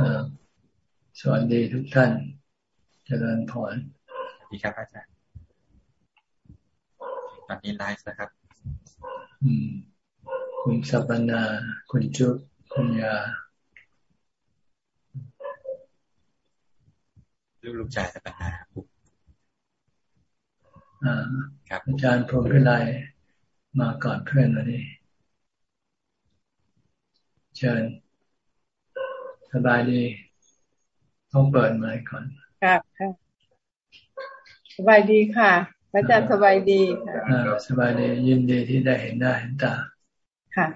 สวัสดีทุกท่านเจริญพรดีครับอาจารย์ตอนนี้ไลฟ์นะครับ อืม คุณสัปนา คุณจุ๊คุณยาลูกลูกชายสัปนาครับอ่าครับอาจารย์พรหมพิไลมาก่อนเพื่อนวันนี้ เชิญ สบายดี ต้องเปิดไมค์ก่อนครับค่ะสบายดีค่ะพระอาจารย์สบายดีค่ะสบายดียินดีที่ได้เห็นหน้าเห็นตา ค่ะ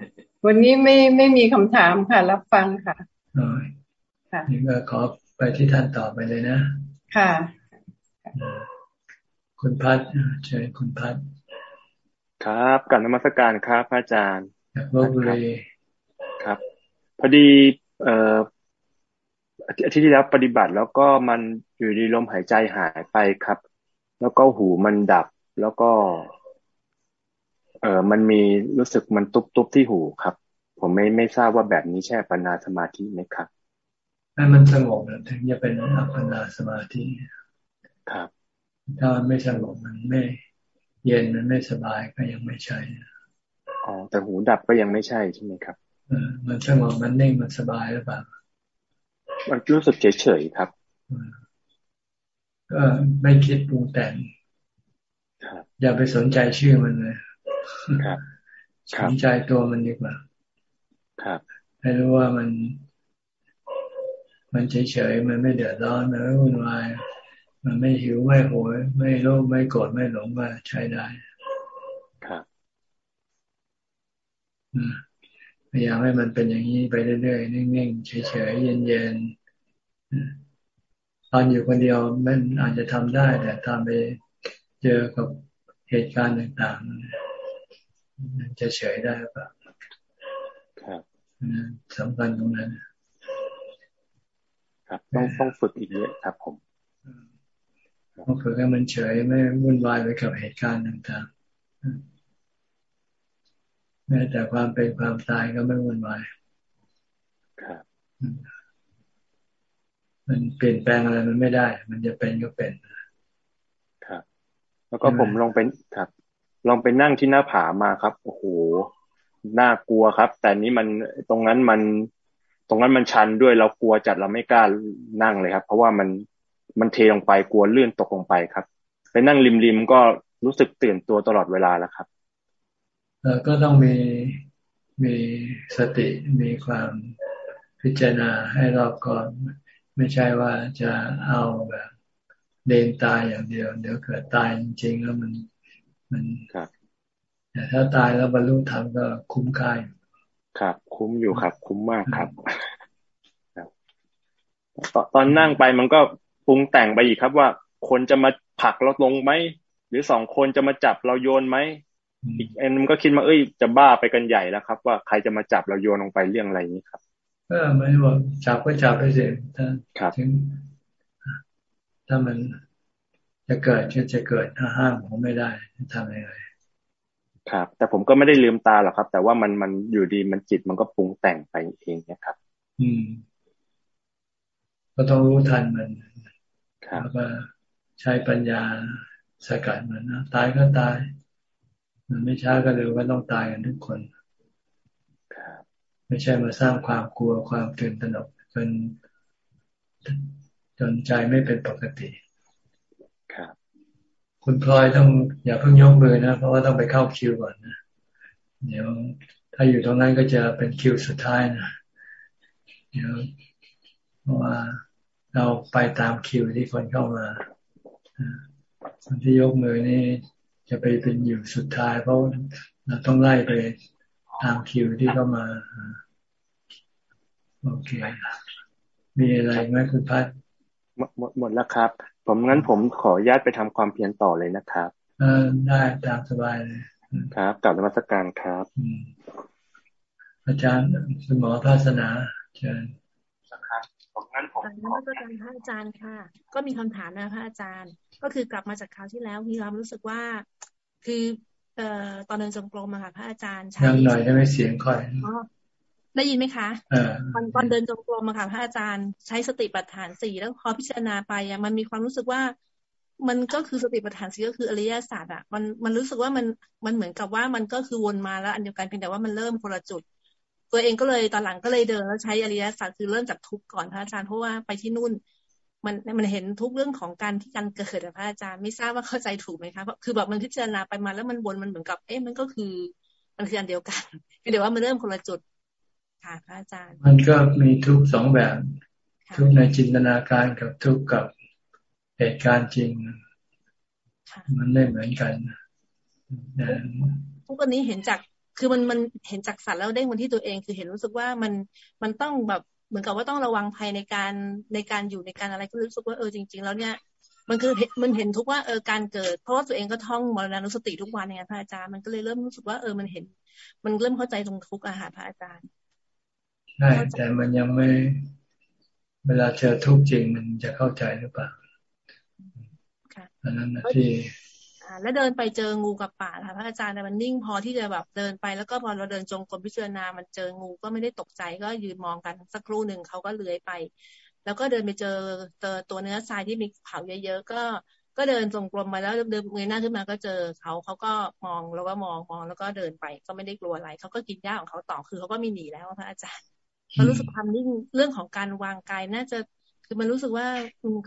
วันนี้ไม่ไม่มีคำถามค่ะ รับฟังค่ะค่ะนี่ก็ขอไปที่ท่านต่อไปเลยนะ ค่ะ คุณพัฒเชิญคุณพัฒครับกับนมัสการครับพระอาจารย์จากลบบุรีครับ พอดีเอ่อ อาทิตย์ที่แล้วปฏิบัติแล้วก็มันอยู่ดีลมหายใจหายไปครับ แล้วก็หูมันดับแล้วก็ เออมันมีรู้สึกมันตุบตุบที่หูครับ ผมไม่ไม่ทราบว่าแบบนี้ใช่ปัญนาสมาธิไหมครับให้มันสงบถึงจะเป็นอัปปนาสมาธิครับ ถ้ามันไม่สงบมันไม่ เย็นมันไม่สบายก็ยังไม่ใช่อ๋อแต่หูดับก็ยังไม่ใช่ใช่ไหมครับเออมันสงบมันนิ่งมันสบายหรือเปล่า มันรู้สึกเฉยๆครับ ก็ไม่คิดปรุงแต่งอย่าไปสนใจชื่อมันเลยครับสนใจตัวมันดีกว่าครับให้รู้ว่ามัน มันเฉยๆมันไม่เดือดร้อนมันไม่วุ่นวายมันไม่หิวไม่โหยไม่โลภไม่โกรธไม่หลงว่าใช้ได้ ครับ พยายามให้มันเป็นอย่างนี้ไปเรื่อยๆนิ่งๆเฉยๆเย็นๆตอนอยู่คนเดียวมันอาจจะทำได้ แต่ตอนไปเจอกับเหตุการณ์ต่างๆจะเฉยได้ปะครับสำคัญตรงนั้น ครับ ต้องต้องฝึกอีกเยอะครับผมต้องฝึกให้มันเฉยไม่วุ่นวายไปกับเหตุการณ์ต่างๆ แม้แต่ความเป็นความตายก็ไม่วุ่นวายครับมันเปลี่ยนแปลงอะไรมันไม่ได้ มันจะเป็นก็เป็นครับ แล้วก็ผมลองเป็นครับ ลองไปนั่งที่หน้าผามาครับ โอ้โห น่ากลัวครับ แต่นี้มันตรงนั้นมัน ตรงนั้นมันชันด้วยเรากลัวจัดเราไม่กล้านั่งเลยครับ เพราะว่ามันมันเทลงไปกลัวเลื่อนตกลงไปครับ ไปนั่งริมริมก็รู้สึกตื่นตัวตลอดเวลาแล้วครับ ก็ต้องมีมีสติมีความพิจารณาให้รอบก่อน ไม่ใช่ว่าจะเอาแบบเดินตายอย่างเดียว เดี๋ยวเกิดตายจริงๆแล้วมันมันครับแต่ถ้าตายแล้วบรรลุธรรมก็คุ้มค่าครับ คุ้มอยู่ครับ คุ้มมากครับตอนนั่งไปมันก็ปรุงแต่งไปอีกครับว่า คนจะมาผลักเราลงไหมหรือสองคนจะมาจับเราโยนไหม อีกอันมันก็คิดมาเอ้ยจะบ้าไปกันใหญ่แล้วครับ ว่าใครจะมาจับเราโยนลงไปเรื่องอะไรนี้ครับเออไม่บอกจับก็จับไปเสร็จถ้าถึงถ้ามันจะเกิดก็จะเกิดถ้าห้ามผมไม่ได้ทำยังไงครับ แต่ผมก็ไม่ได้ลืมตาหรอกครับ แต่ว่ามันมันอยู่ดีมันจิตมันก็ปรุงแต่งไปเองนะครับ อืม ก็ต้องรู้ทันมันแล้วก็ใช้ปัญญาสกัดมันนะตายก็ตายมัน ไม่ช้าก็เร็วก็ต้องตายกันทุกคนไม่ใช่มาสร้างความกลัวความตื่นตระหนกจนจนใจไม่เป็นปกติครับ คุณพลอยต้องอย่าเพิ่งยกมือนะเพราะว่าต้องไปเข้าคิวก่อนนะเดี๋ยวถ้าอยู่ตรงนั้นก็จะเป็นคิวสุดท้ายนะเดี๋ยวเพราะว่าเราไปตามคิวที่คนเข้ามาคนที่ยกมือนี่ จะไปเป็นอยู่สุดท้าย เพราะเราต้องไล่ไปตามคิวที่เข้ามา โอเค มีอะไรไหมคุณพัฒหมดหมดหมดแล้วครับ ผมงั้นผมขอญาตไปทำความเพียรต่อเลยนะครับเออได้ตามสบายเลยครับกลับนมัสการครับ อาจารย์สมอภาสนาเชิญ งั้นผมนมัสการพระอาจารย์ค่ะ ก็มีคำถามนะพระอาจารย์ ก็คือกลับมาจากคราวที่แล้วมีความรู้สึกว่า คือเอ่อตอนเดินจงกรมอะค่ะ พระอาจารย์ยังหน่อยได้ไหมเสียงค่อยได้ยินไหมคะเออตอนตอนเดินจงกรมอะค่ะพระอาจารย์ใช้สติปัฏฐานสี่แล้วพอพิจารณาไปอะมันมีความรู้สึกว่า มันก็คือสติปัฏฐานสี่ก็คืออริยศาสตร์อะมันมันรู้สึกว่ามันมันเหมือนกับว่ามันก็คือวนมาแล้วอันเดียวกันเพียงแต่ว่ามันเริ่มคนละจุด ตัวเองก็เลยตอนหลังก็เลยเดินแล้วใช้อริยศาสตร์คือเริ่มจากทุกข์ก่อนพระอาจารย์เพราะว่าไปที่นู่น มันมันเห็นทุกเรื่องของการที่การเกิดพระอาจารย์ไม่ทราบว่าเข้าใจถูกไหมคะเพราะคือแบบมันพิจารณาไปมาแล้วมันวนมันเหมือนกับ เอ๊ะมันก็คือ มันคืออันเดียวกันเดี๋ยวว่ามันเริ่มคนละจุดค่ะพระอาจารย์ มันก็มีทุกสองแบบ ทุกในจินตนาการกับทุกกับเหตุการณ์จริง มันไม่เหมือนกันทุกอันนี้เห็นจาก คือมันมันเห็นจากสัตว์แล้วได้คนที่ตัวเอง คือเห็นรู้สึกว่ามันมันต้องแบบเหมือนกับว่าต้องระวังภัยในการในการอยู่ในการอะไรก็รู้สึกว่าเออจริง ๆ แล้วเนี่ยมันคือมันเห็นทุกว่าเออการเกิด เพราะว่าตัวเองก็ท่องมรณานุสติทุกวันไงพระอาจารย์มันก็เลยเริ่มรู้สึกว่าเออมันเห็น มันเริ่มเข้าใจตรงทุกอาหารพระอาจารย์ใช่แต่มันยังไม่ เวลาเจอทุกข์จริงมันจะเข้าใจหรือเปล่าอันนั้นนะที่ แล้วเดินไปเจองูกับป่าค่ะ พระอาจารย์แต่มันนิ่งพอที่จะแบบเดินไปแล้วก็พอเราเดินจงกรมพิจารณา มันเจองูก็ไม่ได้ตกใจก็ยืนมองกันสักครู่หนึ่งเขาก็เลื้อยไป แล้วก็เดินไปเจอเจอตัวเนื้อทรายที่มีเผาเยอะๆก็ก็เดินจงกรมมาแล้วเดินเงยหน้าขึ้นมาก็เจอเขาเขาก็มองแล้วก็มองมองแล้วก็เดินไป ก็ไม่ได้กลัวอะไรเขาก็กินหญ้าของเขาต่อคือเขาก็มีหนีแล้วพระอาจารย์มันรู้สึกความนิ่งเรื่องของการวางกายน่าจะ คือมันรู้สึกว่า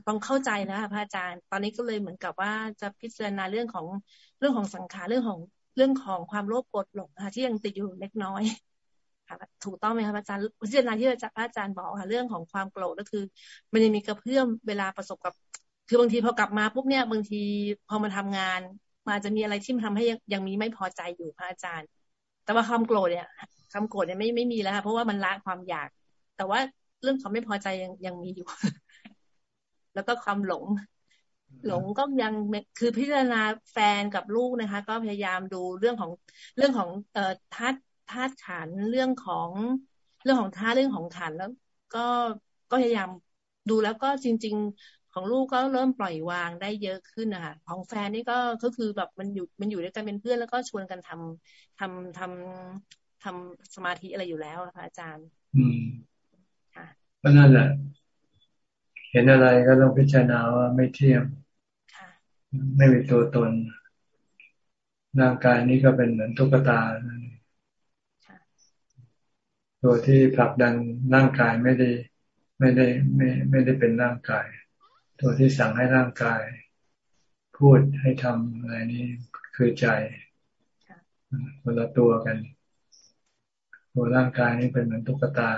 ต้องเข้าใจแล้วค่ะพระอาจารย์ ตอนนี้ก็เลยเหมือนกับว่าจะพิจารณาเรื่องของเรื่องของสังขารเรื่องของเรื่องของความโลภโกรธหลงค่ะที่ยังติดอยู่เล็กน้อยค่ะถูกต้องไหมคะอาจารย์พิจารณาที่พระอาจารย์บอกค่ะเรื่องของความโกรธก็คือ มันยังมีกระเพื่อมเวลาประสบกับ คือบางทีพอกลับมาปุ๊บเนี่ยบางทีพอมาทำงานมาจะมีอะไรที่มันทำให้ยังมีไม่พอใจอยู่พระอาจารย์ แต่ว่าความโกรธเนี่ยความโกรธเนี่ยไม่ไม่มีแล้วค่ะเพราะว่ามันละความอยาก แต่ว่า เรื่องความไม่พอใจยังยังมีอยู่ แล้วก็ความหลง หลงก็ยังคือพิจารณาแฟนกับลูกนะคะ ก็พยายามดูเรื่องของเรื่องของเอ่อธาตุธาตุขันเรื่องของเรื่องของธาตุเรื่องของขันแล้ว ก็ก็พยายามดูแล้วก็จริง ๆ ของลูกก็เริ่มปล่อยวางได้เยอะขึ้นนะคะของแฟนนี่ก็ก็คือแบบมันอยู่มันอยู่ด้วยกันเป็นเพื่อนแล้วก็ชวนกันทำทำทำทำสมาธิอะไรอยู่แล้วค่ะอาจารย์ อืมค่ะ ก็นั่นแหละ เห็นอะไรก็ต้องพิจารณาว่าไม่เที่ยงไม่มีตัวตน ร่างกายนี้ก็เป็นเหมือนตุ๊กตา ตัวที่ผลักดันร่างกายไม่ได้ไม่ได้ไม่ไม่ได้เป็นร่างกาย ตัวที่สั่งให้ร่างกาย พูดให้ทำอะไรนี้คือใจคนละตัวกัน ตัวร่างกายนี้เป็นเหมือนตุ๊กตา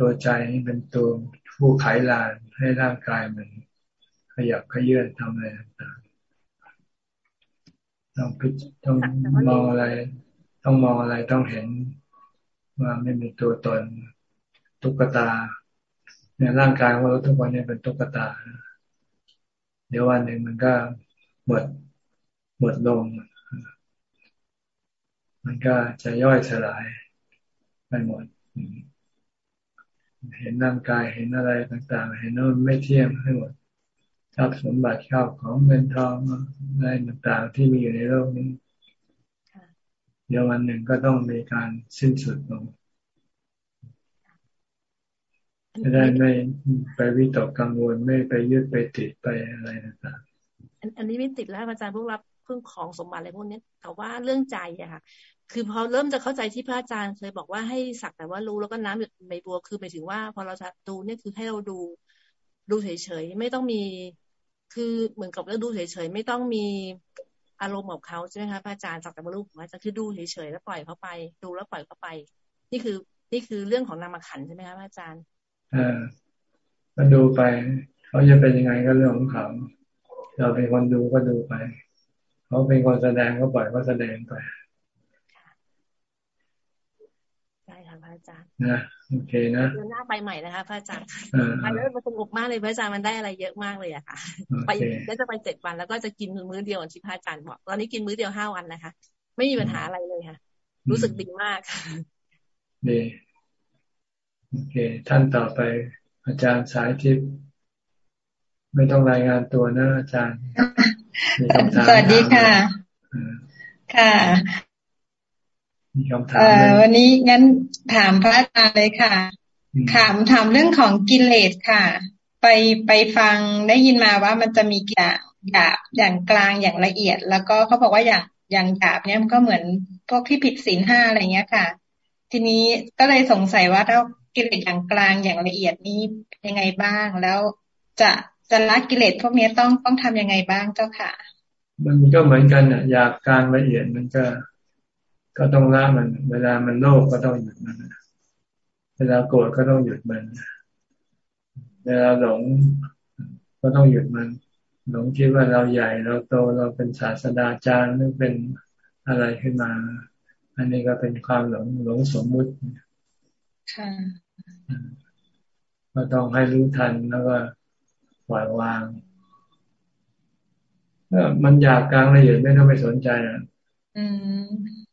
ตัวใจนี่เป็นตัวผู้ไขลานให้ร่างกายมันขยับขยื่นทำอะไรต่างๆต้องพิจต้องมองอะไร ต้องมองอะไรต้องเห็นว่าไม่มีตัวตนตุ๊กตาเนี่ยร่างกายของเราทุกวันนี้เป็นตุ๊กตา เดี๋ยววันหนึ่งมันก็หมดหมดลง มันก็จะย่อยสลายไปหมด เห็นร่างกายเห็นอะไรต่างๆ เห็นว่าไม่เที่ยงให้หมดทรัพย์สมบัติข้าวของเงินทองอะไรต่างๆ ที่มีอยู่ในโลกนี้เดี๋ยววันหนึ่งก็ต้องมีการสิ้นสุดลงจะได้ไม่ไปวิตกกังวลไม่ไปยึดไปติดไปอะไรต่างๆอันนี้ไม่ติดแล้วอาจารย์พวกรับเรื่องของสมบัติอะไรพวกนี้แต่ว่าเรื่องใจอะค่ะ คือพอเริ่มจะเข้าใจที่พระอาจารย์เคยบอกว่าให้สักแต่ว่ารู้แล้วก็น้ำหยดใบบัวคือหมายถึงว่า พอเราจะดูเนี่ยคือให้เราดูดูเฉยๆไม่ต้องมี คือเหมือนกับเราดูเฉยๆไม่ต้องมีอารมณ์กับเขาใช่ไหมคะพระอาจารย์สักแต่ว่ารู้ของอาจารย์คือดูเฉยๆแล้วปล่อยเขาไป ดูแล้วปล่อยเขาไป นี่คือ นี่คือเรื่องของนามขันใช่ไหมคะพระอาจารย์อ่าก็ดูไปเขาจะเป็นยังไงก็เรื่องของเขาเราเป็นคนดูก็ดูไปเขาเป็นคนแสดงก็ปล่อยก็แสดงไป อาจารย์นะโอเคนะเดือนหน้าไปใหม่นะคะพระอาจารย์ไปแล้วมันสงบมากเลยพระอาจารย์มันได้อะไรเยอะมากเลยอะค่ะ ไปแล้วจะไปเจ็ดวันแล้วก็จะกินมื้อเดียวที่พระอาจารย์บอกตอนนี้กินมื้อเดียวห้าวันนะคะ ไม่มีปัญหาอะไรเลยค่ะ รู้สึกดีมากดีโอเค ท่านต่อไปอาจารย์สายทิพย์ไม่ต้องรายงานตัวนะอาจารย์สวัสดีค่ะ ค่ะ มีคำถามเอ่อวันนี้งั้นถามพระอาจารย์เลยค่ะถามถามเรื่องของกิเลสค่ะ ไปไปฟังได้ยินมาว่ามันจะมีอย่างหยาบอย่างกลางอย่างละเอียด แล้วก็เขาบอกว่าอย่างอย่างหยาบเนี่ยมันก็เหมือนพวกที่ผิดศีลห้าอะไรเงี้ยค่ะ ทีนี้ก็เลยสงสัยว่าถ้ากิเลสอย่างกลางอย่างละเอียดนี้ยังไงบ้าง แล้วจะจะละกิเลสพวกนี้ต้องต้องทำยังไงบ้างเจ้าค่ะ มันก็เหมือนกันอะอยากกลางละเอียดมันก็ ก็ต้องละมัน เวลามันโลภก็ต้องหยุดมัน เวลาโกรธก็ต้องหยุดมัน เวลาหลงก็ต้องหยุดมัน หลงคิดว่าเราใหญ่เราโตเราเป็นศาสดาจารย์หรือเป็นอะไรขึ้นมา อันนี้ก็เป็นความหลงหลงสมมุติค่ะก็ต้องให้รู้ทันแล้วก็ปล่อยวางมันอยากกลางละเอียดไม่ต้องไปสนใจอะอืม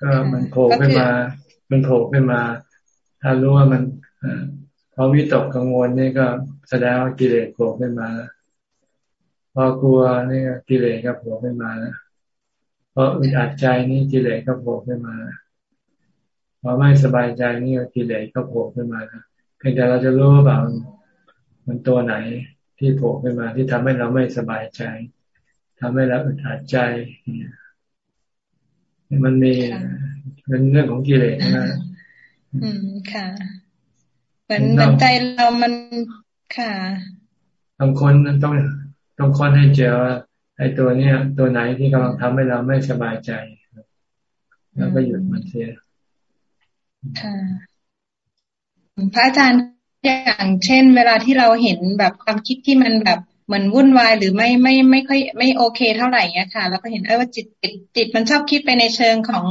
ก็มันโผล่ขึ้นมา มันโผล่ขึ้นมา ถ้ารู้ว่ามันพอวิตกกังวลนี่ก็แสดงว่ากิเลสโผล่ขึ้นมา พอกลัวนี่ก็กิเลสก็โผล่ขึ้นมาแล้วพออึดอัดใจนี่กิเลสก็โผล่ขึ้นมาพอไม่สบายใจนี่ก็กิเลสก็โผล่ขึ้นมาเพียงแต่เราจะรู้ว่ามันตัวไหนที่โผล่ขึ้นมาที่ทำให้เราไม่สบายใจทำให้เราอึดอัดใจนี่ มันมีเป็นเรื่องของกิเลสนะอืมค่ะ เหมือนเหมือนใจเรามันค่ะต้องค้นต้องต้องค้นให้เจอว่าไอ้ตัวเนี้ย ตัวไหนที่กำลังทำให้เราไม่สบายใจ แล้วก็หยุดมันเสียค่ะพระอาจารย์อย่างเช่น เวลาที่เราเห็นแบบความคิดที่มันแบบ เหมือนวุ่นวายหรือไม่ไม่ไม่ค่อยไม่โอเคเท่าไหร่เงี้ยค่ะ แล้วก็เห็นเออว่าจิตจิตจิตมันชอบคิดไปในเชิงของ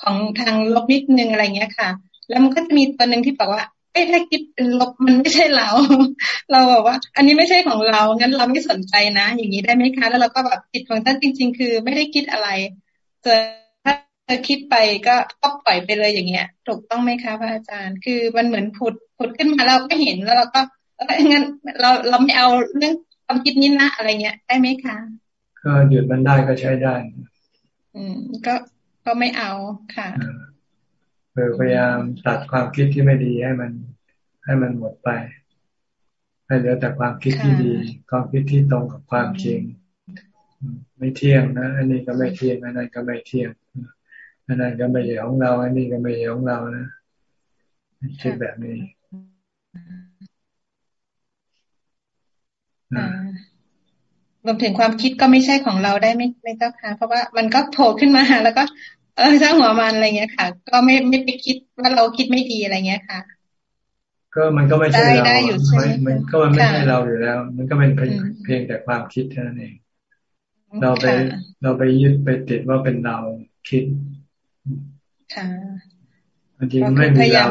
ของทางลบนิดนึงอะไรเงี้ยค่ะ แล้วมันก็จะมีตัวหนึ่งที่บอกว่าเอ้ถ้าคิดเป็นลบมันไม่ใช่เรา เราบอกว่า อันนี้ไม่ใช่ของเรางั้นเราไม่สนใจนะ อย่างนี้ได้ไหมคะ แล้วเราก็แบบจิตของท่านจริง ๆ คือไม่ได้คิดอะไรส่วนถ้าเธอคิดไปก็ก็ปล่อยไปเลยอย่างเงี้ย ถูกต้องไหมคะพระอาจารย์ คือมันเหมือนผุดผุดขึ้นมาเราก็เห็นแล้วเราก็เอองั้นเราเราไม่เอาเรื่อง ความคิดนี้นะอะไรเงี้ย ได้ไหมคะ ก็หยุดมันได้ก็ใช้ได้ อืม ก็ก็ไม่เอาค่ะพยายามตัดความคิดที่ไม่ดีให้มัน ให้มันหมดไป ให้เหลือแต่ความคิดที่ดี ความคิดที่ตรงกับความจริง ไม่เที่ยงนะ อันนี้ก็ไม่เที่ยง อันนั้นก็ไม่เที่ยง อันนั้นก็ไม่ใช่ของเรา อันนี้ก็ไม่ใช่ของเรานะคิดแบบนี้ รวมถึงความคิดก็ไม่ใช่ของเราได้ไม่ไม่เจ้าค่ะ เพราะว่ามันก็โผล่ขึ้นมาแล้วก็ เออจ้างหัวมันอะไรเงี้ยค่ะ ก็ไม่ไม่ไปคิดว่าเราคิดไม่ดีอะไรเงี้ยค่ะ ก็มันก็ไม่ใช่เรามันก็มันไม่ใช่เราอยู่แล้ว มันก็เป็นเพียงแต่ความคิดเท่านั้นเอง เราไปเราไปยึดไปติดว่าเป็นเราคิดค่ะจริงไม่มีเรา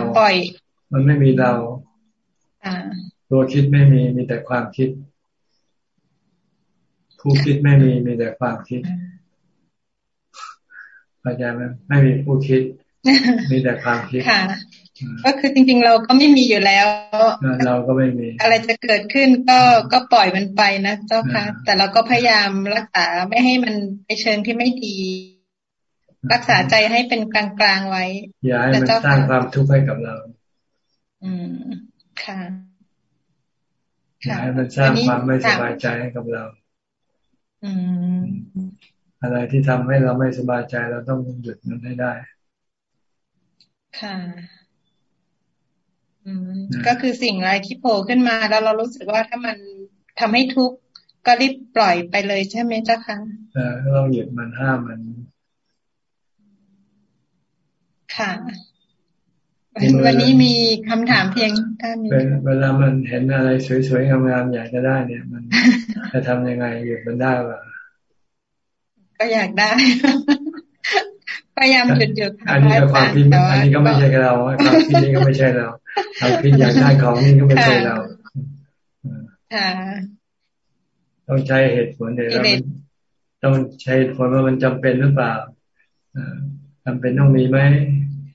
มันไม่มีเราตัวคิดไม่มีมีแต่ความคิด ผู้คิดไม่มีมีแต่ความคิดเข้าใจไหมไม่มีผู้คิด มีแต่ความคิดค่ะก็คือจริง ๆ เราก็ไม่มีอยู่แล้ว เราก็ไม่มี อะไรจะเกิดขึ้นก็ก็ปล่อยมันไปนะเจ้าค่ะ แต่เราก็พยายามรักษาไม่ให้มันไปเชิงที่ไม่ดี รักษาใจให้เป็นกลางๆไว้ อย่าให้มันสร้างความทุกข์ให้กับเรา อืมค่ะอย่าให้มันสร้างความไม่สบายใจให้กับเรา อะไรที่ทำให้เราไม่สบายใจเราต้องหยุดมันให้ได้ ค่ะอืมก็คือสิ่งอะไรที่โผล่ขึ้นมาแล้วเรารู้สึกว่าถ้ามันทำให้ทุกข์ก็รีบปล่อยไปเลยใช่ไหมเจ้าคะเออเราหยุดมันห้ามมัน ค่ะ วันนี้มีคำถามเพียงท่านเวลามันเห็นอะไรสวยๆงามๆอยากจะได้เนี่ย มันจะทำยังไงหยุดมันได้ป่ะก็อยากได้พยายามหยุดหยุดอันนี้ก็ความคิดอันนี้ก็ไม่ใช่เราความคิดนี้ก็ไม่ใช่เราความคิดอยากได้ของนี่ก็ไม่ใช่เราต้องใช้เหตุผลเนี่ยเราต้องใช้เหตุผลว่ามันจำเป็นหรือเปล่าจำเป็นต้องมีไหม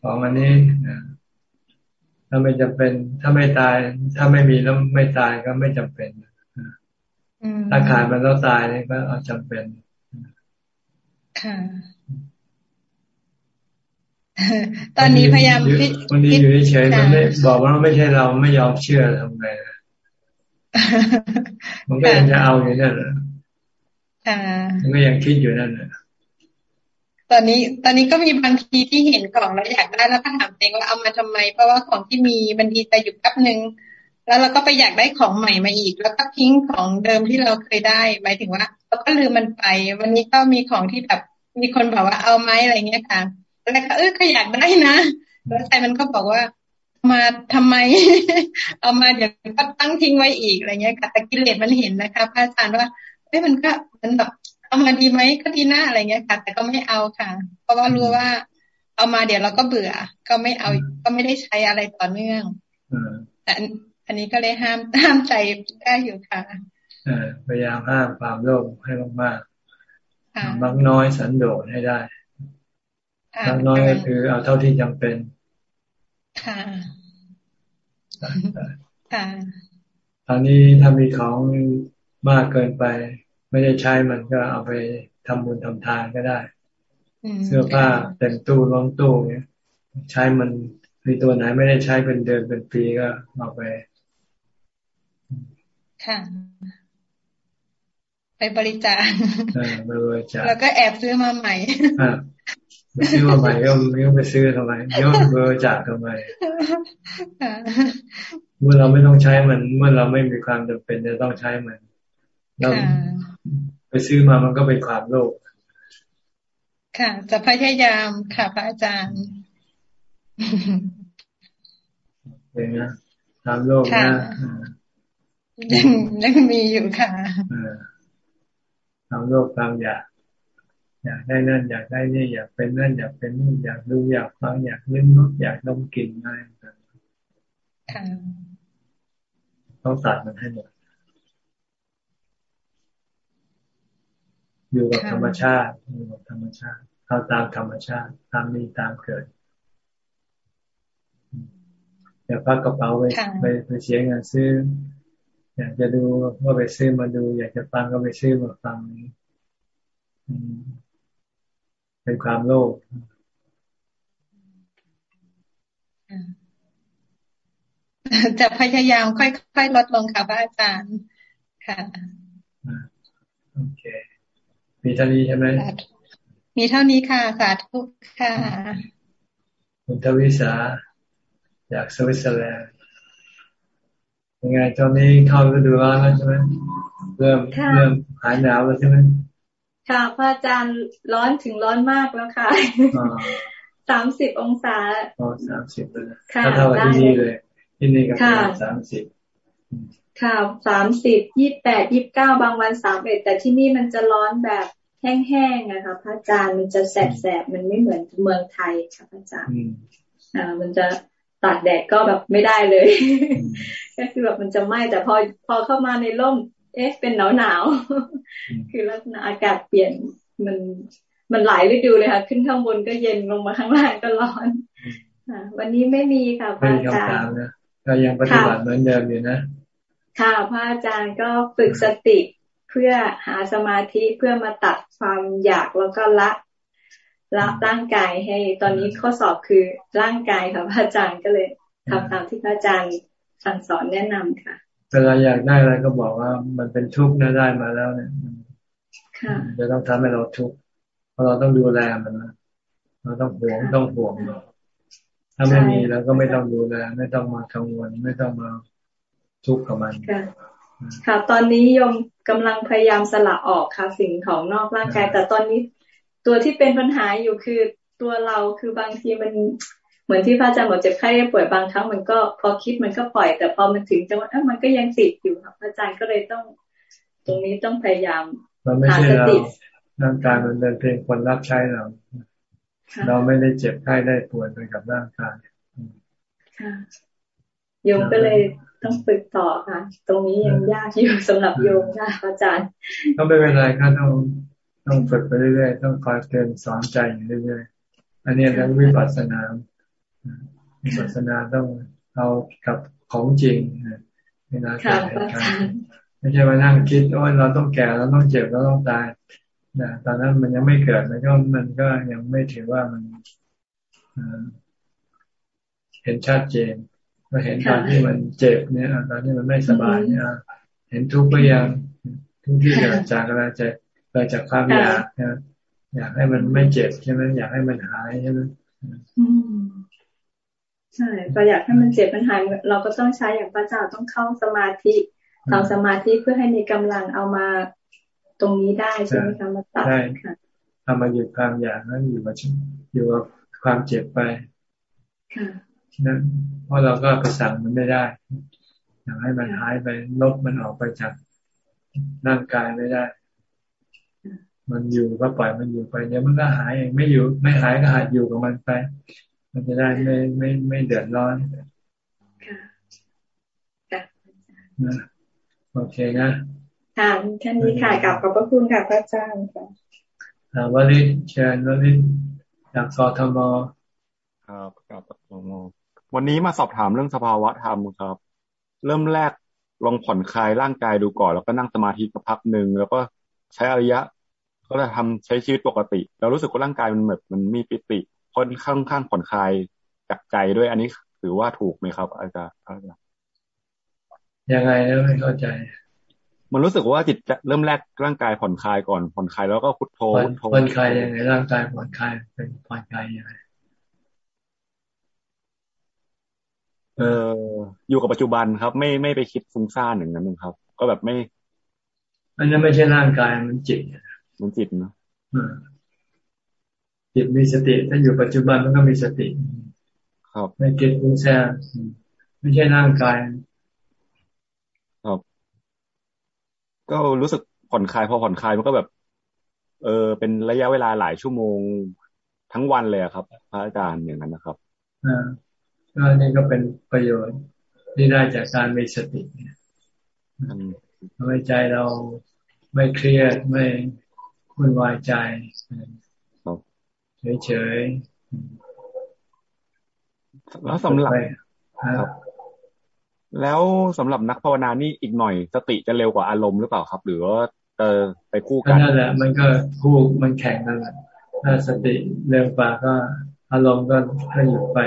ของอันนี้ ถ้าไม่จำเป็น ถ้าไม่ตาย ถ้าไม่มีแล้วไม่ตายก็ไม่จำเป็นถ้าขาดมันแล้วตายนี่ก็เอาจำเป็น ค่ะ ตอนนี้พยายามวันนี้อยู่เฉยๆมันไม่บอกว่าไม่ใช่เราไม่ยอมเชื่อทำไงมันก็ยังจะเอาอยู่นั่นแหละมันก็ยังคิดอยู่นั่นแหละ ตอนนี้ตอนนี้ก็มีบางทีที่เห็นของแล้วอยากได้แล้วก็ถามเองว่าเอามาทำไม เพราะว่าของที่มีมันดีไปอยู่แป๊บหนึ่งแล้วเราก็ไปอยากได้ของใหม่มาอีก แล้วก็ทิ้งของเดิมที่เราเคยได้หมายถึงว่าเราก็ลืมมันไป วันนี้ก็มีของที่แบบมีคนบอกว่าเอาไหมอะไรเงี้ยค่ะแล้วก็เออก็อยากได้นะแล้วใจมันก็บอกว่ามาทำไม เอามาเดี๋ยวก็ตั้งทิ้งไว้อีกอะไรเงี้ยค่ะแต่กิเลสมันเห็นนะคะพระอาจารย์ว่าเอ้ยมันก็มันแบบ เอามาดีไหมก็ดีหน้าอะไรเงี้ยค่ะ แต่ก็ไม่เอาค่ะ เพราะว่ารู้ว่า เอามาเดี๋ยวเราก็เบื่อ ก็ไม่เอา ก็ไม่ได้ใช้อะไรต่อเนื่องแต่อันนี้ก็เลยห้ามห้ามใจได้อยู่ค่ะพยายามห้ามความโลภให้มากๆมักน้อยสันโดษให้ได้มักน้อยก็คือ เอาเท่าที่จำเป็น ค่ะค่ะตอนนี้ถ้ามีของมากเกินไป ไม่ได้ใช้มันก็เอาไปทำบุญทำทานก็ได้ เสื้อผ้าเต็มตู้ล้องตู้เนี้ยใช้มันมีตัวไหนไม่ได้ใช้เป็นเดือนเป็นปีก็เอาไป ค่ะ ไปบริจาคไปบริจาคแล้วก็แอบซื้อมาใหม่ไปซื้อมาใหม่ก็ไม่ต้องไปซื้อทำไมย่อมบริจาคทำไมเมื่อเราไม่ต้องใช้มัน เมื่อเราไม่มีความจำเป็นจะต้องใช้มัน เราไปซื้อมามันก็เป็นความโลภค่ะ จะพยายามค่ะพระอาจารย์เป็นนะตามโลกนะยังยังมีอยู่ค่ะตามโลกตามอยากอยากได้นั่นอยากได้นี่อยากเป็นนั่นอยากเป็นนี่อยากดูอยากฟังอยากลิ้มรสอยากดมกลิ่นอะไรต่างต้องตัดมันให้หมด อยู่กับธรรมชาติอยู่กับธรรมชาติเอาตามธรรมชาติตามมีตามเกิดอย่าพักกระเป๋าไปไปไปเสียเงินซื้อ อยากจะดูว่าไปซื้อมาดู อยากจะฟังก็ไปซื้อมาฟังเป็นความโลภจะพยายามค่อยๆลดลงค่ะพระอาจารย์ ค่ะโอเค มีเท่านี้ใช่ไหม มีเท่านี้ค่ะ สาธุค่ะ คุณทวิสาจากสวิตเซอร์แลนด์ยังไงตอนนี้เข้าฤดูร้อนแล้วใช่ไหมเริ่มเริ่มหายหนาวแล้วใช่ไหมค่ะพระอาจารย์ร้อนถึงร้อนมากแล้วค่ะสามสิบองศาอ๋อสามสิบเลยค่ะเท่าที่นี่เลย ที่นี่ก็สามสิบ ค่ะสามสิบยี่แปดยี่บเก้าบางวันสามเอ็ดแต่ที่นี่มันจะร้อนแบบแห้งๆนะคะพระอาจารย์มันจะแสบๆมันไม่เหมือนเมืองไทยค่ะพระอาจารย์อ่ามันจะตากแดดก็แบบไม่ได้เลย ก็คือแบบมันจะไหม้แต่พอพอเข้ามาในร่ม เอ๊ะเป็นหนาวหนาวคือลักษณะอากาศเปลี่ยนมันมันหลายฤดูเลยค่ะ ขึ้นข้างบนก็เย็นลงมาข้างล่างก็ร้อนวันนี้ไม่มีค่ะพระอาจารย์ก็ยังปฏิบัติเหมือนเดิมอยู่นะ ค่ะพระอาจารย์ก็ฝึกสติเพื่อหาสมาธิเพื่อมาตัดความอยากแล้วก็ละละร่างกายให้ ตอนนี้ข้อสอบคือร่างกายค่ะพระอาจารย์ก็เลยทำตามที่พระอาจารย์สั่งสอนแนะนำค่ะเวลาอยากได้อะไรก็บอกว่ามันเป็นทุกข์นะได้มาแล้วเนี่ยจะต้องทำให้เราทุกข์เพราะเราต้องดูแลมันนะเราต้องห่วงต้องห่วงเราถ้าไม่มีเราก็ไม่ต้องดูแลไม่ต้องมากังวลไม่ต้องมา ทุกข์กับมันค่ะ ตอนนี้ยมกำลังพยายามสละออกค่ะ สิ่งของนอกร่างกาย แต่ตอนนี้ตัวที่เป็นปัญหาอยู่คือตัวเราคือบางทีมันเหมือนที่พระอาจารย์บอกเจ็บไข้ป่วยบางครั้งมันก็พอคิดมันก็ปล่อย แต่พอมันถึงจังหวะมันก็ยังติดอยู่ครับพระอาจารย์ก็เลยต้อง ตรงนี้ต้องพยายามหาสติร่างกายมันเป็นเพียงคนรับใช้เรา เราไม่ได้เจ็บไข้ได้ป่วยไปกับร่างกายค่ะ โยมก็เลยต้องฝึกต่อค่ะ ตรงนี้ยังยากอยู่สำหรับโยมค่ะอาจารย์ก็ไม่เป็นไรครับต้องต้องฝึกไปเรื่อยๆต้องคอยเตือนสอนใจอยู่เรื่อยๆอันนี้เรื่องวิปัสสนาวิปัสสนาต้องเอากับของจริงเวลาเกิดเหตุการณ์ไม่ใช่มานั่งคิดว่าเราต้องแก่เราต้องเจ็บเราต้องตายนะตอนนั้นมันยังไม่เกิดมันก็มันก็ยังไม่ถือว่ามันเห็นชัดเจน ก็เห็นตอนที่มันเจ็บเนี่ยตอนที่มันไม่สบายเนี่ยเห็นทุกข์ก็ยังทุกที่เกิดจากอะไรจะเกิดจากความอยากนะอยากให้มันไม่เจ็บใช่ไหมอยากให้มันหายใช่ไหมใช่เราอยากให้มันเจ็บมันหายเราก็ต้องใช้อย่างพระเจ้าต้องเข้าสมาธิทำสมาธิเพื่อให้มีกำลังเอามาตรงนี้ได้ใช่ไหมคะมาตัดค่ะทำมาหยุดความอยากนั้นอยู่กับอยู่กับความเจ็บไปค่ะ นั้นเพราะเราก็ไปสั่งมันไม่ได้อยากให้มันหายไปลบมันออกไปจากร่างกายไม่ได้ มันอยู่ก็ปล่อยมันอยู่ไปเดี๋ยวมันก็หายเองไม่อยู่ ไม่หายก็หัดอยู่กับมันไป มันจะได้ไม่ไม่ไม่เดือดร้อนค่ะโอเคนะค่ะแค่นี้ค่ะกลับขอบพระคุณค่ะพระอาจารย์ค่ะวลิเชิญวลิจากกทมครับกับกทม วันนี้มาสอบถามเรื่องสภาวะธรรมครับ เริ่มแรกลองผ่อนคลายร่างกายดูก่อน แล้วก็นั่งสมาธิสักพักหนึ่งแล้วก็ใช้อริยะ ก็จะทำใช้ชีวิตปกติ เรารู้สึกว่าร่างกายมันแบบมันมีปิติค่อนข้างข้างผ่อนคลายจากใจด้วย อันนี้ถือว่าถูกไหมครับ อาจารย์อาจารย์ยังไงนะไม่เข้าใจ มันรู้สึกว่าจิตจะเริ่มแรกร่างกายผ่อนคลายก่อนผ่อนคลายแล้วก็พุทโธพุทโธผ่อนคลายยังไงร่างกายผ่อนคลายเป็นผ่อนคลายยังไง เอออยู่กับปัจจุบันครับ ไม่ไม่ไปคิดฟุ้งซ่านอย่างนั้นครับ ก็แบบไม่อันนั้นไม่ใช่ร่างกายมันจิตมันจิตเนาะจิตมีสติถ้าอยู่ปัจจุบันมันก็มีสติครับไม่คิดฟุ้งซ่านไม่ใช่ร่างกายครับก็รู้สึกผ่อนคลายพอผ่อนคลายมันก็แบบ เออเป็นระยะเวลาหลายชั่วโมงทั้งวันเลยครับ พระอาจารย์อย่างนั้นนะครับอ่า ก็นี่ก็เป็นประโยชน์ที่ได้จากการมีสติทำให้ใจเราไม่เครียดไม่วุ่นวายใจเฉยๆแล้วสำหรับแล้วสำหรับนักภาวนานี่อีกหน่อย สติจะเร็วกว่าอารมณ์หรือเปล่าครับ หรือว่าเออไปคู่กันนั่นแหละ มันก็คู่มันแข่งกันแหละถ้าสติเร็วกว่าก็อารมณ์ก็ก็หยุดไป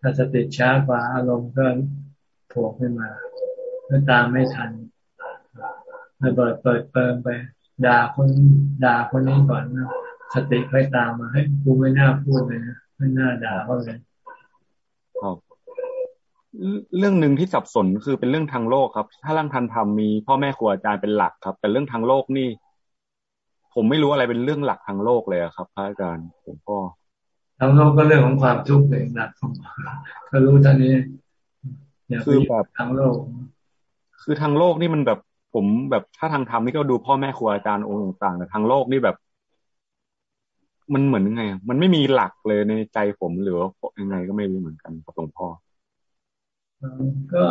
ถ้าสติช้ากว่าอารมณ์ก็โผล่ขึ้นมาก็ตามไม่ทันระเบิดเปิดเปิงไป ด่าคนด่าคนนี้ก่อนนะสติค่อยตามมาให้กูไม่น่าพูดเลยนะไม่น่าด่าเขาเลยครับเรื่องหนึ่งที่สับสนคือเป็นเรื่องทางโลกครับ ถ้าร่างทันธรรมมีพ่อแม่ครูอาจารย์เป็นหลักครับ แต่เรื่องทางโลกนี่ ผมไม่รู้อะไรเป็นเรื่องหลักทางโลกเลยครับพระอาจารย์ผมก็ ทางโลกก็เรื่องของความทุกข์เลยหนักของก็รู้ท่านี้อย่าคือแบบทางโลก คือทางโลกนี่มันแบบผมแบบถ้าทางธรรมนี่ก็ดูพ่อแม่ครูอาจารย์องค์ต่างๆแต่ทางโลกนี่แบบ มันเหมือนยังไง มันไม่มีหลักเลยในใจผมหรือว่ายังไงก็ไม่รู้เหมือนกันครับหลวงพ่อก็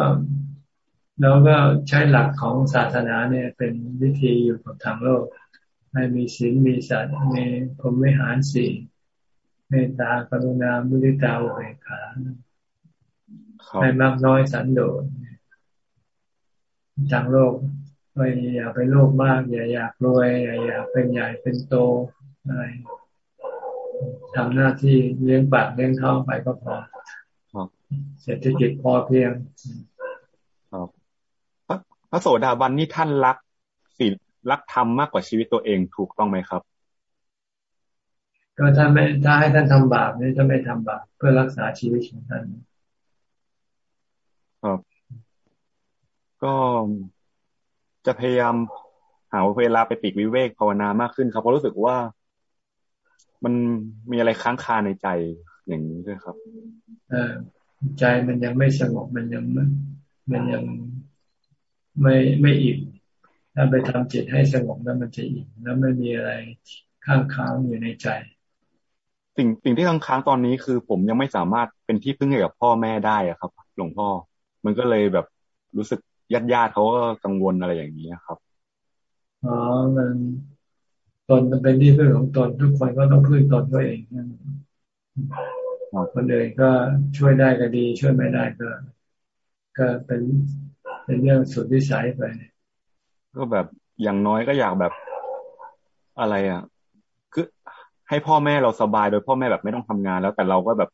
เราก็ใช้หลักของศาสนาเนี่ย เป็นวิธีอยู่กับทางโลก ให้มีศีลมีสัตว์มีพรหมวิหารสี่ เมตตากรุณามุทิตาอุเบกขาให้มากน้อยสันโดษทางโลกไม่อยากไปโลภมาก อย่าอยากรวยอย่าอยากเป็นใหญ่เป็นโตอะไรทำหน้าที่เลี้ยงปากเลี้ยงท้องไปก็พอเศรษฐกิจพอเพียงครับพระโสดาบันนี่ท่านรักศีลรักธรรมมากกว่าชีวิตตัวเองถูกต้องไหมครับ ก็ถ้าไม่ถ้าให้ท่านทำบาปนี่จะไม่ทำบาปเพื่อรักษาชีวิตของท่านครับก็จะพยายามหาเวลาไปปีกวิเวกภาวนามากขึ้นครับเพราะรู้สึกว่ามันมีอะไรค้างคาในใจอย่างนี้ด้วยครับเออใจมันยังไม่สงบมันยังมันยังไม่ไม่อิ่มถ้าไปทำจิตให้สงบแล้วมันจะอิ่มแล้วไม่มีอะไรข้างค้างอยู่ในใจ สิ่งสิ่งที่ค้างค้างตอนนี้คือ ผมยังไม่สามารถเป็นที่พึ่งให้กับพ่อแม่ได้อะครับ หลวงพ่อ มันก็เลยแบบรู้สึกญาติญาติเขาก็กังวลอะไรอย่างนี้ครับอ๋อมันตนเป็นที่พึ่งของตนทุกคนก็ต้องพึ่งตนตัวเองคนอื่นก็ช่วยได้ก็ดี ช่วยไม่ได้ก็ ก็เป็นเป็นเรื่องสุดวิสัยไปก็แบบอย่างน้อยก็อยากแบบอะไรอะคือ ให้พ่อแม่เราสบายโดยพ่อแม่แบบไม่ต้องทำงาน แล้วแต่เราก็แบบ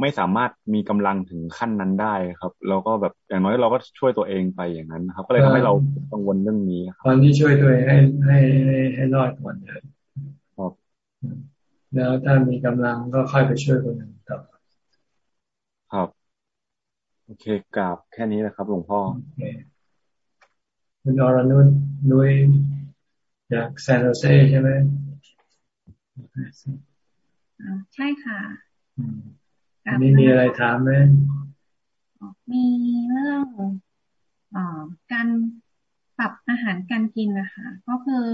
ไม่สามารถมีกำลังถึงขั้นนั้นได้ครับ เราก็แบบอย่างน้อยเราก็ช่วยตัวเองไปอย่างนั้นครับ ก็เลยทำให้เรากังวลเรื่องนี้ครับตอนที่ช่วยตัวเองให้ให้ให้รอดก่อนเลยครับแล้วถ้ามีกำลังก็ค่อยไปช่วยคนอื่นต่อครับโอเคกราบแค่นี้นะครับหลวงพ่อคุณอรนุนนุยจากซานโฮเซใช่ไหม ใช่ค่ะอันนี้มีอะไรถามไหมมีเรื่องอการปรับอาหารการกินนะคะก็คือ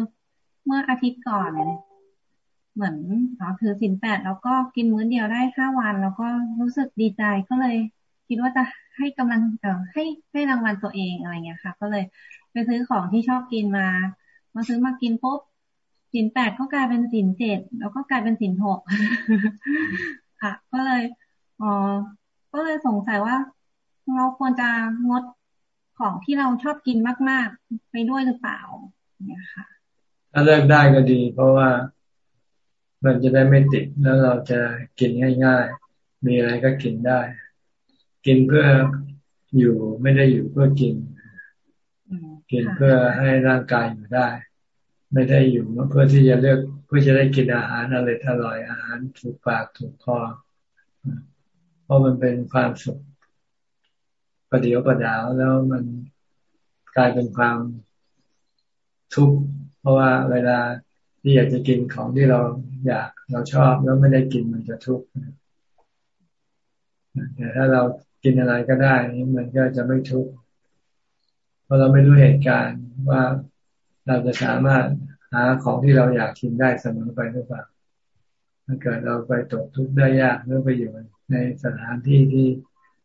เมื่ออาทิตย์ก่อน เหมือนอ๋อถือสินแปดแล้วก็กินมื้อเดียวได้ห้าวัน แล้วก็รู้สึกดีใจก็เลย คิดว่าจะให้กำลังเออให้ให้รางวัลตัวเองอะไรเงี้ยค่ะ ก็เลยไปซื้อของที่ชอบกินมา มาซื้อมากินปุ๊บ สินแปดก็กลายเป็นสินเจ็ดแล้วก็กลายเป็นสินหกค่ะ ก็เลยอ๋อก็เลยสงสัยว่า เราควรจะงดของที่เราชอบกินมาก ๆ ไปด้วยหรือเปล่า เนี่ยค่ะ ถ้าเลิกได้ก็ดี เพราะว่ามันจะได้ไม่ติดแล้วเราจะกินง่ายๆ มีอะไรก็กินได้ กินเพื่ออยู่ไม่ได้อยู่เพื่อกิน กินเพื่อให้ร่างกายอยู่ได้ ไม่ได้อยู่เพื่อที่จะเลือกเพื่อจะได้กินอาหารอะไรอร่อยอาหารถูกปากถูกคอเพราะมันเป็นความสุขประเดียวประดาวแล้วมันกลายเป็นความทุกข์เพราะว่าเวลาที่อยากจะกินของที่เราอยากเราชอบแล้วไม่ได้กินมันจะทุกข์แต่ถ้าเรากินอะไรก็ได้มันก็จะไม่ทุกข์เพราะเราไม่รู้เหตุการณ์ว่า เราจะสามารถหาของที่เราอยากกินได้เสมอไปหรือเปล่าถ้าเกิดเราไปตกทุกข์ได้ยากหรือไปอยู่ในสถานที่ที่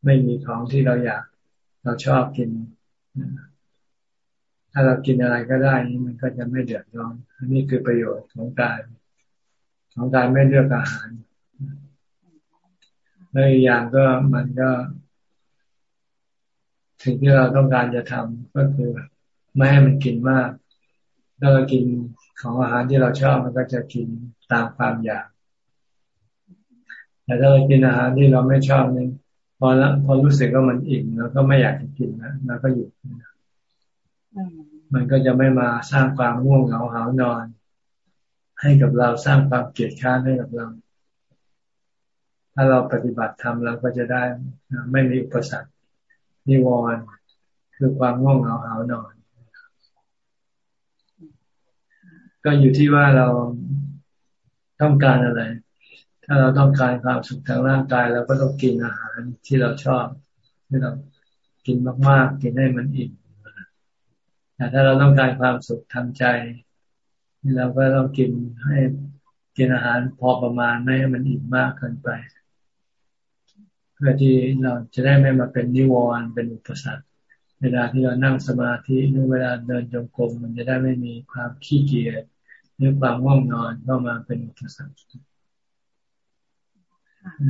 ไม่มีของที่เราอยากเราชอบกิน ถ้าเรากินอะไรก็ได้นี่มันก็จะไม่เดือดร้อนอันนี้คือประโยชน์ของการของการไม่เลือกอาหารและอีกอย่างก็มันก็สิ่งที่เราต้องการจะทำก็คือ ไม่ให้มันกินมาก ถ้าเรากินของอาหารที่เราชอบมันก็จะกินตามความอยาก แต่ถ้าเรากินอาหารที่เราไม่ชอบนี่พอละพอรู้สึกว่ามันอิ่มแล้วก็ไม่อยากจะกินนะแล้วก็หยุดมันก็จะไม่มาสร้างความง่วงเหงาหานอน ให้กับเราสร้างความเกลียดค้านให้กับเรา ถ้าเราปฏิบัติธรรมเราก็จะได้ไม่มีอุปสรรคนิวรณ์คือความง่วงเหงาหานอน ก็อยู่ที่ว่าเราต้องการอะไร ถ้าเราต้องการความสุขทางร่างกายเราก็ต้องกินอาหารที่เราชอบที่เรากินมากๆ กินให้มันอิ่มแต่ถ้าเราต้องการความสุขทางใจเราก็ต้องกินให้กินอาหารพอประมาณไม่ให้มันอิ่มมากเกินไปเพื่อที่เราจะได้ไม่มาเป็นนิวรณ์เป็นอุปสรรคเวลาที่เรานั่งสมาธิหรือเวลาเดินจงกรมมันจะได้ไม่มีความขี้เกียจ หรือความง่วงนอนเข้ามาเป็นอุปสรรค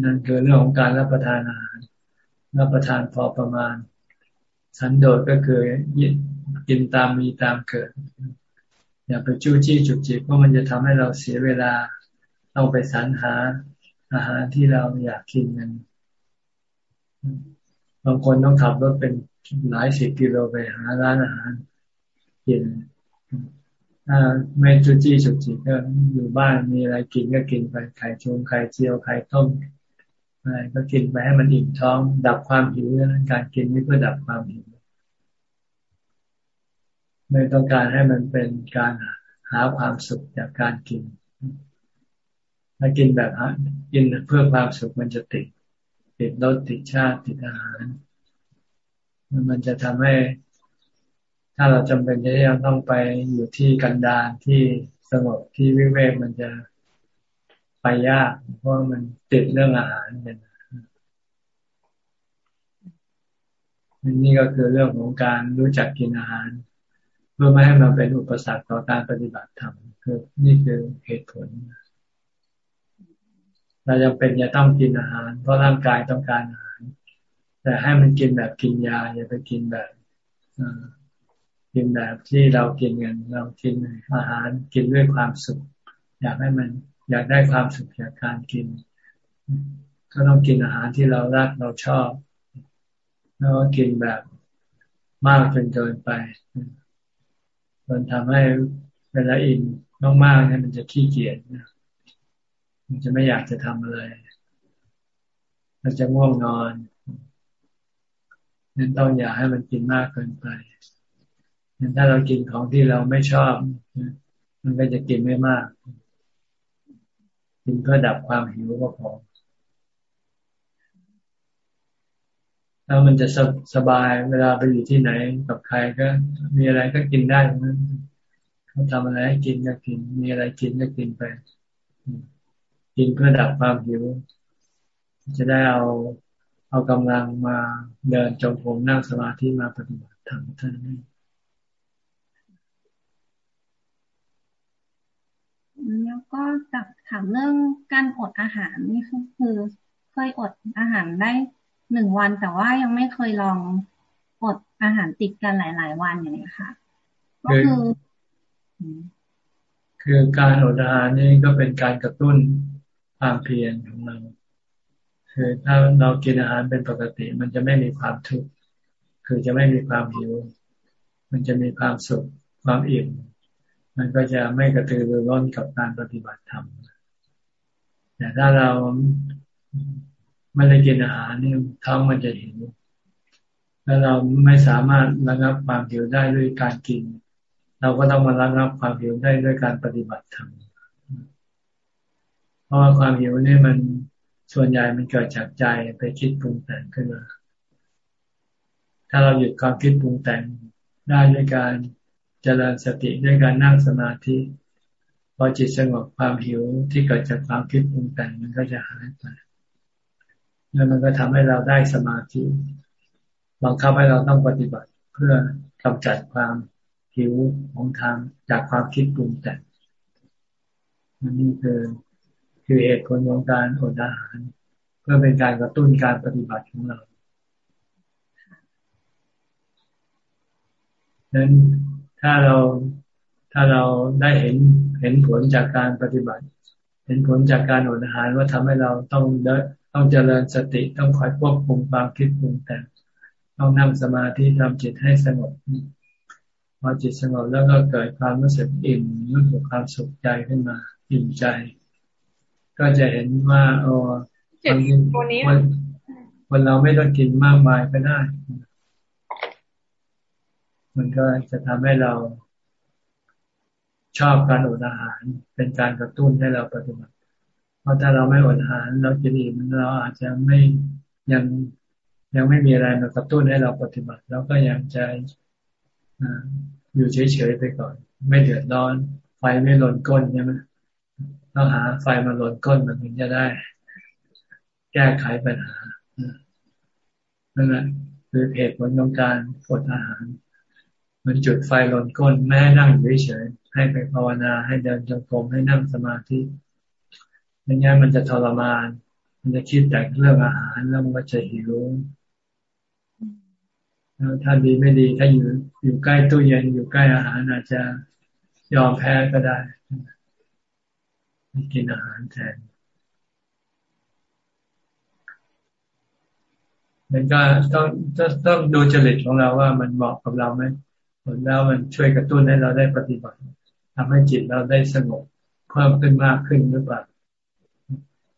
นั่นคือเรื่องของการรับประทานอาหาร รับประทานพอประมาณ สันโดษก็คือกินตามมีตามเกิด อย่าไปจู้จี้จุกจิกเพราะมันจะทำให้เราเสียเวลาต้องไปสรรหาอาหารที่เราอยากกินกันบางคนต้องขับรถเป็นหลายสิบกิโลไปหาร้านอาหารกิน ถ้าไม่จุจี้จุจิกก็อยู่บ้านมีอะไรกินก็กินไปไข่ชงไข่เจียวไข่ต้มอะไรก็กินไปให้มันอิ่มท้อง ดับความหิวนั้นการกินนี่เพื่อดับความหิวไม่ต้องการให้มันเป็นการหาความสุขจากการกิน ถ้ากินแบบกินเพื่อความสุขมันจะติดติดรสติดชาติติดอาหาร มันจะทำให้ ถ้าเราจำเป็นที่จะต้องไปอยู่ที่กันดารที่สงบที่วิเวกมันจะไปยาก เพราะมันติดเรื่องอาหารเนี่ยนี่ก็คือเรื่องของการรู้จักกินอาหารเพื่อไม่ให้มันเป็นอุปสรรคต่อการปฏิบัติธรรมคือนี่คือเหตุผล เราจำเป็นจะต้องกินอาหาร เพราะร่างกายต้องการอาหาร แต่ให้มันกินแบบกินยาอย่าไปกินแบบ กินแบบที่เรากินกันเรากินอาหารกินด้วยความสุข อยากให้มันอยากได้ความสุขจากการกิน ก็ต้องกินอาหารที่เรารักเราชอบแล้วก็กินแบบมากจนเกินไป มันทำให้เวลาอิ่มมากๆเนี่ยมันจะขี้เกียจมันจะไม่อยากจะทำอะไรมันจะง่วงนอนนั้นต้องอย่าให้มันกินมากเกินไป ถ้าเรากินของที่เราไม่ชอบ มันก็จะกินไม่มาก กินเพื่อดับความหิวก็พอแล้วมันจะสสบายเวลาไปอยู่ที่ไหนกับใครก็ มีอะไรก็กินได้นั้นเขาทำอะไรให้กินก็กิน มีอะไรกินก็กินไป กินเพื่อดับความหิว จะได้เอาเอากำลังมาเดินจงกรมนั่งสมาธิมาปฏิบัติธรรมท่านนี้ แล้วก็จะถามเรื่องการอดอาหารนี่คือเคยอดอาหารได้หนึ่งวัน แต่ว่ายังไม่เคยลองอดอาหารติดกันหลาย ๆ วันอย่างนี้ค่ะ ก็คือ คือการอดอาหารนี่ก็เป็นการกระตุ้นความเพียรของเราคือถ้าเรากินอาหารเป็นปกติ มันจะไม่มีความทุกข์คือจะไม่มีความหิว มันจะมีความสุขความอิ่ม มันก็จะไม่กระตือรือร้นกับการปฏิบัติธรรมแต่ถ้าเราไม่ได้กินอาหารนี่ท้องมันจะหิวแล้วเราไม่สามารถระงับความหิวได้ด้วยการกิน เราก็ต้องมาระงับความหิวได้ด้วยการปฏิบัติธรรมเพราะว่าความหิวนี่มันส่วนใหญ่มันเกิดจากใจไปคิดปรุงแต่งขึ้นมาถ้าเราหยุดความคิดปรุงแต่งได้ด้วยการ จริญสติด้วยการนั่งสมาธิพอจิตสงบความหิวที่เกิดจากความคิดปรุงแต่งมันก็จะหายไปแล้วมันก็ทำให้เราได้สมาธิบังคับให้เราต้องปฏิบัติเพื่อกำจัดความหิวของทางจากความคิดปรุงแต่งนี่คือคือเหตุผลของการอดอาหาร เพื่อเป็นการกระตุ้นการปฏิบัติของเราดังนั้น ถ้าเราถ้าเราได้เห็นเห็นผลจากการปฏิบัติ เห็นผลจากการอดอาหารว่าทำให้เราต้องเต้องเจริญสติต้องคอยควบคุมความคิดปรุงแต่งต้องนั่งสมาธิทำจิตให้สงบพอจิตสงบแล้วก็เกิดความรู้สึกอิ่มรู้สึกความสุขใจขึ้นมาอิ่มใจ ก็จะเห็นว่าโอ้วันวันเราไม่ต้องกินมากมายก็ได้ มันก็จะทำให้เราชอบการอดอาหาร เป็นการกระตุ้นให้เราปฏิบัติ เพราะถ้าเราไม่อดอาหารเรากินอิ่มเราอาจจะไม่ยังยังไม่มีอะไรมากระตุ้นให้เราปฏิบัติ แล้วก็ยังใจะอยู่เฉยๆไปก่อน ไม่เดือดร้อนไฟไม่หล่นก้นใช่ไหมต้องหาไฟมาหล่นก้นมันถึงจะได้ แก้ไขปัญหานั่นแหละคือเหตุผลของการอดอาหาร มันจุดไฟหล่นก้นแม่นั่งอยู่เฉยให้ไปภาวนาให้เดินจงกรมให้นั่งสมาธิไม่งั้นมันจะทรมาน มันจะคิดแต่เรื่องอาหารแล้วมันก็จะหิวแล้วถ้าดีไม่ดีถ้าอยู่อยู่ใกล้ตู้เย็นอยู่ใกล้อาหารอาจจะยอมแพ้ก็ได้กินอาหารแทนมันก็ต้องต้องดูจริตของเราว่ามันเหมาะกับเราไหม ผลแล้วมันช่วยกระตุ้นให้เราได้ปฏิบัติทำให้จิตเราได้สงบเพิ่มขึ้นมากขึ้นหรือเปล่า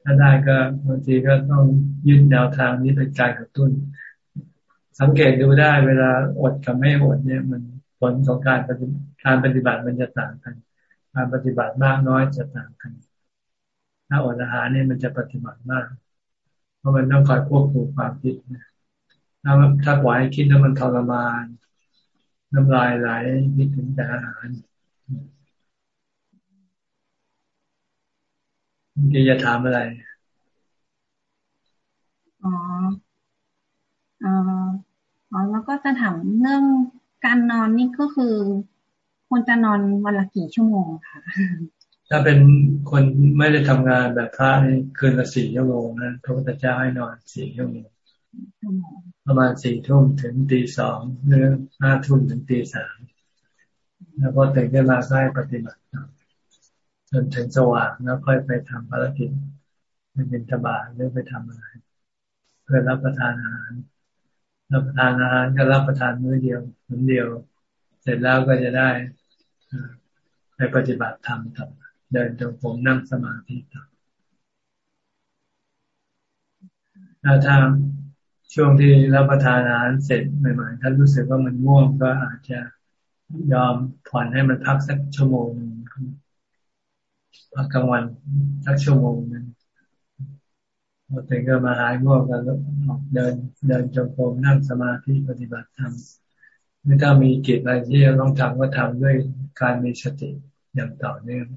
ถ้าได้ก็บางทีก็ต้องยึดแนวทางนี้เป็นการกระตุ้น สังเกตดูได้เวลาอดกับไม่อดเนี่ย มันผลของการปฏิการปฏิบัติมันจะต่างกัน การปฏิบัติมากน้อยจะต่างกัน ถ้าอดอาหารเนี่ยมันจะปฏิบัติมาก เพราะมันต้องคอยควบคุมความคิดนะถ้าถ้าปล่อยให้คิดแล้วมันทรมาน น้ำลายไหลคิดถึงแต่อาหารเมื่อกี้จะถามอะไร อ๋ออ๋อแล้วก็จะถามเรื่องการนอนนี่ก็คือควรจะนอนวันละกี่ชั่วโมงค่ะ ถ้าเป็นคนไม่ได้ทำงานแบบพระนี่คืนละสี่ชั่วโมงนะพระพุทธเจ้าให้นอนสี่ชั่วโมง ประมาณสี่ทุ่มถึงตีสองหรือห้าทุ่มถึงตีสามแล้วก็ตื่นขึ้นมาใช้ปฏิบัติจนถึงสว่างแล้วค่อยไปทำภารกิจไปบินทบาทหรือไปทำอะไร เพื่อรับประทานอาหาร รับประทานอาหารก็รับประทานมื้อเดียวมื้อเดียว เสร็จแล้วก็จะได้ไปปฏิบัติธรรมต่อเดินจงกรมนั่งสมาธิต่อถ้าถ้า ช่วงที่รับประทานอาหารเสร็จใหม่ๆท่านรู้สึกว่ามันง่วงก็อาจจะยอมผ่อนให้มันพักสักชั่วโมงพักกลางวันสักชั่วโมงนึงพอถึงก็มาหายง่วงกันแล้วเดิน เดินจงกรมนั่งสมาธิปฏิบัติธรรมถ้ามีกิจอะไรที่จะต้องทำก็ทำด้วยการมีสติอย่างต่อเนื่อง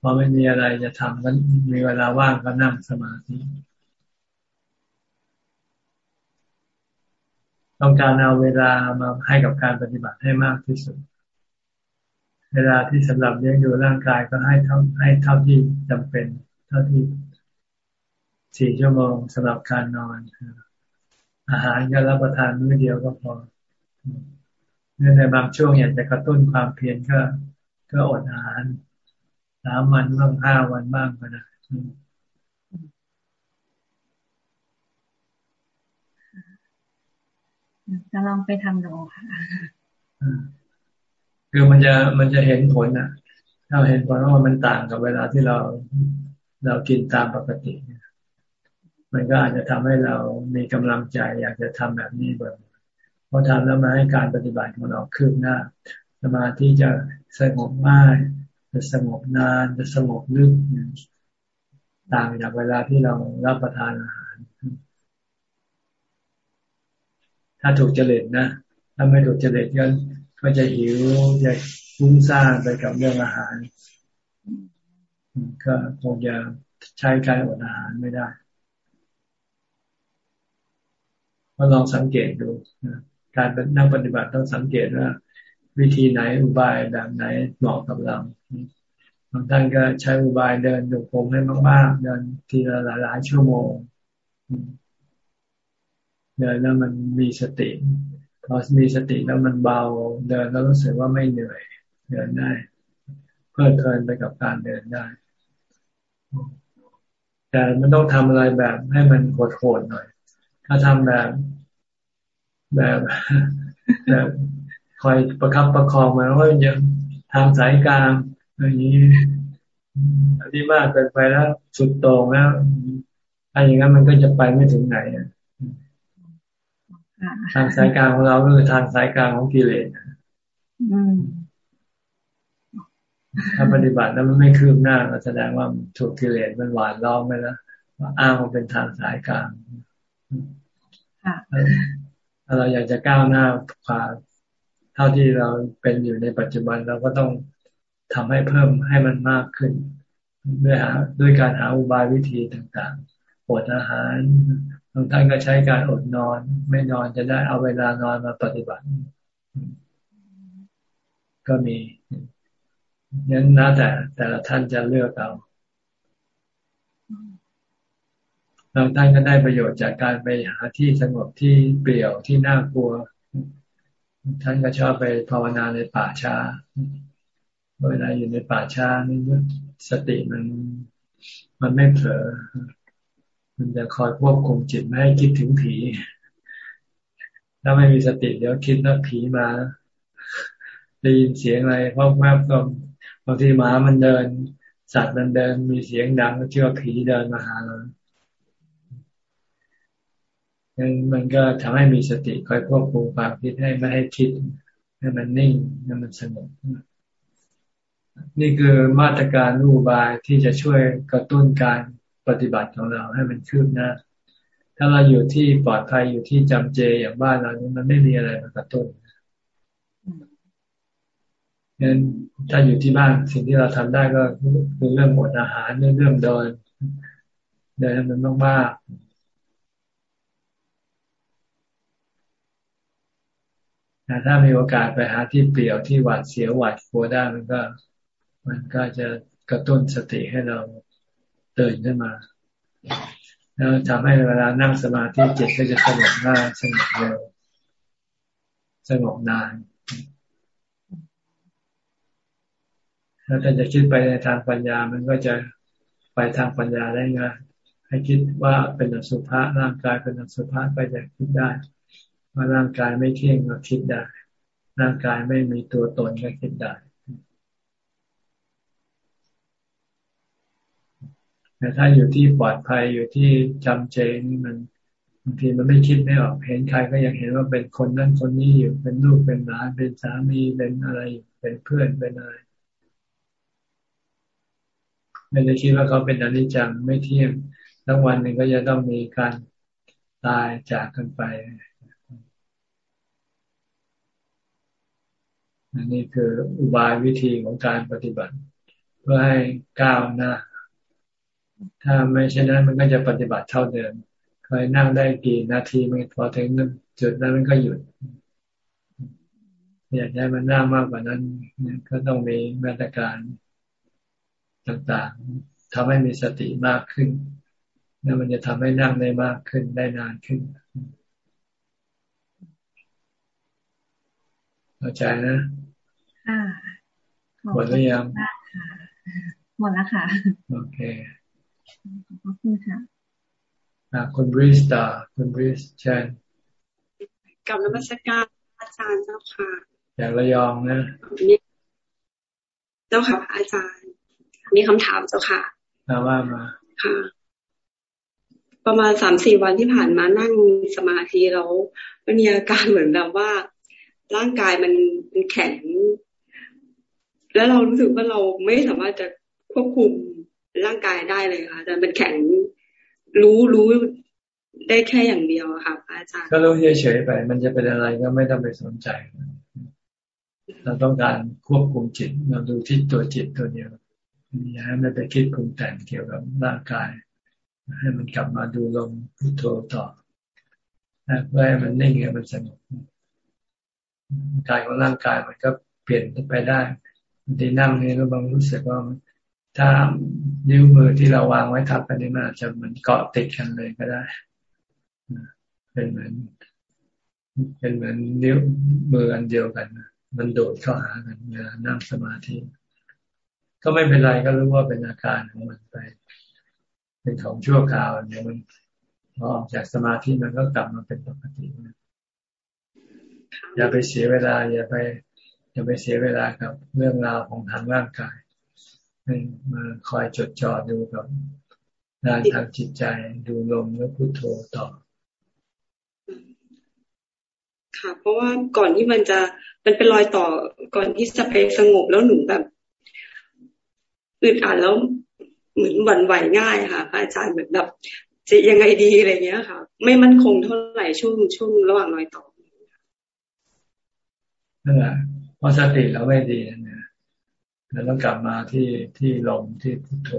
พอไม่มีอะไรจะทำก็มีเวลาว่างก็นั่งสมาธิต้องการเอาเวลามาให้กับการปฏิบัติให้มากที่สุด เวลาที่สำหรับเลี้ยงดูร่างกายก็ให้เท่าให้เท่าที่จำเป็น เท่าที่สี่ชั่วโมงสำหรับการนอน อาหารก็รับประทานมื้อเดียวก็พอในบางช่วงอยากจะกระตุ้นความเพียรก็ก็อดอาหาร สามวันบ้างห้าวันบ้างก็ได้จะลองไปทำดูค่ะคือมันจะมันจะเห็นผลอะ ถ้าเห็นผลว่ามันต่างกับเวลาที่เราเรากินตามปกติ มันก็อาจจะทำให้เรามีกำลังใจอยากจะทำแบบนี้แบบพอทำแล้วมาให้การปฏิบัติของเราคืบหน้า สมาธิจะสงบง่าย จะสงบนานจะสงบลึกต่างจากเวลาที่เรารับประทานอาหาร ถ้าถูกจริตนะ ถ้าไม่ถูกจริตก็ก็จะหิวจะฟุ้งซ่านไปกับเรื่องอาหาร ก็คงจะใช้การอดอาหารไม่ได้ก็ลองสังเกตดูการนั่งปฏิบัติต้องสังเกตว่า วิธีไหนอุบายแบบไหนเหมาะกับเรา บางท่านก็ใช้อุบายเดินดูผมให้มากๆ เดินทีละหลายๆชั่วโมง เดินแล้วมันมีสติ พอมีสติแล้วมันเบา เดินแล้วรู้สึกว่าไม่เหนื่อย เดินได้ เพลิดเพลินไปกับการเดินได้ แต่มันต้องทำอะไรแบบให้มันโหดๆหน่อย ถ้าทำแบบแบบแบบคอยประคับประคองมาว่ายังทางสายกลาง อย่างนี้อันนี้มากเกินไปแล้วสุดโต่งแล้วถ้าอย่างนั้นมันก็จะไปไม่ถึงไหนทางสายกลางของเราคือทางสายกลางของกิเลสถ้าปฏิบัติแล้วมันไม่คืบหน้าก็แสดงว่าถูกกิเลสมันหวานล้อมไปแล้วอ้างว่าเป็นทางสายกลางถ้าเราอยากจะก้าวหน้าผ่าเท่าที่เราเป็นอยู่ในปัจจุบันเราก็ต้อง ทำให้เพิ่มให้มันมากขึ้น ด้วยหาด้วยการหาอุบายวิธีต่างๆอดอาหารบางท่านก็ใช้การอดนอน ไม่นอนจะได้เอาเวลานอนมาปฏิบัติ ก็มีนั้นนะแต่แต่ละท่านจะเลือกเอาบางท่านก็ได้ประโยชน์จากการไปหาที่สงบที่เปลี่ยวที่น่ากลัว ท่านก็ชอบไปภาวนาในป่าช้า เวลาอยู่ในป่าช้านี่สติมันมันไม่เผลอ มันจะคอยควบคุมจิตไม่ให้คิดถึงผี ถ้าไม่มีสติเดี๋ยวคิดว่าผีมาได้ยินเสียงอะไรพวกแวบก็บางทีหมามันเดิน สัตว์มันเดินมีเสียงดังก็เชื่อผีเดินมาหาเรางั้นมันก็ทำให้มีสติคอยควบคุมความคิดให้ไม่ให้คิดให้มันนิ่งให้มันสงบ นี่คือมาตรการรูบายที่จะช่วยกระตุ้นการปฏิบัติของเราให้มันคืบหน้า ถ้าเราอยู่ที่ปลอดภัยอยู่ที่จำเจอย่างบ้านเรานี้มันไม่มีอะไรมากระตุ้นงั้นถ้าอยู่ที่บ้านสิ่งที่เราทำได้ก็คือเรื่องหมดอาหารเรื่องเรื่องเดินเดินมันมากแต่ถ้ามีโอกาสไปหาที่เปลี่ยวที่หวาดเสียวหวาดกลัวได้มันก็ มันก็จะกระตุ้นสติให้เราตื่นขึ้นมาแล้วทำให้เวลานั่งสมาธิจิตก็จะสงบง่ายสงบเร็วสงบนานแล้วถ้าจะคิดไปในทางปัญญา มันก็จะไปทางปัญญาได้ง่ายให้คิดว่าเป็นอสุภะร่างกายเป็นอสุภะก็จะคิดได้ ว่าร่างกายไม่เที่ยงก็คิดได้ ร่างกายไม่มีตัวตนก็คิดได้ แต่ถ้าอยู่ที่ปลอดภัยอยู่ที่จำเจนี่มันบางทีมันไม่คิดไม่ออกเห็นใครก็ยังเห็นว่าเป็นคนนั่นคนนี้อยู่เป็นลูกเป็นหลานเป็นสามีเป็นอะไรเป็นเพื่อนเป็นอะไรไม่ได้คิดว่าเขาเป็นอนิจจังไม่เที่ยงทั้งวันหนึ่งก็จะต้องมีการตายจากกันไปอันนี้คืออุบายวิธีของการปฏิบัติ เพื่อให้ก้าวหน้า ถ้าไม่เช่นนั้นมันก็จะปฏิบัติเท่าเดิมเคยนั่งได้กี่นาทีมันพอถึงจุดนั้นมันก็หยุดอยากให้มันนั่งมากกว่านั้นก็ต้องมีมาตรการต่างๆทำให้มีสติมากขึ้น แล้วมันจะทำให้นั่งได้มากขึ้นได้นานขึ้นเข้าใจนะค่ะหมดหรือยังหมดแล้วค่ะ โอเค ขอบคุณค่ะคุณบริสตาคุณบริสเชนกับนมัสการอาจารย์เจ้าค่ะอย่างระยองนะเจ้าค่ะ อาจารย์ มีคำถามเจ้าค่ะมาว่ามาค่ะ ประมาณสามสี่วันที่ผ่านมานั่งสมาธิแล้วมันมีอาการเหมือนแบบว่า ร่างกายมันมันแข็ง แล้วเรารู้สึกว่าเราไม่สามารถจะควบคุม ร่างกายได้เลยค่ะแต่มันแข็งรู้รู้ได้แค่อย่างเดียวค่ะอาจารย์ก็รู้เฉยๆไป มันจะเป็นอะไรก็ไม่ต้องไปสนใจ เราต้องการควบคุมจิต เราดูที่ตัวจิตตัวเดียวอย่าให้มันไปคิดปรุงแต่งเกี่ยวกับร่างกาย ให้มันกลับมาดูลมพุทโธต่อเพื่อให้มันนิ่งให้มันสงบกายของร่างกายมันก็เปลี่ยนไปได้ที่นั่งนี่เราบางรู้สึกว่า ถ้านิ้วมือที่เราวางไว้ทับกันนี่มันอาจจะเหมือนเกาะติดกันเลยก็ได้ เป็นเหมือน เป็นเหมือนนิ้วมืออันเดียวกัน มันโดดเข้าหากันเวลานั่งสมาธิ ก็ไม่เป็นไรก็รู้ว่าเป็นอาการของมันไป เป็นของชั่วคราวเดี๋ยวมันพอออกจากสมาธิมันก็กลับมาเป็นปกติอย่าไปเสียเวลา อย่าไป อย่าไปเสียเวลากับเรื่องราวของทางร่างกาย มาคอยจดจ่อดูกับงานทางจิตใจดูลมแล้วพุโทโธต่อ ค่ะ เพราะว่าก่อนที่มันจะมันเป็นรอยต่อก่อนที่จะไปสงบแล้วหนูแบบอึดอัดแล้วเหมือนหวั่นไหวง่ายค่ะพระอาจารย์เหมือนแบบจะยังไงดีอะไรเงี้ยค่ะ ไม่มั่นคงเท่าไหร่ช่วงช่วงระหว่างรอยต่อนั่นแหละเพราะสติเราไม่ดีนะ เราต้องกลับมาที่ที่ลมที่พุทโธ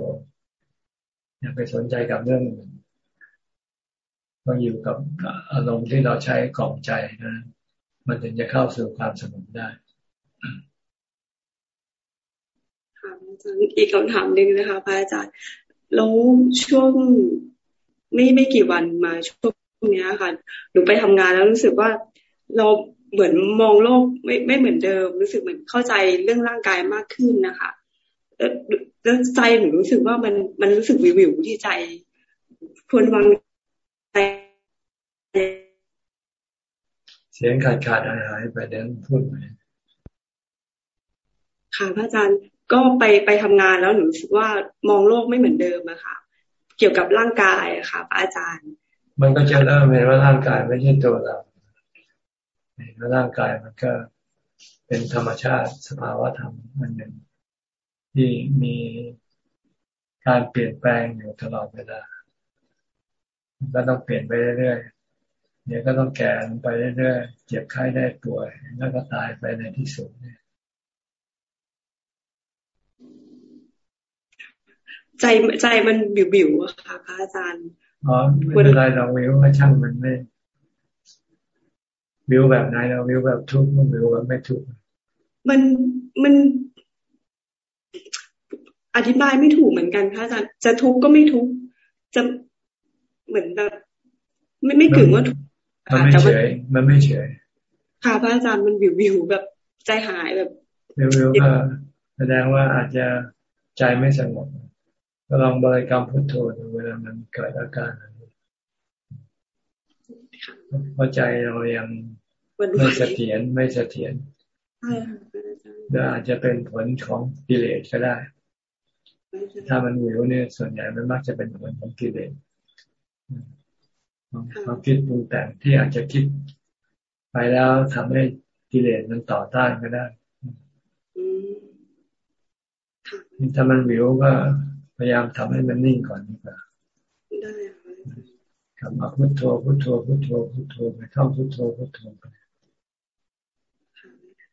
อย่าไปสนใจกับเรื่องอื่นต้องอยู่กับอารมณ์ที่เราใช้กล่อมใจนะ มันถึงจะเข้าสู่ความสงบได้ค่ะอาจารย์อีกคำถามหนึ่งนะคะพระอาจารย์แล้วช่วงไม่ไม่กี่วันมาช่วงนี้ค่ะหนูไปทำงานแล้วรู้สึกว่าเรา เหมือนมองโลกไม่ไม่เหมือนเดิม รู้สึกเหมือนเข้าใจเรื่องร่างกายมากขึ้นนะคะแล้วใจหนูรู้สึกว่ามันมันรู้สึกวิววิวที่ใจควรวางใจเสียงขาดขาดหายหายไปเดินพูดไปค่ะพระอาจารย์ก็ไปไปทำงานแล้วหนูรู้สึกว่ามองโลกไม่เหมือนเดิมอะค่ะ เกี่ยวกับร่างกายอะค่ะพระอาจารย์ มันก็จะเริ่มเห็นว่าร่างกายไม่ใช่ตัวเรา แล้วร่างกายมันก็เป็นธรรมชาติสภาวะธรรมอันหนึ่ง ที่มีการเปลี่ยนแปลงอยู่ตลอดเวลา ก็ต้องเปลี่ยนไปเรื่อยๆเดี๋ยวก็ต้องแก่ไปเรื่อยๆเจ็บไข้ได้ป่วย แล้วก็ตายไปในที่สุดเนี่ยใจใจมันบิวๆอะค่ะพระอาจารย์อ๋อไม่เป็นไรเราวิวว่าช่างมันไม่ วิวแบบไหนเราวิวแบบทุกข์วิวแบบไม่ทุกข์มันมันอธิบายไม่ถูกเหมือนกันค่ะอาจารย์จะทุกข์ก็ไม่ทุกข์จะเหมือนแบบไม่ไม่ถึงว่าทุกข์มันไม่เฉยมันไม่เฉยค่ะพระอาจารย์มันวิววิวแบบใจหายแบบวิววิวก็แสดงว่าอาจจะใจไม่สงบก็ลองบริกรรมพุทโธดูเวลามันเกิดอาการเพราะใจเรายัง ไม่เสถียรไม่เสถียรหรืออาจจะเป็นผลของกิเลสก็ได้ ถ้ามันวิวเนี่ยส่วนใหญ่มันมักจะเป็นผลของกิเลสความคิดปรุงแต่งที่อาจจะคิดไปแล้วทำให้กิเลสมันต่อต้านก็ได้ถ้ามันวิวก็พยายามทำให้มันนิ่งก่อนดีกว่าได้กลับมาพุทโธพุทโธพุทโธพุทโธไปท่องพุทโธพุทโธไป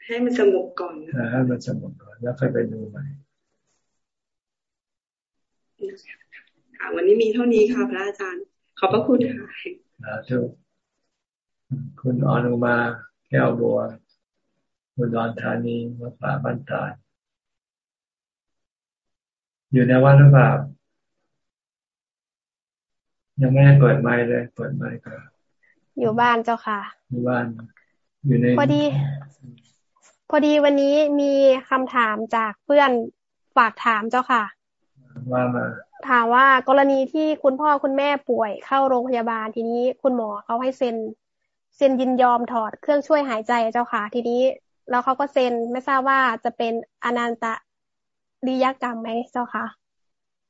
ให้มันสงบก่อนให้มันสงบก่อน แล้วค่อยไปดูใหม่ค่ะวันนี้มีเท่านี้ค่ะ พระอาจารย์ ขอบพระคุณค่ะสาธุคุณอนุมา แก้วบัวคุณดอนธานีมาป่าบ้านตาอยู่ในวัดหรือเปล่ายังไม่ได้เปิดไมค์เลยเปิดไมค์ก็อยู่บ้านเจ้าค่ะ อยู่บ้าน อยู่ในพอดี พอดีวันนี้มีคำถามจากเพื่อนฝากถามเจ้าค่ะว่ามาถามว่ากรณีที่คุณพ่อคุณแม่ป่วยเข้าโรงพยาบาลทีนี้คุณหมอเขาให้เซ็นเซ็นยินยอมถอดเครื่องช่วยหายใจเจ้าค่ะ ทีนี้แล้วเขาก็เซ็นไม่ทราบว่าจะเป็นอนันตริยกรรมไหมเจ้าค่ะ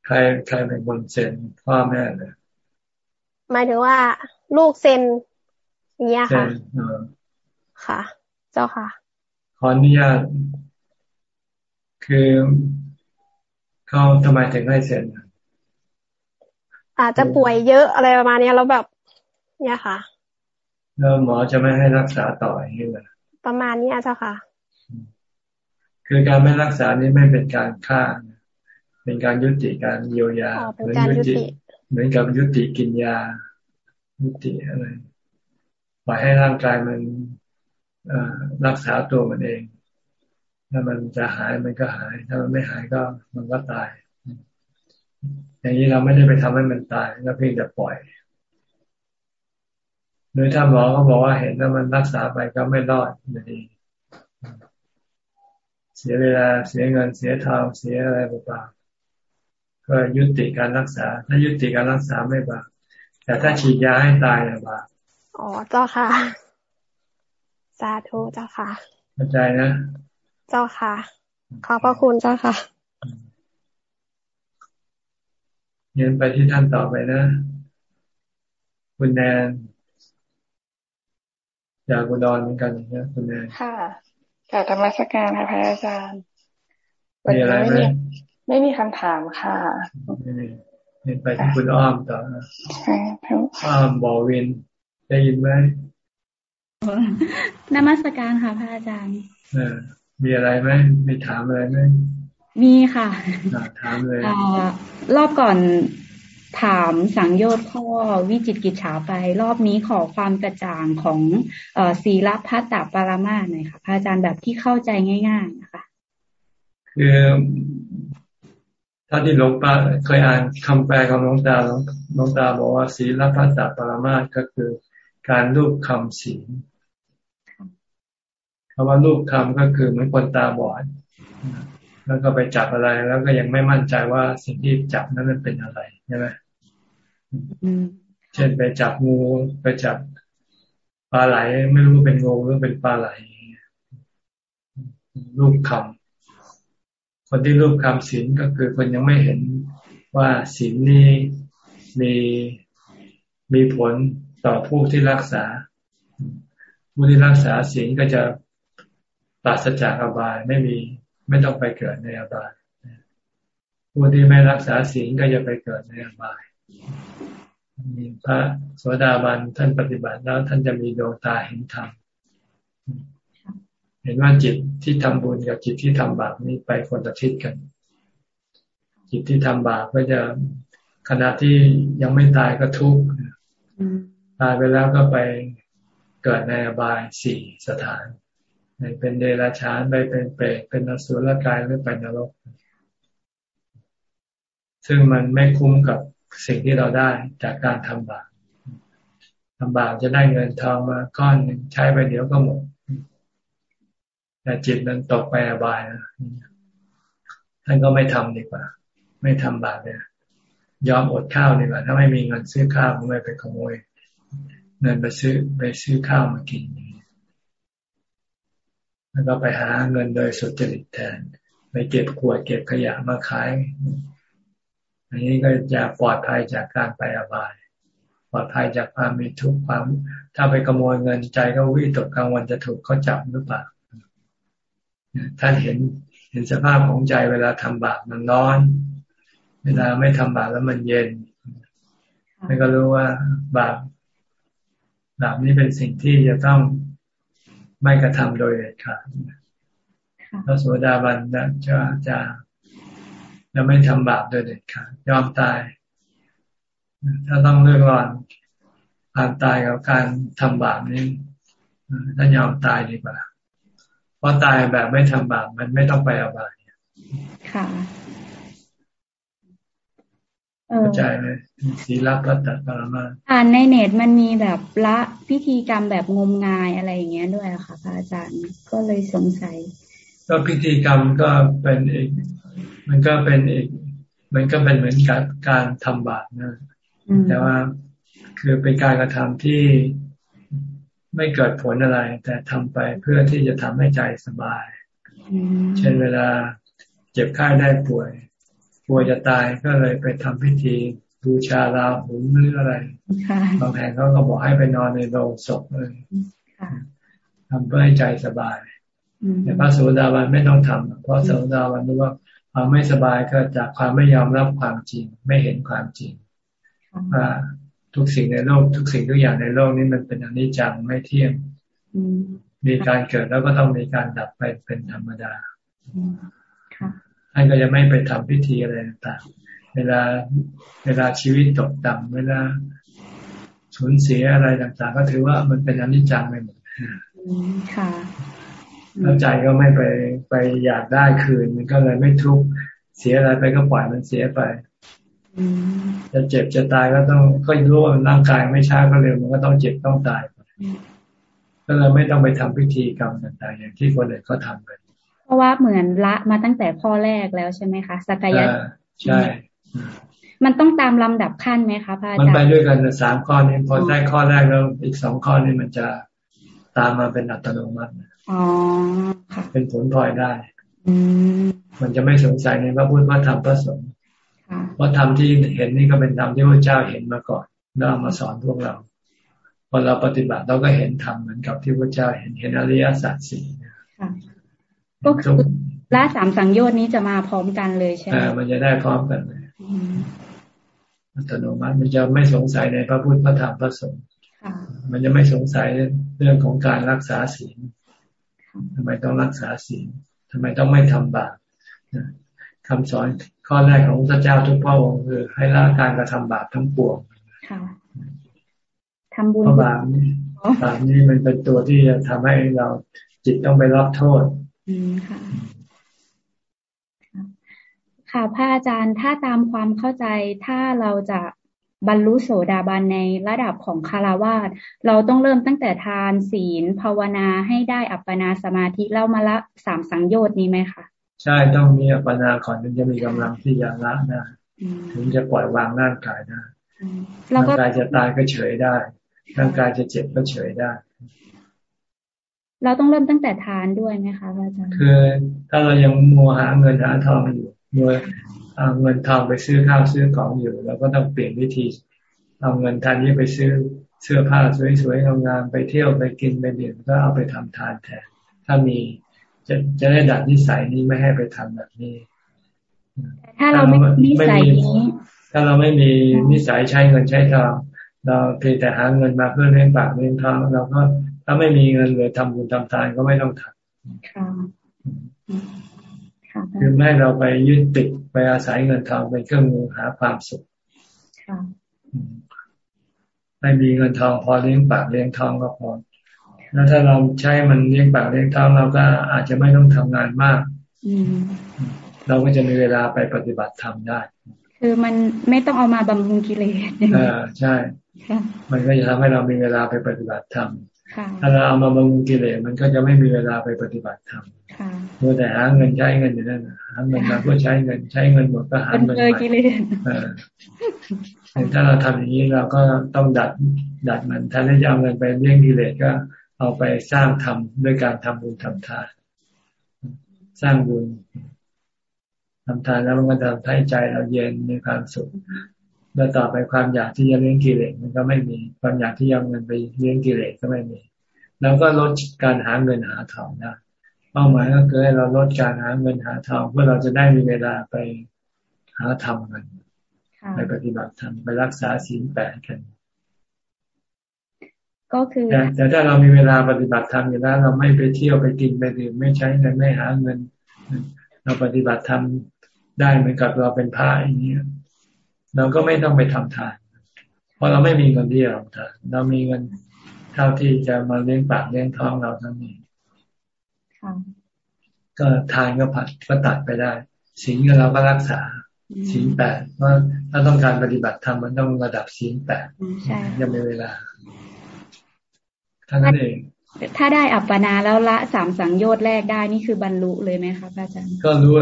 ใครใครเป็นคนเซ็นพ่อแม่เลยหมายถึงว่าลูกเซ็นอย่างเงี้ยค่ะ ค่ะ เจ้าค่ะ ขออนุญาต คือเขาทำไมถึงให้เซ็นอาจจะป่วยเยอะอะไรประมาณนี้แล้วแบบ เนี่ยค่ะ แล้วหมอจะไม่ให้รักษาต่ออย่างนี้เลยประมาณนี้เจ้าค่ะ คือการไม่รักษานี้ไม่เป็นการฆ่า เป็นการยุติการเยียวยาเหมือนยุติ เหมือนกับยุติกินยา ยุติอะไรปล่อยให้ร่างกายมัน รักษาตัวมันเอง ถ้ามันจะหายมันก็หาย ถ้ามันไม่หายก็มันก็ตาย อย่างนี้เราไม่ได้ไปทำให้มันตายเราเพียงแต่ปล่อยหรือถ้าหมอเขาบอกว่าเห็นว่ามันรักษาไปก็ไม่รอดอยู่ดีเสียเวลาเสียเงินเสียทองเสียอะไรเปล่าก็ยุติการรักษา ถ้ายุติการรักษาไม่บาปแต่ถ้าฉีดยาให้ตายเนี่ยบาปอ๋อเจ้าค่ะ สาธุเจ้าค่ะเข้าใจนะ เจ้าค่ะ ขอบพระคุณเจ้าค่ะเยินไปที่ท่านต่อไปนะ คุณแนนอยากอุดรเหมือนกันนะคุณแม่ค่ะจากธรรมสการค่ะพระอาจารย์มีอะไรไหมไม่มีคำถามค่ะเห็นไปที่คุณอ้อมต่อใช่อ้อมบอวิน ได้ยินไหม นมัสการค่ะพระอาจารย์มีอะไรไหมมีถามอะไรไหมมีค่ะถามเลยรอบก่อนถามสังโยชน์ข้อวิจิตกิจฉาไป รอบนี้ขอความกระจ่างของอศีลพัตตปรามาหน่อยค่ะพระอาจารย์แบบที่เข้าใจง่ายๆนะคะคือถ้าที่หลวงตาเคยอ่านคำแปลของหลวงตาหลวงตาบอกว่าศีลพัตตปรามาก็คือ การรูปคำศีคำว่ารูปคำก็คือเหมือนคนตาบอดแล้วก็ไปจับอะไรแล้วก็ยังไม่มั่นใจว่าสิ่งที่จับนั้นมันเป็นอะไรใช่ไหมเช่นไปจับงูไปจับปลาไหล ไม่รู้เป็นงูหรือเป็นปลาไหล รูปคำคนที่รูปคำศีลก็คือคนยังไม่เห็นว่าศีลนี้มีมีผล ต่อผู้ที่รักษา ผู้ที่รักษาศีลก็จะปราศจากอบายไม่มีไม่ต้องไปเกิดในอบายผู้ที่ไม่รักษาศีลก็จะไปเกิดในอบายมีพระโสดาบันท่านปฏิบัติแล้วท่านจะมีดวงตาเห็นธรรมเห็นว่าจิตที่ทำบุญกับจิตที่ทำบาปนี้ไปคนละทิศกัน จิตที่ทำบาปก็จะขณะที่ยังไม่ตายก็ทุกข์ ตายไปแล้วก็ไปเกิดในอบายสี่สถานเป็นเดรัจฉานไปเป็นเปรตเป็นอสุรกายหรือไปนรก ซึ่งมันไม่คุ้มกับสิ่งที่เราได้จากการทำบาปทำบาปจะได้เงินทองมาก้อนหนึ่งใช้ไปเดี๋ยวก็หมดแต่จิตมันตกไปอบายนะท่านก็ไม่ทำดีกว่า ไม่ทำบาปเนี่ยยอมอดข้าวดีกว่า ถ้าไม่มีเงินซื้อข้าวก็ไม่ไปขโมย เงินไปซื้อไปซื้อข้าวมากินแล้วก็ไปหาเงินโดยสุจริตแทน ไปเก็บขวดเก็บขยะมาขาย อันนี้ก็จะปลอดภัยจากการไปอบาย ปลอดภัยจากความมีทุกข์ความ ถ้าไปขโมยเงินใจก็วิตกกลางวันจะถูกเขาจับหรือเปล่าท่านเห็นเห็นสภาพของใจเวลาทำบาปมันร้อน เวลาไม่ทำบาปแล้วมันเย็นไม่ก็รู้ว่าบาป บาปนี้เป็นสิ่งที่จะต้องไม่กระทำโดยเด็ดขาดพระโสดาบันจะจะจะไม่ทำบาปโดยเด็ดขาดยอมตาย ถ้าต้องเลือกระหว่างการตายกับการทำบาปนี้ถ้ายอมตายดีกว่าเพราะตายแบบไม่ทำบาปมันไม่ต้องไปอบายค่ะ เข้าใจไหมศีลพัตตปรมาอ่านในเน็ตมันมีแบบละพิธีกรรมแบบงมงายอะไรอย่างเงี้ยด้วยค่ะพระอาจารย์ก็เลยสงสัย ก็พิธีกรรมก็เป็นอีกมันก็เป็นอีกมันก็เป็นเหมือนกับการทำบาปนะแต่ว่าคือเป็นการกระทำที่ไม่เกิดผลอะไร แต่ทำไปเพื่อที่จะทำให้ใจสบาย เช่นเวลาเจ็บไข้ได้ป่วย กลัวจะตายก็เลยไปทำพิธีบูชาลาหุนหรืออะไรบางแห่งเขาก็บอกให้ไปนอนในโรงศพเลยทำเพื่อให้ใจสบายแต่พระสุดาวันไม่ต้องทำเพราะสุดาวันรู้ว่าความไม่สบายก็จากความไม่ยอมรับความจริง ไม่เห็นความจริงว่าทุกสิ่งในโลก ทุกสิ่งทุกอย่างในโลกนี้มันเป็นอนิจจังไม่เที่ยงมีการเกิดแล้วก็ต้องมีการดับไปเป็นธรรมดา ท่านก็จะไม่ไปทำพิธีอะไรต่างๆเวลาเวลาชีวิตตกต่ำเวลาสูญเสียอะไรต่างๆ ก็ถือว่ามันเป็นอนิจจังไปหมดค่ะแล้วใจก็ไม่ไปไปอยากได้คืน มันก็เลยไม่ทุกข์เสียอะไรไปก็ปล่อยมันเสียไปจะเจ็บจะตายก็ต้องก็รู้ว่าร่างกายไม่ช้าก็เร็วมันก็ต้องเจ็บต้องตายก็เลยไม่ต้องไปทำพิธีกรรมต่างๆอย่างที่คนอื่นเขาทากัน เพราะว่าเหมือนละมาตั้งแต่ข้อแรกแล้วใช่ไหมคะสกายะใช่ มันต้องตามลำดับขั้นไหมคะพระอาจารย์มันไปด้วยกันสามข้อนี้พอได้ข้อแรกแล้วอีกสองข้อนี้มันจะตามมาเป็นอัตโนมัติอ๋อค่ะเป็นผลพลอยได้อืมันจะไม่สงสัยในพระพุทธพระธรรมพระสงฆ์เพราะธรรมที่เห็นนี่ก็เป็นธรรมที่พระเจ้าเห็นมาก่อนแล้วมาสอนพวกเราพอเราปฏิบัติเราก็เห็นธรรมเหมือนกับที่พระเจ้าเห็นเห็นอริยสัจสี่ ก็คือละสามสังโยชน์นี้จะมาพร้อมกันเลยใช่ไหมมันจะได้พร้อมกันเลยอัตโนมัติมันจะไม่สงสัยในพระพุทธพระธรรมพระสงฆ์มันจะไม่สงสัยเรื่องของการรักษาศีลทำไมต้องรักษาศีลทำไมต้องไม่ทำบาปคำสอนข้อแรกของพระเจ้าทุกพระองค์คือให้ละการกระทำบาปทั้งปวงทำบุญบาปนี่บาปนี่มันเป็นตัวที่จะทำให้เราจิตต้องไปรับโทษ อืมค่ะค่ะพระอาจารย์ถ้าตามความเข้าใจถ้าเราจะบรรลุโสดาบันในระดับของคารวาสเราต้องเริ่มตั้งแต่ทานศีลภาวนาให้ได้อัปปนาสมาธิแล้วมาละสามสังโยชน์นี้ไหมคะใช่ต้องมีอัปปนาก่อนถึงจะมีกำลังที่จะละได้ถึงจะปล่อยวางร่างกายได้ร่างกายจะตายก็เฉยได้ร่างกายจะเจ็บก็เฉยได้ เราต้องเริ่มตั้งแต่ทานด้วยไหมคะอาจารย์คือถ้าเรายังมัวหาเงินหาทองอยู่มัวเอาเงินทองไปซื้อข้าวซื้อของอยู่เราก็ต้องเปลี่ยนวิธี เอาเงินทานนี้ไปซื้อเสื้อผ้าสวยๆงามๆไปเที่ยวไปกินไปดื่มก็เอาไปทำทานแทนถ้ามีจะจะได้ดัดนิสัยนี้ไม่ให้ไปทำแบบนี้ ถ้าเราไม่มีนิสัยนี้ถ้าเราไม่มีนิสัยใช้เงินใช้ทองเราเพียงแต่หาเงินมาเพื่อเลี้ยงปากเลี้ยงท้องเราก็ ถ้าไม่มีเงินเหลือทำบุญทำทานก็ไม่ต้องทำค่ะคือไม่เราไปยึดติดไปอาศัยเงินทองเป็นเครื่องมือหาความสุขไม่มีเงินทองพอเลี้ยงปากเลี้ยงท้องก็พอ แล้วถ้าเราใช้มันเลี้ยงปากเลี้ยงท้องเราก็อาจจะไม่ต้องทำงานมากเราก็จะมีเวลาไปปฏิบัติธรรมได้ คือมันไม่ต้องเอามาบำรุงกิเลสอ่าใช่ มันก็จะทำให้เรามีเวลาไปปฏิบัติธรรม ถ้าเราเอามาบำรุงกิเลสมันก็จะไม่มีเวลาไปปฏิบัติธรรมมัวแต่หาเงินใช้เงินอยู่นั่นหาเงินมาเพื่อใช้เงินใช้เงินหมดก็หาเงินใหม่ถ้าเราทำอย่างนี้เราก็ต้องดัดดัดมันถ้าได้ยาวเงินไปเลี้ยงกิเลสก็เอาไปสร้างทำด้วยการทำบุญทำทานสร้างบุญทำทานแล้วมันก็ทำให้ใจเราเย็นมีความสุข แล้วต่อไปความอยากที่จะเลี้ยงกิเลสมันก็ไม่มี ความอยากที่จะเงินไปเลี้ยงกิเลสก็ไม่มี แล้วก็ลดการหาเงินหาทองได้เป้าหมายก็คือให้เราลดการหาเงินหาทองเพื่อเราจะได้มีเวลาไปหาธรรมกันไปปฏิบัติธรรมไปรักษาศีลแปดกันก็คือแต่ถ้าเรามีเวลาปฏิบัติธรรมอยู่แล้ว เราไม่ไปเที่ยวไปกินไปดื่มไม่ใช้เงินไม่หาเงิน เราปฏิบัติธรรมได้เหมือนกับเราเป็นพระอย่างนี้ เราก็ไม่ต้องไปทำทาน เพราะเราไม่มีเงินที่จะทำทานเรามีเงินเท่าที่จะมาเลี้ยงปากเลี้ยงท้องเราทั้งนี้ก็ทานก็ผัดก็ตัดไปได้ศีลก็เราก็รักษาศีลแปดว่าถ้าต้องการปฏิบัติธรรมมันต้องระดับศีลแปดยังมีเวลาท่านั้นเอง ถ้าได้อัปปนาแล้วละสามสังโยชน์แรกได้นี่คือบรรลุเลยไหมคะอาจารย์ ก็รู้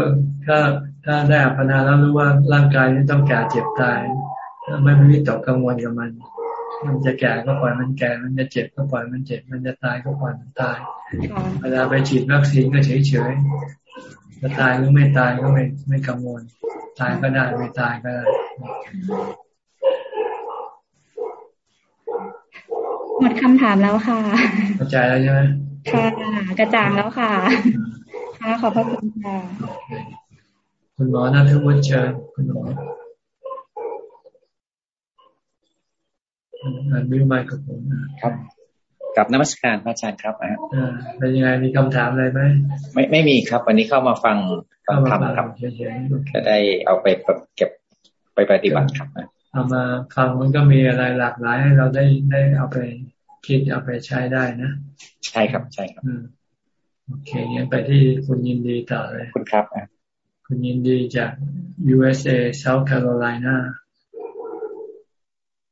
ถ้าถ้าได้อัปปนาแล้วรู้ว่าร่างกายนี้ต้องแก่เจ็บตายไม่ไม่วิตกกังวลกับมัน มันจะแก่ก็ปล่อยมันแก่ มันจะเจ็บก็ปล่อยมันเจ็บ มันจะตายก็ปล่อยมันตาย เวลาไปฉีดวัคซีนก็เฉยเฉยจะตายหรือไม่ตายก็ไม่ไม่กังวล ตายก็ได้ไม่ตายก็ได้ หมดคำถามแล้วค่ะกระจายแล้วใช่ไหมค่ะกระจ่างแล้วค่ะ ค่ะ ขอบพระคุณค่ะคุณหมอนัทวุฒิเชิญคุณหมออันวิไมค์กับผมครับกับนมัสการพระอาจารย์ครับอ่าเป็นยังไงมีคำถามอะไรไหมไม่ไม่มีครับ วันนี้เข้ามาฟังฟังธรรมครับจะได้เอาไปเก็บไปปฏิบัติครับ เอามาฟังมันก็มีอะไรหลากหลายให้เราได้ได้เอาไปคิดเอาไปใช้ได้นะ ใช่ครับใช่ครับโอเคงั้นไปที่คุณยินดีต่อเลยคุณครับคุณยินดีจาก USA South Carolina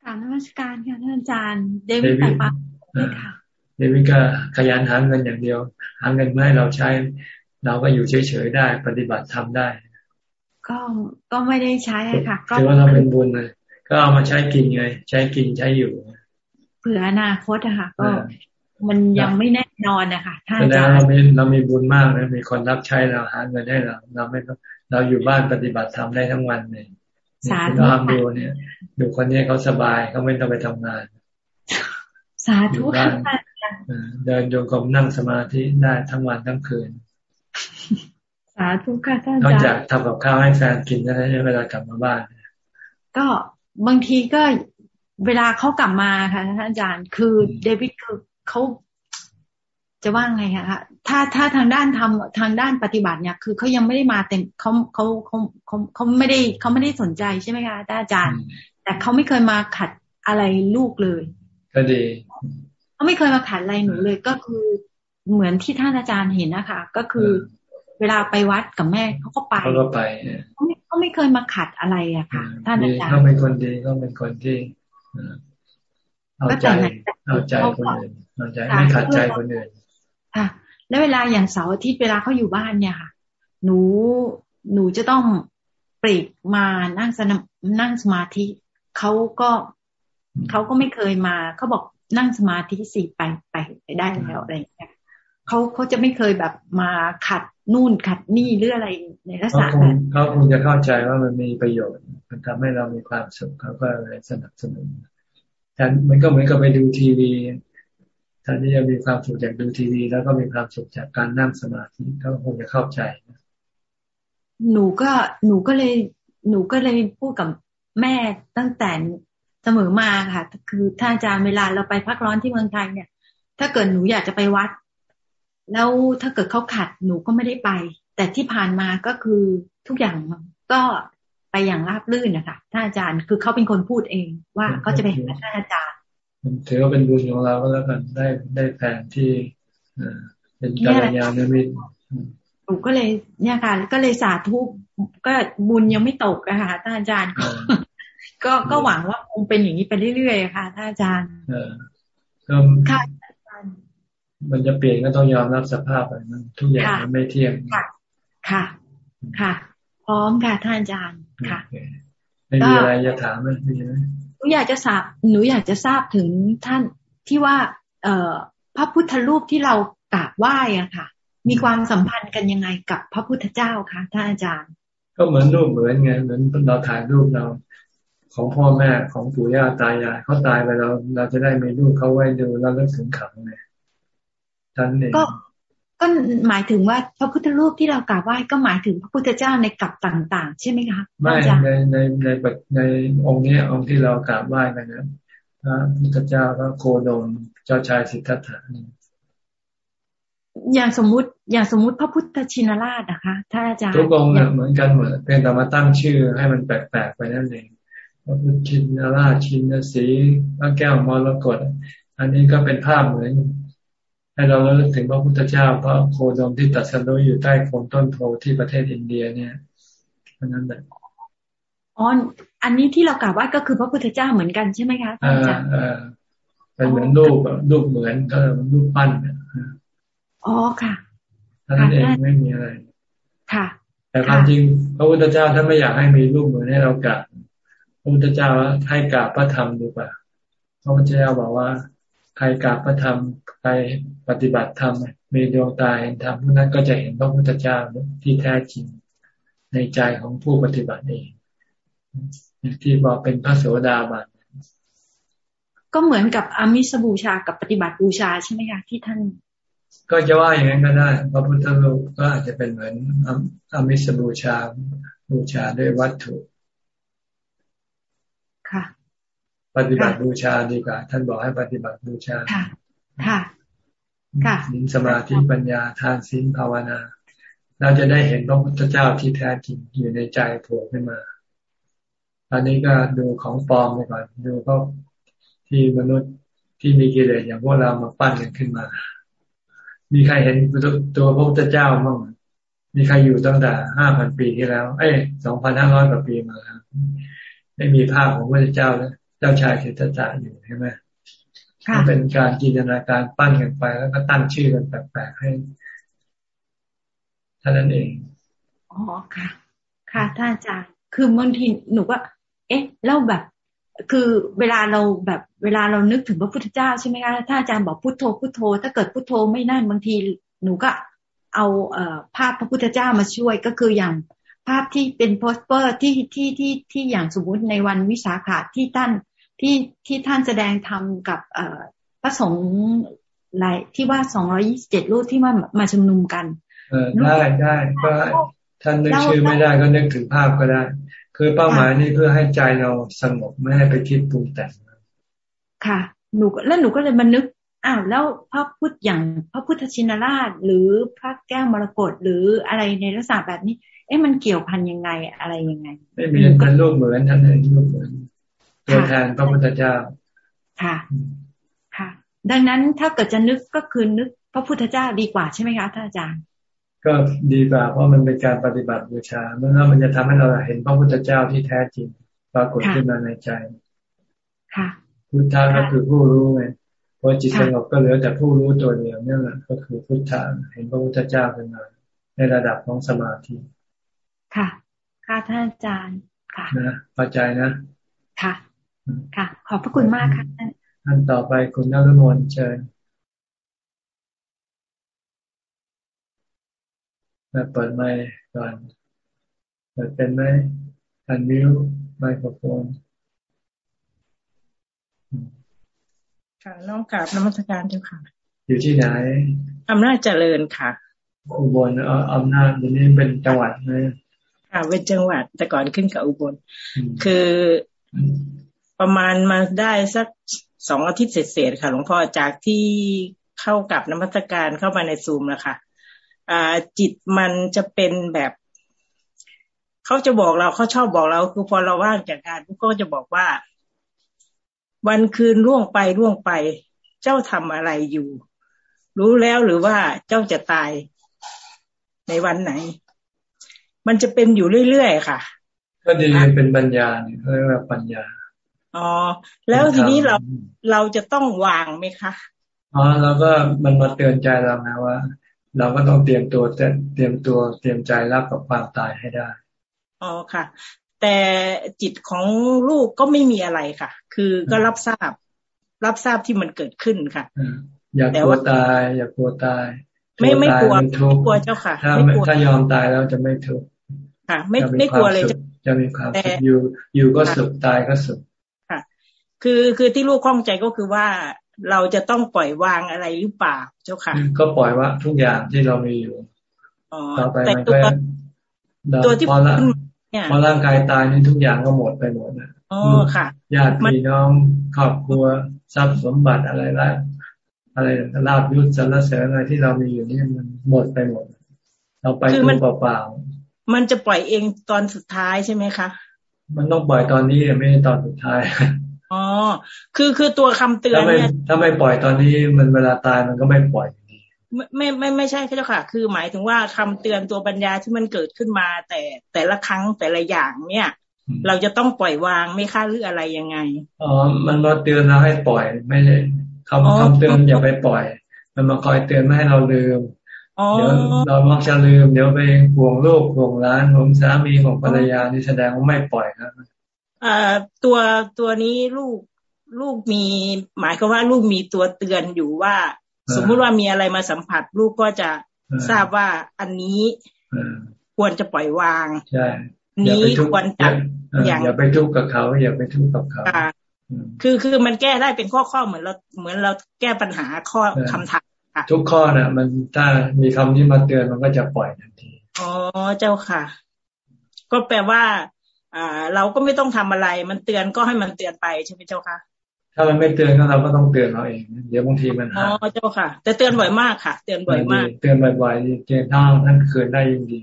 กราบนมัสการค่ะท่านอาจารย์เดวิดแต่ปะค่ะเดวิดก็ขยันหาเงินอย่างเดียว หาเงินไม่ให้เราใช้ เราก็อยู่เฉยๆได้ ปฏิบัติทำได้ ก็ก็ไม่ได้ใช้ค่ะก็ถือว่าเราเป็นบุญเลย ก็เอามาใช้กินไง ใช้กินใช้อยู่เผื่ออนาคตอะค่ะ ก็มันยังไม่แน่นอนนะคะท่านอาจารย์เรามีเรามีบุญมากนะมีคนรับใช้เราหาเงินให้เราเราไม่ต้องเราอยู่บ้านปฏิบัติธรรมได้ทั้งวันเลยสาธุดูเนี่ย ดูคนนี้เขาสบายเขาไม่ต้องไปทำงาน สาธุค่ะเดินโยกมนั่งสมาธิได้ทั้งวันทั้งคืน สาธุค่ะท่านนอกจากทำกับข้าวให้แฟนกินแล้วเวลากลับมาบ้าน ก็ บางทีก็เวลาเขากลับมาค่ะท่านอาจารย์ คือเดวิดคือเขาจะว่าไงคะถ้าถ้าทางด้านทำทางด้านปฏิบัติเนี่ย คือเขายังไม่ได้มาเต็มเขาเขาเขาเขาเขาไม่ได้เขาไม่ได้สนใจใช่ไหมคะท่านอาจารย์ แต่เขาไม่เคยมาขัดอะไรลูกเลย ก็ดีเขาไม่เคยมาขัดอะไรหนูเลย ก็คือเหมือนที่ท่านอาจารย์เห็นนะคะก็คือเวลาไปวัดกับแม่เขาก็ไปเขาก็ไปเขาไม่เขาไม่เคยมาขัดอะไรอะค่ะ ท่านอาจารย์เขาเป็นคนดีเขาเป็นคนที่เอาใจเอาใจคนอื่นเอาใจไม่ขัดใจคนอื่นค่ะ แล้วเวลาอย่างเสาร์อาทิตย์เวลาเขาอยู่บ้านเนี่ยค่ะ หนูหนูจะต้องปลีกมานั่งสนนั่งสมาธิเขาก็เขาก็ไม่เคยมาเขาบอกนั่งสมาธิสี่ไปไปไปได้แล้วอะไรอย่างเงี้ยเขาเขาจะไม่เคยแบบมาขัด นู่นขัดนี่หรืออะไรในลักษณะนั้นเขาคงจะเข้าใจว่ามันมีประโยชน์ มันทำให้เรามีความสุขเขาก็เลยสนับสนุนแต่มันก็เหมือนกับไปดูทีวีท่านที่จะมีความสุขจากดูทีวี แล้วก็มีความสุขจากการนั่งสมาธิเขาคงจะเข้าใจหนูก็หนูก็เลยหนูก็เลยพูดกับแม่ตั้งแต่เสมอมาค่ะ คือท่านอาจารย์เวลาเราไปพักร้อนที่เมืองไทยเนี่ย ถ้าเกิดหนูอยากจะไปวัด แล้วถ้าเกิดเขาขัดหนูก็ไม่ได้ไป แต่ที่ผ่านมาก็คือทุกอย่างก็ไปอย่างราบรื่นนะคะท่านอาจารย์คือเขาเป็นคนพูดเองว่าเขาจะไปหาท่านอาจารย์ถือว่าเป็นบุญของเราก็แล้วกันได้ได้แฟนที่เป็นกัลยาณมิตรหนูก็เลยเนี่ยค่ะ ก็เลยสาธุก็บุญยังไม่ตกนะคะท่านอาจารย์ก็ก็หวังว่าคงเป็นอย่างนี้ไปเรื่อยๆค่ะท่านอาจารย์ก็ค่ะ มันจะเปลี่ยนก็ต้องยอมรับสภาพไปมันทุกอย่างมันไม่เที่ยงค่ะ ค่ะ ค่ะ พร้อมค่ะท่านอาจารย์ค่ะไม่มีอะไรจะถามไหมมีไหมหนูอยากจะทราบหนูอยากจะทราบถึงท่านที่ว่า เอ่อ พระพุทธรูปที่เรากราบไหว้อะค่ะ มีความสัมพันธ์กันยังไงกับพระพุทธเจ้าคะท่านอาจารย์ ก็เหมือนรูปเหมือนไงเหมือนเราถ่ายรูปเราของพ่อแม่ของปู่ย่าตายายเขาตายไปเราเราจะได้มีรูปเขาไว้ดูแล้วเลิกถึงขังไงท่านเองก็ก็หมายถึงว่าพระพุทธรูปที่เรากราบไหว้ก็หมายถึงพระพุทธเจ้าในกลับต่าง ๆ ใช่ไหมคะไม่ในในในในองค์นี้องค์ที่เรากราบไหว้กันนะพระพุทธเจ้าพระโคดมเจ้าชายสิทธัตถะอย่างสมมุติอย่างสมมุติพระพุทธชินราชนะคะท่านอาจารย์ทุกองค์เหมือนกันเหมือนเพียงแต่มาตั้งชื่อให้มันแปลกๆไปนั่นเองพระพุทธชินราชชินสีพระแก้วมรกตอันนี้ก็เป็นภาพเหมือน ให้เราเลิกถึงพระพุทธเจ้าพระโคดมที่ตัดสรุอยู่ใต้โคนต้นโพที่ประเทศอินเดียเนี่ยอันนั้นแหละอ๋ออันนี้ที่เรากล่าวว่าก็คือพระพุทธเจ้าเหมือนกันใช่ไหมคะอาจารย์เป็นเหมือนรูปรูปเหมือนก็รูปปั้นอ๋อค่ะท่านเองไม่มีอะไร ค่ะ แต่ความจริงพระพุทธเจ้าท่านไม่อยากให้มีรูปเหมือนให้เรากราบพระพุทธเจ้าให้กราบพระธรรมดีกว่าพระพุทธเจ้าบอกว่า ใครกราบพระธรรมใครปฏิบัติธรรมมีดวงตาเห็นธรรมผู้นั้นก็จะเห็นพระพุทธเจ้าที่แท้จริงในใจของผู้ปฏิบัติเองที่บอกเป็นพระโสดาบันก็เหมือนกับอามิสบูชากับปฏิบัติบูชาใช่ไหมคะที่ท่าน ก็จะว่าอย่างนั้นก็ได้พระพุทธรูปก็อาจจะเป็นเหมือนอามิสบูชาบูชาด้วยวัตถุ ค่ะ ปฏิบัติบูชาดีกว่า ท่านบอกให้ปฏิบัติบูชาค่ะ ค่ะ ค่ะศีลสมาธิปัญญาทานศีลภาวนา เราจะได้เห็นพระพุทธเจ้าที่แท้จริงอยู่ในใจโผล่ขึ้นมาอันนี้ก็ดูของปลอมไปก่อนดูพวกที่มนุษย์ที่มีกิเลสอย่างพวกเรามาปั้นกันขึ้นมา มีใครเห็นตัวพระพุทธเจ้าบ้างมีใครอยู่ตั้งแต่ห้าพันปีที่แล้ว เอ้สองพันห้าร้อยกว่าปีมาแล้วไม่มีภาพของพระพุทธเจ้าแล้วเจ้าชายสิทธัตถะอยู่ใช่ไหมเป็นการจินตนาการปั้นกันไปแล้วก็ตั้งชื่อกันแปลกๆให้ท่านั้นเอง อ๋อค่ะ ค่ะท่านอาจารย์คือบางทีหนูก็ เอ๊ะแล้วแบบ คือเวลาเราแบบเวลาเรานึกถึงพระพุทธเจ้าใช่ไหมคะถ้าอาจารย์บอกพุทโธพุทโธ ถ้าเกิดพุทโธไม่นั่นบางทีหนูก็เอาเอ่อภาพพระพุทธเจ้ามาช่วยก็คืออย่างภาพที่เป็นโปสเตอร์ที่ที่ที่ที่อย่างสมมุติในวันวิสาขาที่ท่าน ที่ที่ท่านแสดงธรรมกับเอ่อพระสงฆ์หลายที่ว่าสองรอยี่สิบเจ็ดรูปที่มามาชุมนุมกัน เออได้ได้ก็ท่านนึกชื่อไม่ได้ก็นึกถึงภาพก็ได้ คือเป้าหมายนี่เพื่อให้ใจเราสงบไม่ให้ไปคิดปรุงแต่งค่ะ หนูแล้วหนูก็เลยมานึกอ้าวแล้วพระพุทธอย่างพระพุทธชินราช หรือพระแก้วมรกตหรืออะไรในลักษณะแบบนี้ เอ๊ะมันเกี่ยวพันยังไงอะไรยังไง ไม่มีเป็นรูปเหมือนท่านเองรูปเหมือน ตัวแทนพระพุทธเจ้า ค่ะ ค่ะ ดังนั้นถ้าเกิดจะนึกก็คือนึกพระพุทธเจ้าดีกว่าใช่ไหมคะท่านอาจารย์ ก็ดีกว่าเพราะมันเป็นการปฏิบัติบูชาเมื่อมันจะทำให้เราเห็นพระพุทธเจ้าที่แท้จริงปรากฏขึ้นมาในใจ ค่ะ พุทธะก็คือผู้รู้ไงพอจิตสงบก็เหลือแต่ผู้รู้ตัวเดียวนี่แหละก็คือพุทธะเห็นพระพุทธเจ้าขึ้นมาในระดับของสมาธิ ค่ะ ค่ะท่านอาจารย์ ค่ะนะพอใจนะ ค่ะ ค่ะ ขอบพระคุณมากค่ะท่านต่อไปคุณนรมนเชิญมาเปิดไมค์ก่อนเปิดเป็นไหมอันมิวไมโครโฟนค่ะน้องกราบนมัสการเจ้าค่ะ อยู่ที่ไหนอำนาจเจริญค่ะอุบลอำนาจอยู่นี้เป็นจังหวัดนะค่ะเป็นจังหวัดแต่ก่อนขึ้นกับอุบล คือ ประมาณมาได้สักสองอาทิตย์เสร็จๆค่ะ หลวงพ่อจากที่เข้ากับนมัสการเข้ามาในซูมแล้วค่ะจิตมันจะเป็นแบบเขาจะบอกเราเขาชอบบอกเรา คือพอเราว่างจากงานก็จะบอกว่า วันคืนล่วงไปล่วงไป เจ้าทำอะไรอยู่ รู้แล้วหรือว่าเจ้าจะตายในวันไหน มันจะเป็นอยู่เรื่อยๆค่ะ ก็ดีเป็นปัญญาเนี่ยเรียกว่าปัญญา อ๋อแล้วทีนี้เราเราจะต้องวางไหมคะอ๋อเราก็มันมาเตือนใจเราไงว่า เราก็ต้องเตรียมตัวเตรียมตัวเตรียมใจรับกับความตายให้ได้อ๋อค่ะ แต่จิตของลูกก็ไม่มีอะไรค่ะ คือก็รับทราบ รับทราบที่มันเกิดขึ้นค่ะอย่ากลัวตาย อย่ากลัวตาย ไม่ไม่กลัวไม่กลัวเจ้าค่ะถ้าถ้ายอมตายแล้วจะไม่ทุกข์ค่ะ ไม่ไม่กลัวเลยจะมีความสุขอยู่อยู่ก็สุขตายก็สุข ค่ะคือคือที่ลูกข้องใจก็คือว่าเราจะต้องปล่อยวางอะไรหรือเปล่าเจ้าค่ะ ก็ปล่อยว่าทุกอย่างที่เรามีอยู่ต่อไปมันก็ตัวที่พอละพอร่างกายตายนี่ทุกอย่างก็หมดไปหมดนะอ๋อค่ะญาติพี่น้องครอบครัวทรัพย์สมบัติอะไรละอะไรลาบยุทธสรรเสริญอะไรที่เรามีอยู่นี่มันหมดไปหมด เราไปตัวเปล่าๆมันจะปล่อยเองตอนสุดท้ายใช่ไหมคะ มันต้องปล่อยตอนนี้ไม่ใช่ตอนสุดท้าย อ๋อ คือคือตัวคำเตือนเนี่ยถ้าไม่ปล่อยตอนนี้มันเวลาตายมันก็ไม่ปล่อยไม่ไม่ไม่ใช่เจ้าค่ะ คือหมายถึงว่าคำเตือนตัวปัญญาที่มันเกิดขึ้นมา แต่แต่ละครั้งแต่ละอย่างเนี่ย เราจะต้องปล่อยวางไม่ค่าหรืออะไรยังไงอ๋อมันมาเตือนเราให้ปล่อยไม่ได้คำคำเตือนอย่าไปปล่อย มันมาคอยเตือนไม่ให้เราลืมเดี๋ยวเรามักจะลืมเดี๋ยวไปห่วงลูกห่วงร้านห่วงสามีห่วงภรรยานี่แสดงว่าไม่ปล่อยครับอ่า ตัวตัวนี้ลูกลูกมี หมายความว่าลูกมีตัวเตือนอยู่ว่า สมมุติว่ามีอะไรมาสัมผัส ลูกก็จะทราบว่าอันนี้ควรจะปล่อยวางใช่นี้ควรจัดอย่างอย่าไปทุกข์กับเขาอย่าไปทุกข์กับเขาคือคือมันแก้ได้เป็นข้อข้อเหมือนเราเหมือนเราแก้ปัญหาข้อคำถามทุกข้อน่ะ มันถ้ามีคำนี้มาเตือนมันก็จะปล่อยทันทีอ๋อเจ้าค่ะ ก็แปลว่า อ่า เราก็ไม่ต้องทำอะไร มันเตือนก็ให้มันเตือนไปใช่ไหมเจ้าค่ะถ้ามันไม่เตือนก็เราก็ต้องเตือนเราเอง เดี๋ยวบางทีมันอ๋อเจ้าค่ะ แต่เตือนบ่อยมากค่ะ เตือนบ่อยมาก เตือนบ่อยๆเตือนท่าท่านคืนได้ยิ่งดี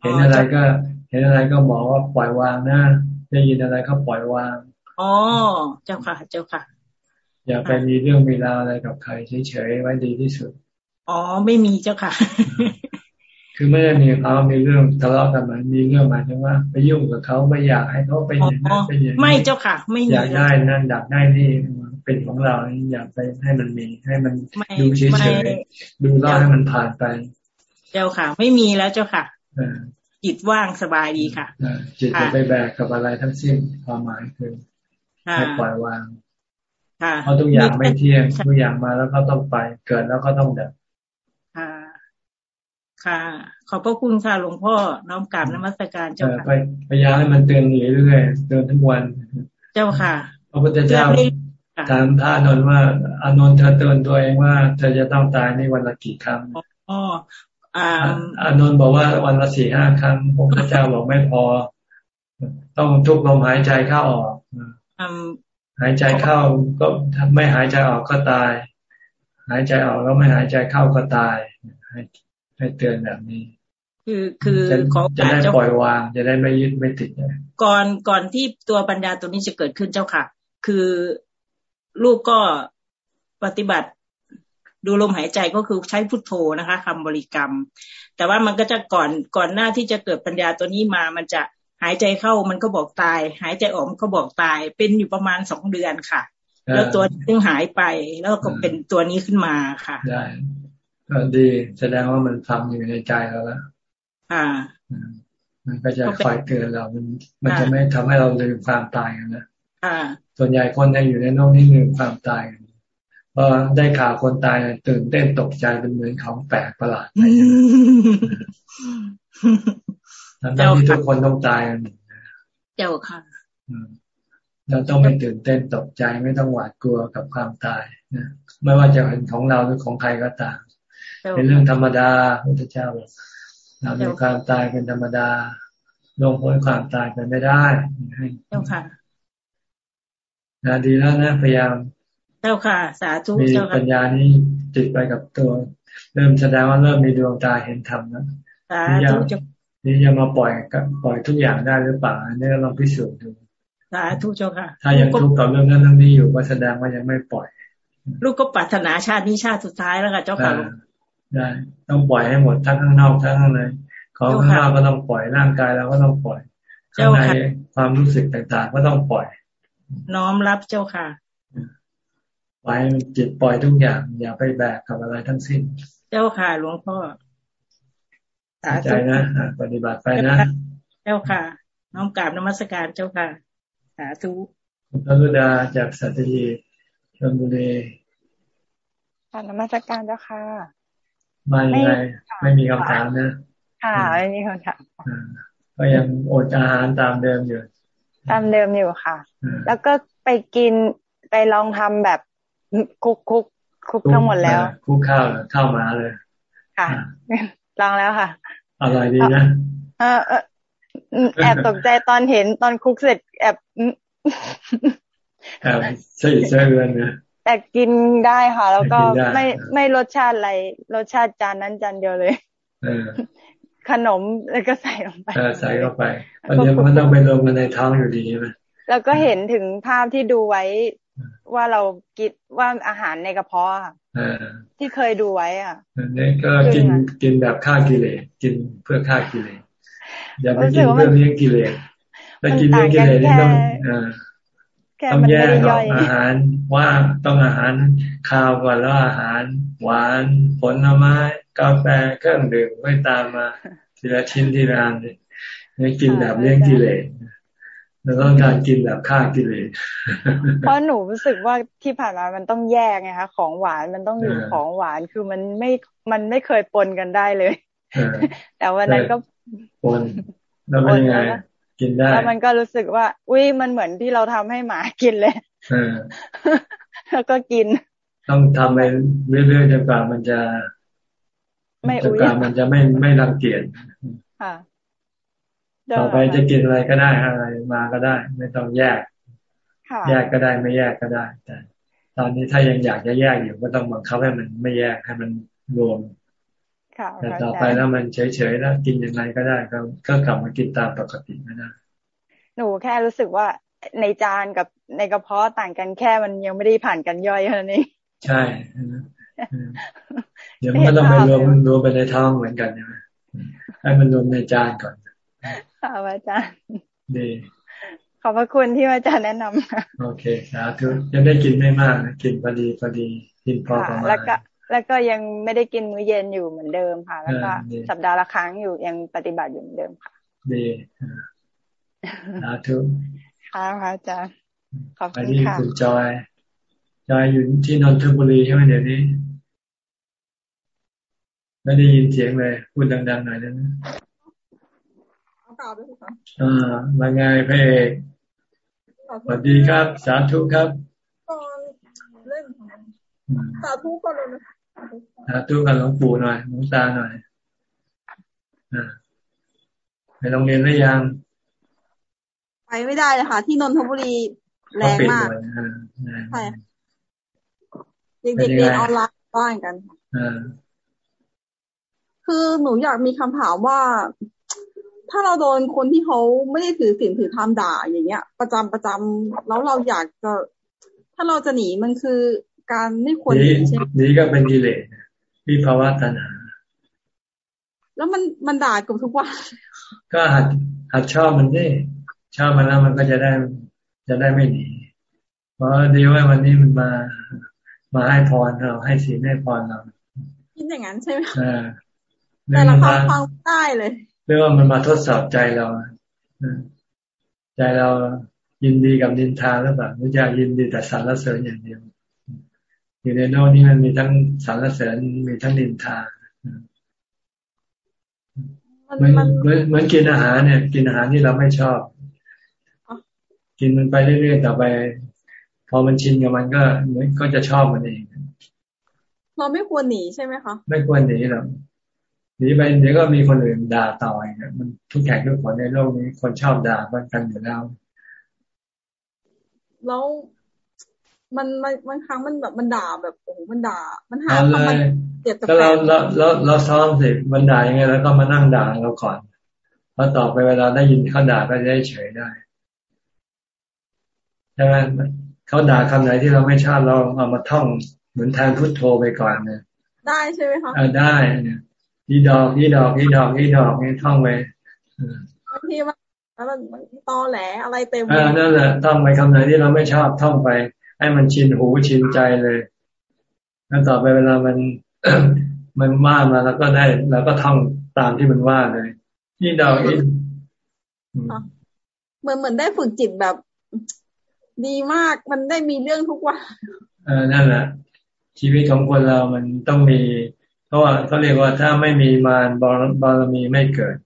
เห็นอะไรก็ เห็นอะไรก็บอกว่าปล่อยวางนะได้ยินอะไรก็ปล่อยวางอ๋อเจ้าค่ะ เจ้าค่ะ อย่าไปมีเรื่องมีราวอะไรกับใครเฉยๆไว้ดีที่สุด อ๋อไม่มีเจ้าค่ะ คือไม่ได้มีเขามีเรื่องทะเลาะกันมันมีเรื่องหมายถึงว่า ไปยุ่งกับเขาไม่อยากให้เขาไปอย่างนั้นเป็นอย่างนี้ไม่เจ้าค่ะ ไม่อยากได้นั่นอยากได้นี่เป็นของเราอยากไปให้มันมีให้มันดูเฉยๆดูรอดให้มันผ่านไป เจ้าค่ะ ไม่มีแล้วเจ้าค่ะจิตว่างสบายดีค่ะจิตจะไปแบกกับอะไรทั้งสิ้นความหมายคือให้ปล่อยวางเพราะทุกอย่างไม่เที่ยงทุกอย่างมาแล้วก็ต้องไป เกิดแล้วก็ต้องดับ ค่ะ ขอบพระคุณค่ะหลวงพ่อน้อมกราบนมัสการเจ้าค่ะพยายามให้มันเตือนอยู่เรื่อยเตือนทุกวัน เจ้าค่ะพระพุทธเจ้าถามท่านนท์ว่าอานนท์เธอเตือนตัวเองว่าเธอจะต้องตายในวันละกี่ครั้งอ๋ออานนท์บอกว่าวันละสี่ห้าครั้งพระพุทธเจ้าบอกไม่พอ ต้องทุกลมหายใจเข้าออกหายใจเข้าก็ไม่หายใจออกก็ตาย หายใจออกแล้วไม่หายใจเข้าก็ตาย ให้เตือนแบบนี้ คือคือขอจะได้ปล่อยวาง จะได้ไม่ยึดไม่ติดก่อนก่อนที่ตัวปัญญาตัวนี้จะเกิดขึ้นเจ้าค่ะ คือลูกก็ปฏิบัติดูลมหายใจก็คือใช้พุทโธนะคะคำบริกรรม แต่ว่ามันก็จะก่อนก่อนหน้าที่จะเกิดปัญญาตัวนี้มา มันจะหายใจเข้ามันก็บอกตาย หายใจออกมันก็บอกตาย เป็นอยู่ประมาณสองเดือนค่ะ แล้วตัวซึ่งหายไปแล้วก็เป็นตัวนี้ขึ้นมาค่ะ ได้ก็ ดีแสดงว่ามันฟังอยู่ในใจเราแล้วอ่า มันก็จะคอยเตือนเรามันมันจะไม่ทำให้เราลืมความตายกันนะอ่า ส่วนใหญ่คนในอยู่ในโลกนี้ลืมความตายกันพอได้ข่าวคนตายตื่นเต้นตกใจเป็นเหมือนของแปลกประหลาดทั้งที่ทุกคนต้องตายกันเจ้าค่ะเราต้องไม่ตื่นเต้นตกใจไม่ต้องหวาดกลัวกับความตายนะไม่ว่าจะเป็นของเราหรือของใครก็ตาม เป็นเรื่องธรรมดาพระเจ้าบอกเรามีความตายเป็นธรรมดาลงพ้นความตายเป็นไม่ได้เจ้าค่ะนะดีแล้วนะพยายามเจ้าค่ะ สาธุมีปัญญานี้ติดไปกับตัว เริ่มแสดงว่าเริ่มมีดวงตาเห็นธรรมแล้วสาธุเจ้านี่จะมาปล่อยกับปล่อยทุกอย่างได้หรือเปล่าอันนี้ลองพิสูจน์ดูสาธุเจ้าค่ะ ถ้ายังทุกข์กับเรื่องนั้นเรื่องนี้อยู่ก็แสดงว่ายังไม่ปล่อย ลูกก็ปรารถนาชาตินี้ชาติสุดท้ายแล้วค่ะเจ้าค่ะ ได้ต้องปล่อยให้หมดทั้งข้างนอกทั้งข้างในของข้างนอกก็ต้องปล่อยร่างกายเราก็ต้องปล่อยข้างในความรู้สึกต่างๆ ก็ต้องปล่อย น้อมรับเจ้าค่ะไว้จิตปล่อยทุกอย่าง อย่าไปแบกกับอะไรทั้งสิ้น เจ้าค่ะหลวงพ่อใจนะปฏิบัติไปนะ เจ้าค่ะ น้อมกราบนมัสการเจ้าค่ะสาธุคุณพระรุดาจากสัตยีชลบุรีกราบนมัสการเจ้าค่ะ ไม่ไงไม่มีคำถามนะ ค่ะไม่มีคำถามก็ยังอดอาหารตามเดิมอยู่ ตามเดิมอยู่ค่ะ แล้วก็ไปกินไปลองทำแบบคุกคุกคุกทั้งหมดแล้ว คุกข้าวข้าวมาเลย ค่ะ ลองแล้วค่ะอร่อยดีนะเออแอบตกใจตอนเห็นตอนคุกเสร็จแอบแอบใช่ใช่เรือนนะ แต่กินได้ค่ะ แล้วก็ไม่ไม่รสชาติอะไร รสชาติจานนั้นจานเดียวเลยขนมแล้วก็ใส่ลงไปใส่เข้าไปอันนี้มันต้องไปลงกันในท้องอยู่ดีใช่ไหมแล้วก็เห็นถึงภาพที่ดูไว้ว่าเรากินว่าอาหารในกระเพาะที่เคยดูไว้ อะนี่ก็กินกินแบบฆ่ากิเลสกินเพื่อฆ่ากิเลสอย่าไปกินเพื่อเลี้ยงกิเลสแต่กินเลี้ยงกิเลสนี่ต้องต้องแยกออกอาหาร ว่าต้องอาหารข้าวก่อนแล้วอาหาร หวานผลไม้กาแฟเครื่องดื่มไม่ตามมาทีละชิ้นทีละอันนี่กินแบบเลี้ยงกิเลสเราต้องการกินแบบฆ่ากิเลสเพราะหนูรู้สึกว่าที่ผ่านมามันต้องแยกไงคะของหวานมันต้องอยู่ของหวานคือมันไม่มันไม่เคยปนกันได้เลยแต่วันนั้นก็ปนแล้วเป็นยังไงกินได้แล้วมันก็รู้สึกว่า อุ้ยมันเหมือนที่เราทำให้หมากินเลย แล้วก็กิน ต้องทำไปเรื่อยๆจนกว่ามันจะไม่จนกว่ามันจะไม่ไม่รังเกียจค่ะต่อไปจะกินอะไรก็ได้อะไรมาก็ได้ ไม่ต้องแยกแยกก็ได้ไม่แยกก็ได้ แต่ ตอนนี้ถ้ายังอยากจะแยกอยู่ก็ต้องบังคับให้มันไม่แยกให้มันรวมแต่ต่อไปแล้วมันเฉยๆแล้วกินยังไงก็ได้ก็ก็กลับมากินตามปกติไม่ได้หนูแค่รู้สึกว่า ในจานกับในกระเพาะต่างกันแค่มันยังไม่ได้ผ่านกันย่อยเท่านี้ใช่เดี๋ยวมันก็ต้องไปรวมรวมไปในท้องเหมือนกันใช่ไหมให้มันรวมในจานก่อนค่ะอาจารย์ดีขอบพระคุณที่อาจารย์แนะนำโอเคสาธุยังได้กินไม่มากนะกินพอดีพอดีกินพอประมาณแล้วก็แล้วก็ยังไม่ได้กินมื้อเย็นอยู่เหมือนเดิมค่ะ แล้วก็สัปดาห์ละครั้งอยู่ยังปฏิบัติอยู่เหมือนเดิมค่ะ ดีสาธุ ค่ะอาจารย์ขอบคุณค่ะคุณจอยจอยอยู่ที่นนทบุรีใช่ไหมเดี๋ยวนี้ไม่ได้ยินเสียงเลยพูดดังๆหน่อยได้ไหมตาด้วยค่ะอ่ามาไงพระเอกสวัสดีครับ สาธุครับตอนเล่นสาธุก่อนเลยนะสาธุกันหลวงปู่หน่อยหลวงตาหน่อยอไปโรงเรียนหรือยัง ไปไม่ได้เลยค่ะ ที่นนทบุรีแรงมากใช่เด็กๆเรียนออนไลน์บ้านกันคือหนูอยากมีคำถามว่า ถ้าเราโดนคนที่เขาไม่ได้ถือศีลถือธรรมด่าอย่างเงี้ย ประจำประจำแล้วเราอยากจะ ถ้าเราจะหนีมันคือการไม่ควรหนีใช่ไหมนีก็เป็นกิเลสวิภาวะตัณหาแล้วมันมันด่ากับทุกวันก็หัดหัดชอบมัน ดิชอบมันแล้วมันก็จะได้จะได้ไม่หนีเพราะดีว่าวันนี้มันมา มาให้พรเราให้ศีลให้พรเราคิดอย่างนั้นใช่ไหมแต่เราฟังฟังได้เลยเรียกว่ามันมาทดสอบใจเราใจเรายินดีกับดินทาหรือเปล่าหรือจะยินดีแต่สารเสริญอย่างเดียวอยู่ในโลกนี้มันมีทั้งสารเสริญมีทั้งดินทาเหมือนเหมือนกินอาหารเนี่ย กินอาหารที่เราไม่ชอบ กินมันไปเรื่อยๆต่อไปพอมันชินกับมันก็เหมือนก็จะชอบมันเองเราไม่ควรหนีใช่ไหมคะไม่ควรหนีหรอกนีไปเดี๋ยวก็มีคนอื่นด่าต่ออีกมันทุกแข่งทุกคนในโลกนี้คนชอบด่ามันกันอยู่แล้วแล้วมันมันมันครั้งมันแบบมันด่าแบบโอ้โหมันด่า มันหาคำมันเจ็บก็เราเราเราเราซ้อมสิมันด่ายังไงแล้วก็มานั่งด่าเราก่อนพอต่อไปเวลาได้ยินเขาด่าก็จะได้เฉยได้ ใช่ไหมเขาด่าคำไหนที่เราไม่ชอบเราเอามาท่องเหมือนแทนพุทโธไปก่อนเนี่ยได้ใช่ไหมคะได้เนี่ยนี่ดอกนี่ดอกนี่ดอกนี่ดอกนี่ท่องไปบางทีมันแล้วมันตอแหลอะไรเต็มอ่านั่นแหละท่องไปคำไหนที่เราไม่ชอบท่องไป ให้มันชินหูชินใจเลยแล้วต่อไปเวลามันมันว่ามาแล้วก็ได้แล้วก็ท่องตามที่มันว่าเลย นี่ดาวอินเหมือนเหมือนได้ฝึกจิตแบบ ดีมากมันได้มีเรื่องทุกวันเออนั่นแหละชีวิตของคนเรามันต้องมี เพราะว่าเขาเรียกว่าถ้าไม่มีมารบารมีไม่เกิด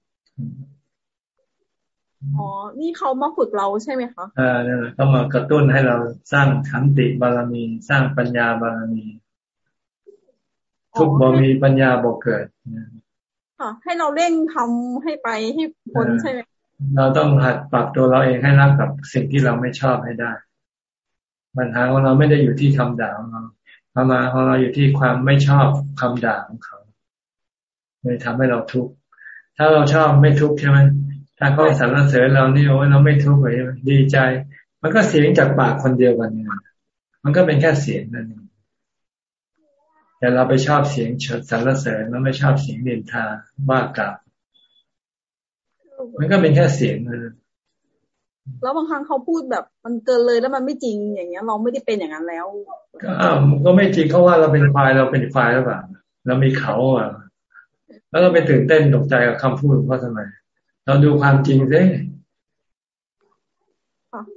อ๋อ นี่เขามาฝึกเราใช่ไหมคะอ่าเนี่ยเขามากระตุ้นให้เราสร้างขันติบารมี สร้างปัญญาบารมี ทุกบ่มีปัญญาบ่เกิดค่ะให้เราเร่งทำให้ไปให้พ้นใช่ไหม เราต้องหัดปรับตัวเราเองให้รักกับสิ่งที่เราไม่ชอบให้ได้ปัญหาของเราไม่ได้อยู่ที่คำด่าของเราปัญหาของเราอยู่ที่ความไม่ชอบคำด่าของเขาเลยทำให้เราทุกข์ถ้าเราชอบไม่ทุกข์ใช่ไหมถ้าเขาสรรเสริญเรานี่โอ้เราไม่ทุกข์เลยดีใจ มันก็เสียงจากปากคนเดียวกันเนี่ยมันก็เป็นแค่เสียงนั่นเองแต่เราไปชอบเสียงเฉิดสรรเสริญแล้วไม่ชอบเสียงเดินทาบ้ากล่าว มันก็เป็นแค่เสียงนะแล้วบางครั้งเขาพูดแบบ มันเกินเลยแล้วมันไม่จริงอย่างเงี้ย เราไม่ได้เป็นอย่างนั้นแล้ว ก็อ้าวก็ไม่จริงเขาว่าเราเป็นควายเราเป็นควายหรือเปล่าเรามีเขาอะ แล้วเราไปตื่นเต้นตกใจกับคำพูดเพราะทำไมเราดูความจริงสิ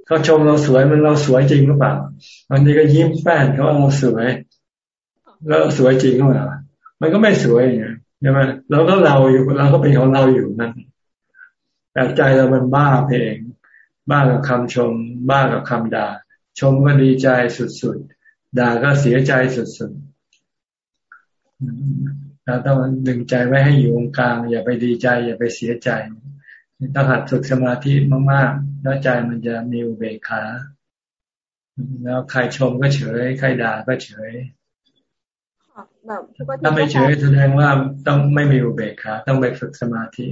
เขาชมเราสวยมันเราสวยจริงหรือเปล่าวันนี้ก็ยิ้มแป้นเขาว่าเราสวย แล้วสวยจริงหรือเปล่ามันก็ไม่สวยอย่างเงี้ยใช่ไหมเราก็เราอยู่เราก็เป็นของเราอยู่นั่น แต่ใจเรามันบ้าเพลงบ้ากับคำชม บ้ากับคำด่า ชมก็ดีใจสุดๆด่าก็เสียใจสุดๆเราต้องดึงใจไว้ให้อยู่ตรงกลาง อย่าไปดีใจ อย่าไปเสียใจต้องหัดฝึกสมาธิมากๆ แล้วใจมันจะมีอุเบกขาแล้วใครชมก็เฉย ใครด่าก็เฉยถ้าไม่เฉยแสดงว่าต้องไม่มีอุเบกขาต้องไปฝึกสมาธิ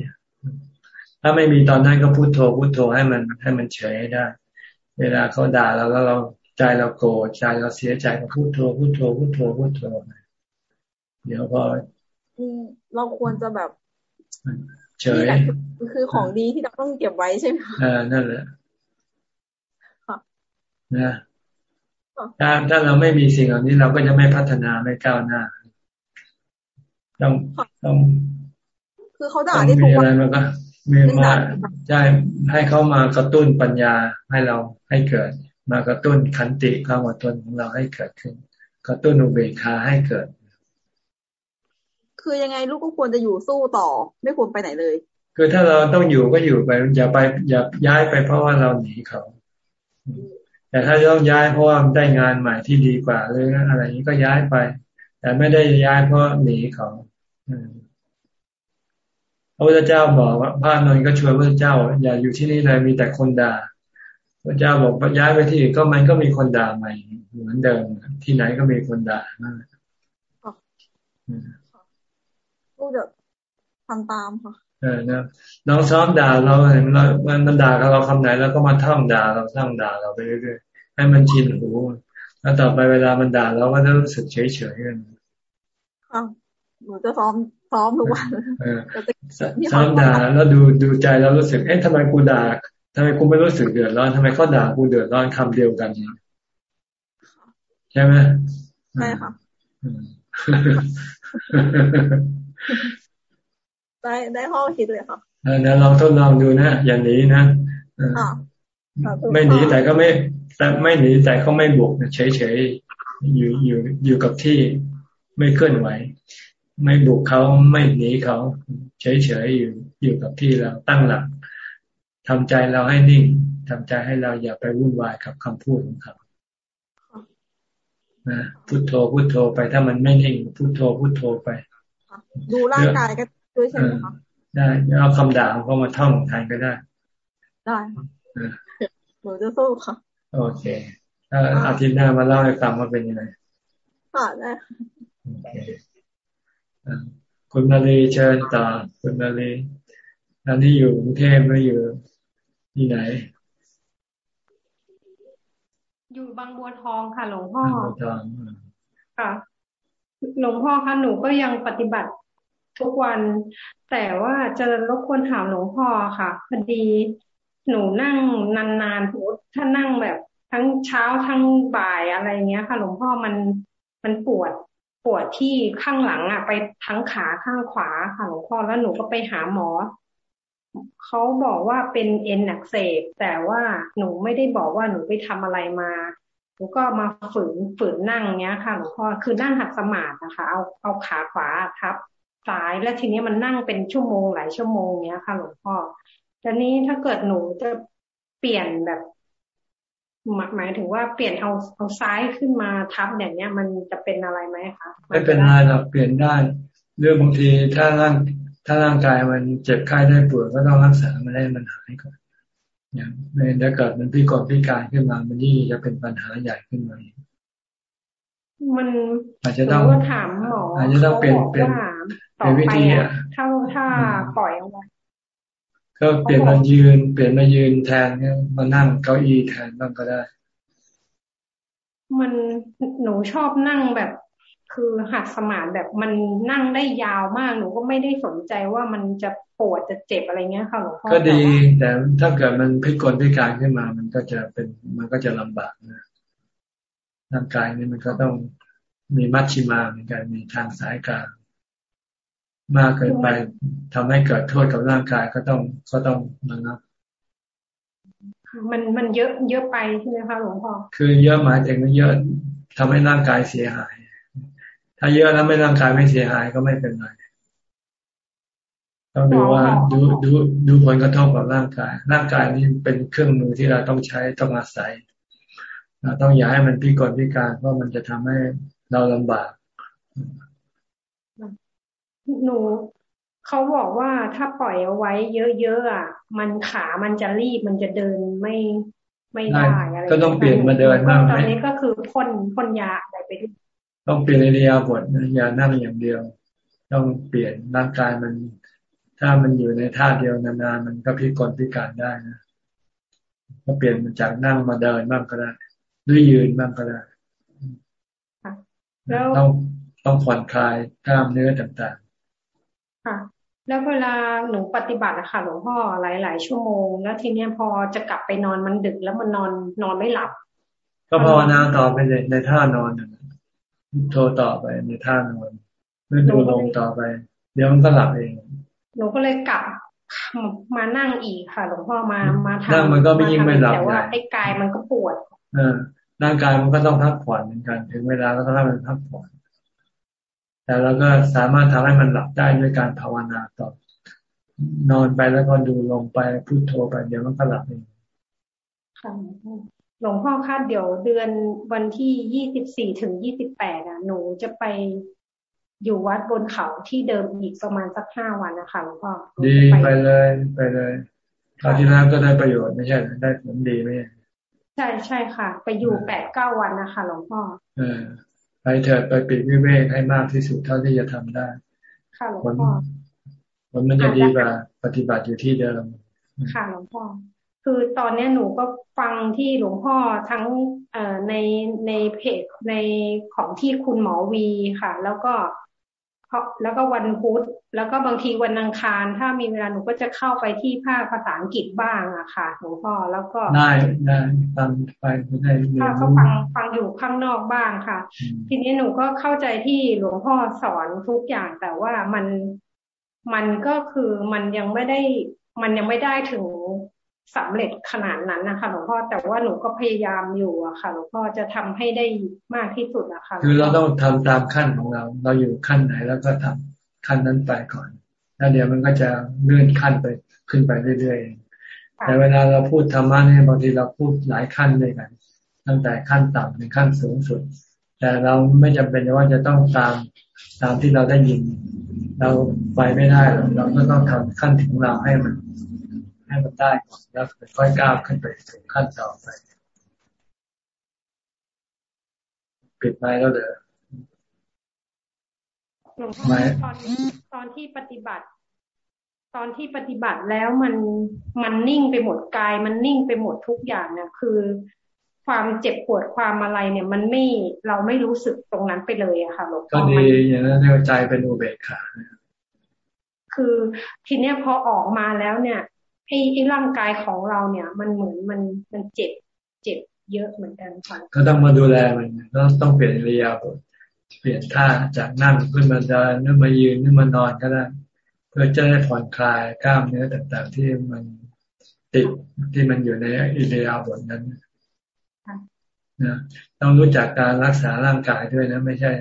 ถ้าไม่มีตอนนั้นก็พูดโทพูดโทให้มันให้มันเฉยได้ เวลาเขาด่าเราแล้วเราใจเราโกรธใจเราเสียใจก็พูดโทพูดโทพูดโทพูดโทเดี๋ยวพอเราควรจะแบบ เฉยคือของดีที่เราต้องเก็บไว้ใช่ไหมอ่านั่นแหละนะถ้าถ้าเราไม่มีสิ่งเหล่านี้เราก็จะไม่พัฒนาไม่ก้าวหน้าต้องต้องคือเขาด่าได้ทุกวันมันก็ มีมาใช่ให้เขามากระตุ้นปัญญาให้เราให้เกิด มากระตุ้นขันติความอดทนของเราให้เกิดขึ้น กระตุ้นอุเบกขาให้เกิด คือยังไงลูกก็ควรจะอยู่สู้ต่อ ไม่ควรไปไหนเลย คือถ้าเราต้องอยู่ก็อยู่ไปอย่าไปอย่าย้ายไปเพราะว่าเราหนีเขาแต่ถ้าต้องย้ายเพราะว่าได้งานใหม่ที่ดีกว่าหรืออะไรนี้ก็ย้ายไป แต่ไม่ได้ย้ายเพราะหนีเขา พระพุทธเจ้าบอกว่าพระนนท์ก็ชวนพระพุทธเจ้า อย่าอยู่ที่นี่เลยมีแต่คนด่าพระเจ้าบอกย้ายไปที่อื่นก็มันก็มีคนด่าใหม่เหมือนเดิมที่ไหนก็มีคนด่านั่นแหละลูกจะทำตามค่ะเออนะน้องซ้อมด่าเราเห็นเรามันด่าเราคำไหนแล้วก็มาท่องด่าเราสร้างด่าเราไปเรื่อยๆให้มันชินหูแล้วต่อไปเวลามันด่าเราก็จะรู้สึกเฉยๆกันค่ะหนูจะซ้อม ซ้อมทุกวันซ้อมด่าแล้วดูดูใจแล้วรู้สึก เอ๊ะทำไมกูด่าทำไมกูไม่รู้สึกเดือดร้อนทำไมเขาด่ากูเดือดร้อนคำเดียวกันใช่ไหมใช่ค่ะได้ได้ข้อคิดเลยค่ะเดี๋ยวลองทดลองดูนะอย่าหนีนะไม่หนีแต่ก็ไม่ แต่ไม่หนีแต่เขาไม่บุกเฉยเฉยอยู่อยู่อยู่กับที่ไม่เคลื่อนไหว ไม่บุกเขาไม่หนีเขา เฉยๆอยู่อยู่กับที่เราตั้งหลักทำใจเราให้นิ่งทำใจให้เราอย่าไปวุ่นวายกับคำพูดของเขานะพุโทโธพุโทโธไปถ้ามันไม่นิ่งพุโทโธพุโทโธไปดูร่างกายก็ด้วยใช่ไหมคะได้เอาคำด่าเขามาท่องทานก็ได้ ได้หนูจะสู้ค่ะ โอเคอาทิตย์หน้ามาเล่าให้ฟังว่าเป็นยังไงค่ะได้คุ ณมาลีเชิญต่อคุณมาลีอันนี้อยู่กรุงเทพหรืออยู่ที่ไหน อยู่บางบัวทองค่ะ หลวงพ่อค่ะ หลวงพ่อคะหนูก็ยังปฏิบัติทุกวัน แต่ว่าจะรบกวนถามหลวงพ่อค่ะพอดีหนูนั่งนานๆถ้านั่งแบบทั้งเช้าทั้งบ่ายอะไรเงี้ยค่ะ หลวงพ่อมันมันปวดป วดที่ข้างหลังอะ ไปทั้งขาข้างขวาค่ะหลวงพ่อแล้วหนูก็ไปหาหมอเขาบอกว่าเป็นเอ็นอักเสบแต่ว่าหนูไม่ได้บอกว่าหนูไปทำอะไรมาหนูก็มาฝืนฝืนนั่งเนี้ยค่ะหลวงพ่อคือนั่งหัดสมาธินะคะ เอาเอาขาขวาทับซ้ายแล้วทีนี้มันนั่งเป็นชั่วโมงหลายชั่วโมงเนี้ยค่ะหลวงพ่อทีนี้ถ้าเกิดหนูจะเปลี่ยนแบบ หมายถึงว่าเปลี่ยนเอาเอาซ้ายขึ้นมาทับอย่างเนี้ย มันจะเป็นอะไรไหมคะไม่เป็นไรหรอกเปลี่ยนได้เรื่องบางทีถ้าร่างถ้าร่างกายมันเจ็บไข้ได้ปวดก็ต้องรักษามันให้มันหายก่อนอย่างไม่ถ้าเกิดมันพิกลพิการขึ้นมามันนี่จะเป็นปัญหาใหญ่ขึ้นมามันอาจจะต้องถามหมออาจจะต้องเปลี่ยนเปลี่ยนเปลี่ยนวิธีอะถ้าถ้าปล่อยเอาไว้ ก็เปลี่ยนมายืน เปลี่ยนมายืนแทนมานั่งเก้าอี้แทนบ้างก็ได้ มันหนูชอบนั่งแบบ คือหัดสมานแบบมันนั่งได้ยาวมากหนูก็ไม่ได้สนใจว่ามันจะปวดจะเจ็บอะไรเงี้ยค่ะหลวงพ่อก็ดี แต่ถ้าเกิดมันพิกลพิการขึ้นมา มันก็จะเป็นมันก็จะลำบากนะร่างกายนี่มันก็ต้องมีมัชชิมาเหมือนกันมีทางสายกลาง มากเกินไปทำให้เกิดโทษกับร่างกายก็ต้องก็ต้องระงับมันมันเยอะเยอะไปใช่ไหมคะหลวงพ่อคือเยอะหมายถึงเยอะทำให้ร่างกายเสียหาย ถ้าเยอะแล้วไม่ร่างกายไม่เสียหายก็ไม่เป็นไรต้องดูว่าดูดูดูผลกระทบกับร่างกาย ร่างกายนี้เป็นเครื่องมือที่เราต้องใช้ต้องอาศัยเราต้องอย่าให้มันพิกลพิการเพราะมันจะทำให้เราลำบาก หนูเขาบอกว่าถ้าปล่อยเอาไว้เยอะๆอะ มันขามันจะรีบมันจะเดินไม่ไม่ได้อะไรก็ต้องเปลี่ยนมาเดินมากตอนนี้ก็คือพ่นพ่นยาอะไรไปด้วยต้องเปลี่ยนอิริยาบถอย่านั่งอย่างเดียว ต้องเปลี่ยนร่างกายมัน ถ้ามันอยู่ในท่าเดียวนานๆมันก็พิกลพิการได้นะก็เปลี่ยนจากนั่งมาเดินบ้างก็ได้ด้วยยืนบ้างก็ได้แล้วต้องต้องผ่อนคลายกล้ามเนื้อต่างๆ ค่ะ แล้วเวลาหนูปฏิบัติอะค่ะหลวงพ่อหลาย ๆ ชั่วโมง แล้วทีเนี้ยพอจะกลับไปนอนมันดึกแล้วมันนอนนอนไม่หลับ ก็ภาวนาต่อไปในในท่านอนโทรต่อไปในท่านอนไม่ดูลงต่อไป เดี๋ยวมันก็หลับเอง หนูก็เลยกลับมานั่งอีกค่ะหลวงพ่อมามาทำนั่งมันก็ไม่ยิ่งไม่หลับแต่ว่าไอ้กายมันก็ปวดเออร่างกายมันก็ต้องพักผ่อนเหมือนกัน ถึงเวลาก็ต้องให้มันพักผ่อน แต่เราก็สามารถทำให้มันหลับได้ด้วยการภาวนาต่อนอนไปแล้วก็ดูลงไปพุโทโธไปเดี๋ยวมันก็หลับเองค่ะหลวงพ่อคาดเดี๋ยวเดือนวันที่ยี่สิบสี่ถึงยี่สิบแปดอะหนูจะไปอยู่วัดบนเขาที่เดิมอีกประมาณสักห้าวันนะคะหลวงพ่อดีไปเลยไปเลยคราวที่แล้วก็ได้ประโยชน์ไม่ใช่ได้ผลดีไหมใช่ใช่ค่ะ ไปอยู่แปดเก้าวันนะคะหลวงพ่อ เออไปเถิดไปปิดวิเวกให้มากที่สุดเท่าที่จะทำได้ ค่ะหลวงพ่อผลมันจะดีกว่าปฏิบัติอยู่ที่เดิม ค่ะหลวงพ่อคือตอนนี้หนูก็ฟังที่หลวงพ่อทั้งเอ่อในในเพจในของที่คุณหมอวีค่ะ แล้วก็ เพราะแล้วก็วันพุธแล้วก็บางทีวันอังคาร ถ้ามีเวลาหนูก็จะเข้าไปที่ภาคภาษาอังกฤษบ้างอะค่ะหลวงพ่อแล้วก็ได้ได้ฟังไปได้ถ้าเขาฟังฟังอยู่ข้างนอกบ้างค่ะ ทีนี้หนูก็เข้าใจที่หลวงพ่อสอนทุกอย่างแต่ว่ามันมันก็คือมันยังไม่ได้มันยังไม่ได้ถึง สำเร็จขนาดนั้นนะคะหลวงพ่อแต่ว่าหนูก็พยายามอยู่อะค่ะหลวงพ่อจะทำให้ได้มากที่สุดนะคะคือเราต้องทำตามขั้นของเรา เราอยู่ขั้นไหนแล้วก็ทำขั้นนั้นไปก่อนแล้วเดี๋ยวมันก็จะเลื่อนขั้นไปขึ้นไปเรื่อยๆแต่เวลาเราพูดธรรมะเนี่ยบางทีเราพูดหลายขั้นด้วยกันตั้งแต่ขั้นต่ำถึงขั้นสูงสุด แต่เราไม่จำเป็นว่าจะต้องตามตามที่เราได้ยิน เราไปไม่ได้เราก็ต้องทำขั้นถึงเราให้มัน ให้มันได้ก่อนแล้วค่อยก้าวขึ้นไปถึงขั้นต่อไป ปิดไม้แล้วเด้อหลวงพ่อตอนตอนที่ปฏิบัติ ตอนที่ปฏิบัติแล้วมันมันนิ่งไปหมดกาย มันนิ่งไปหมดทุกอย่างเนี่ยคือความเจ็บปวดความอะไรเนี่ย มันไม่เราไม่รู้สึกตรงนั้นไปเลยอะค่ะหลวงพ่อก็ดีอย่างนั้นเรียกใจเป็นอุเบกขาคือทีเนี้ยพอออกมาแล้วเนี่ย ไอ้ไอ้ร่างกายของเราเนี่ย มันเหมือนมันมันเจ็บเจ็บเยอะเหมือนกันค่ะ ก็ต้องมาดูแลมันต้องต้องเปลี่ยนเรียบเปลี่ยนท่าจากนั่งขึ้นมาเดินขึ้นมายืนขึ้นมานอนก็ได้ เพื่อจะได้ผ่อนคลายกล้ามเนื้อต่างๆ ที่มันติดที่มันอยู่ในอิเดียบทนั้นนะต้องรู้จักการรักษาร่างกายด้วยนะ ไม่ใช่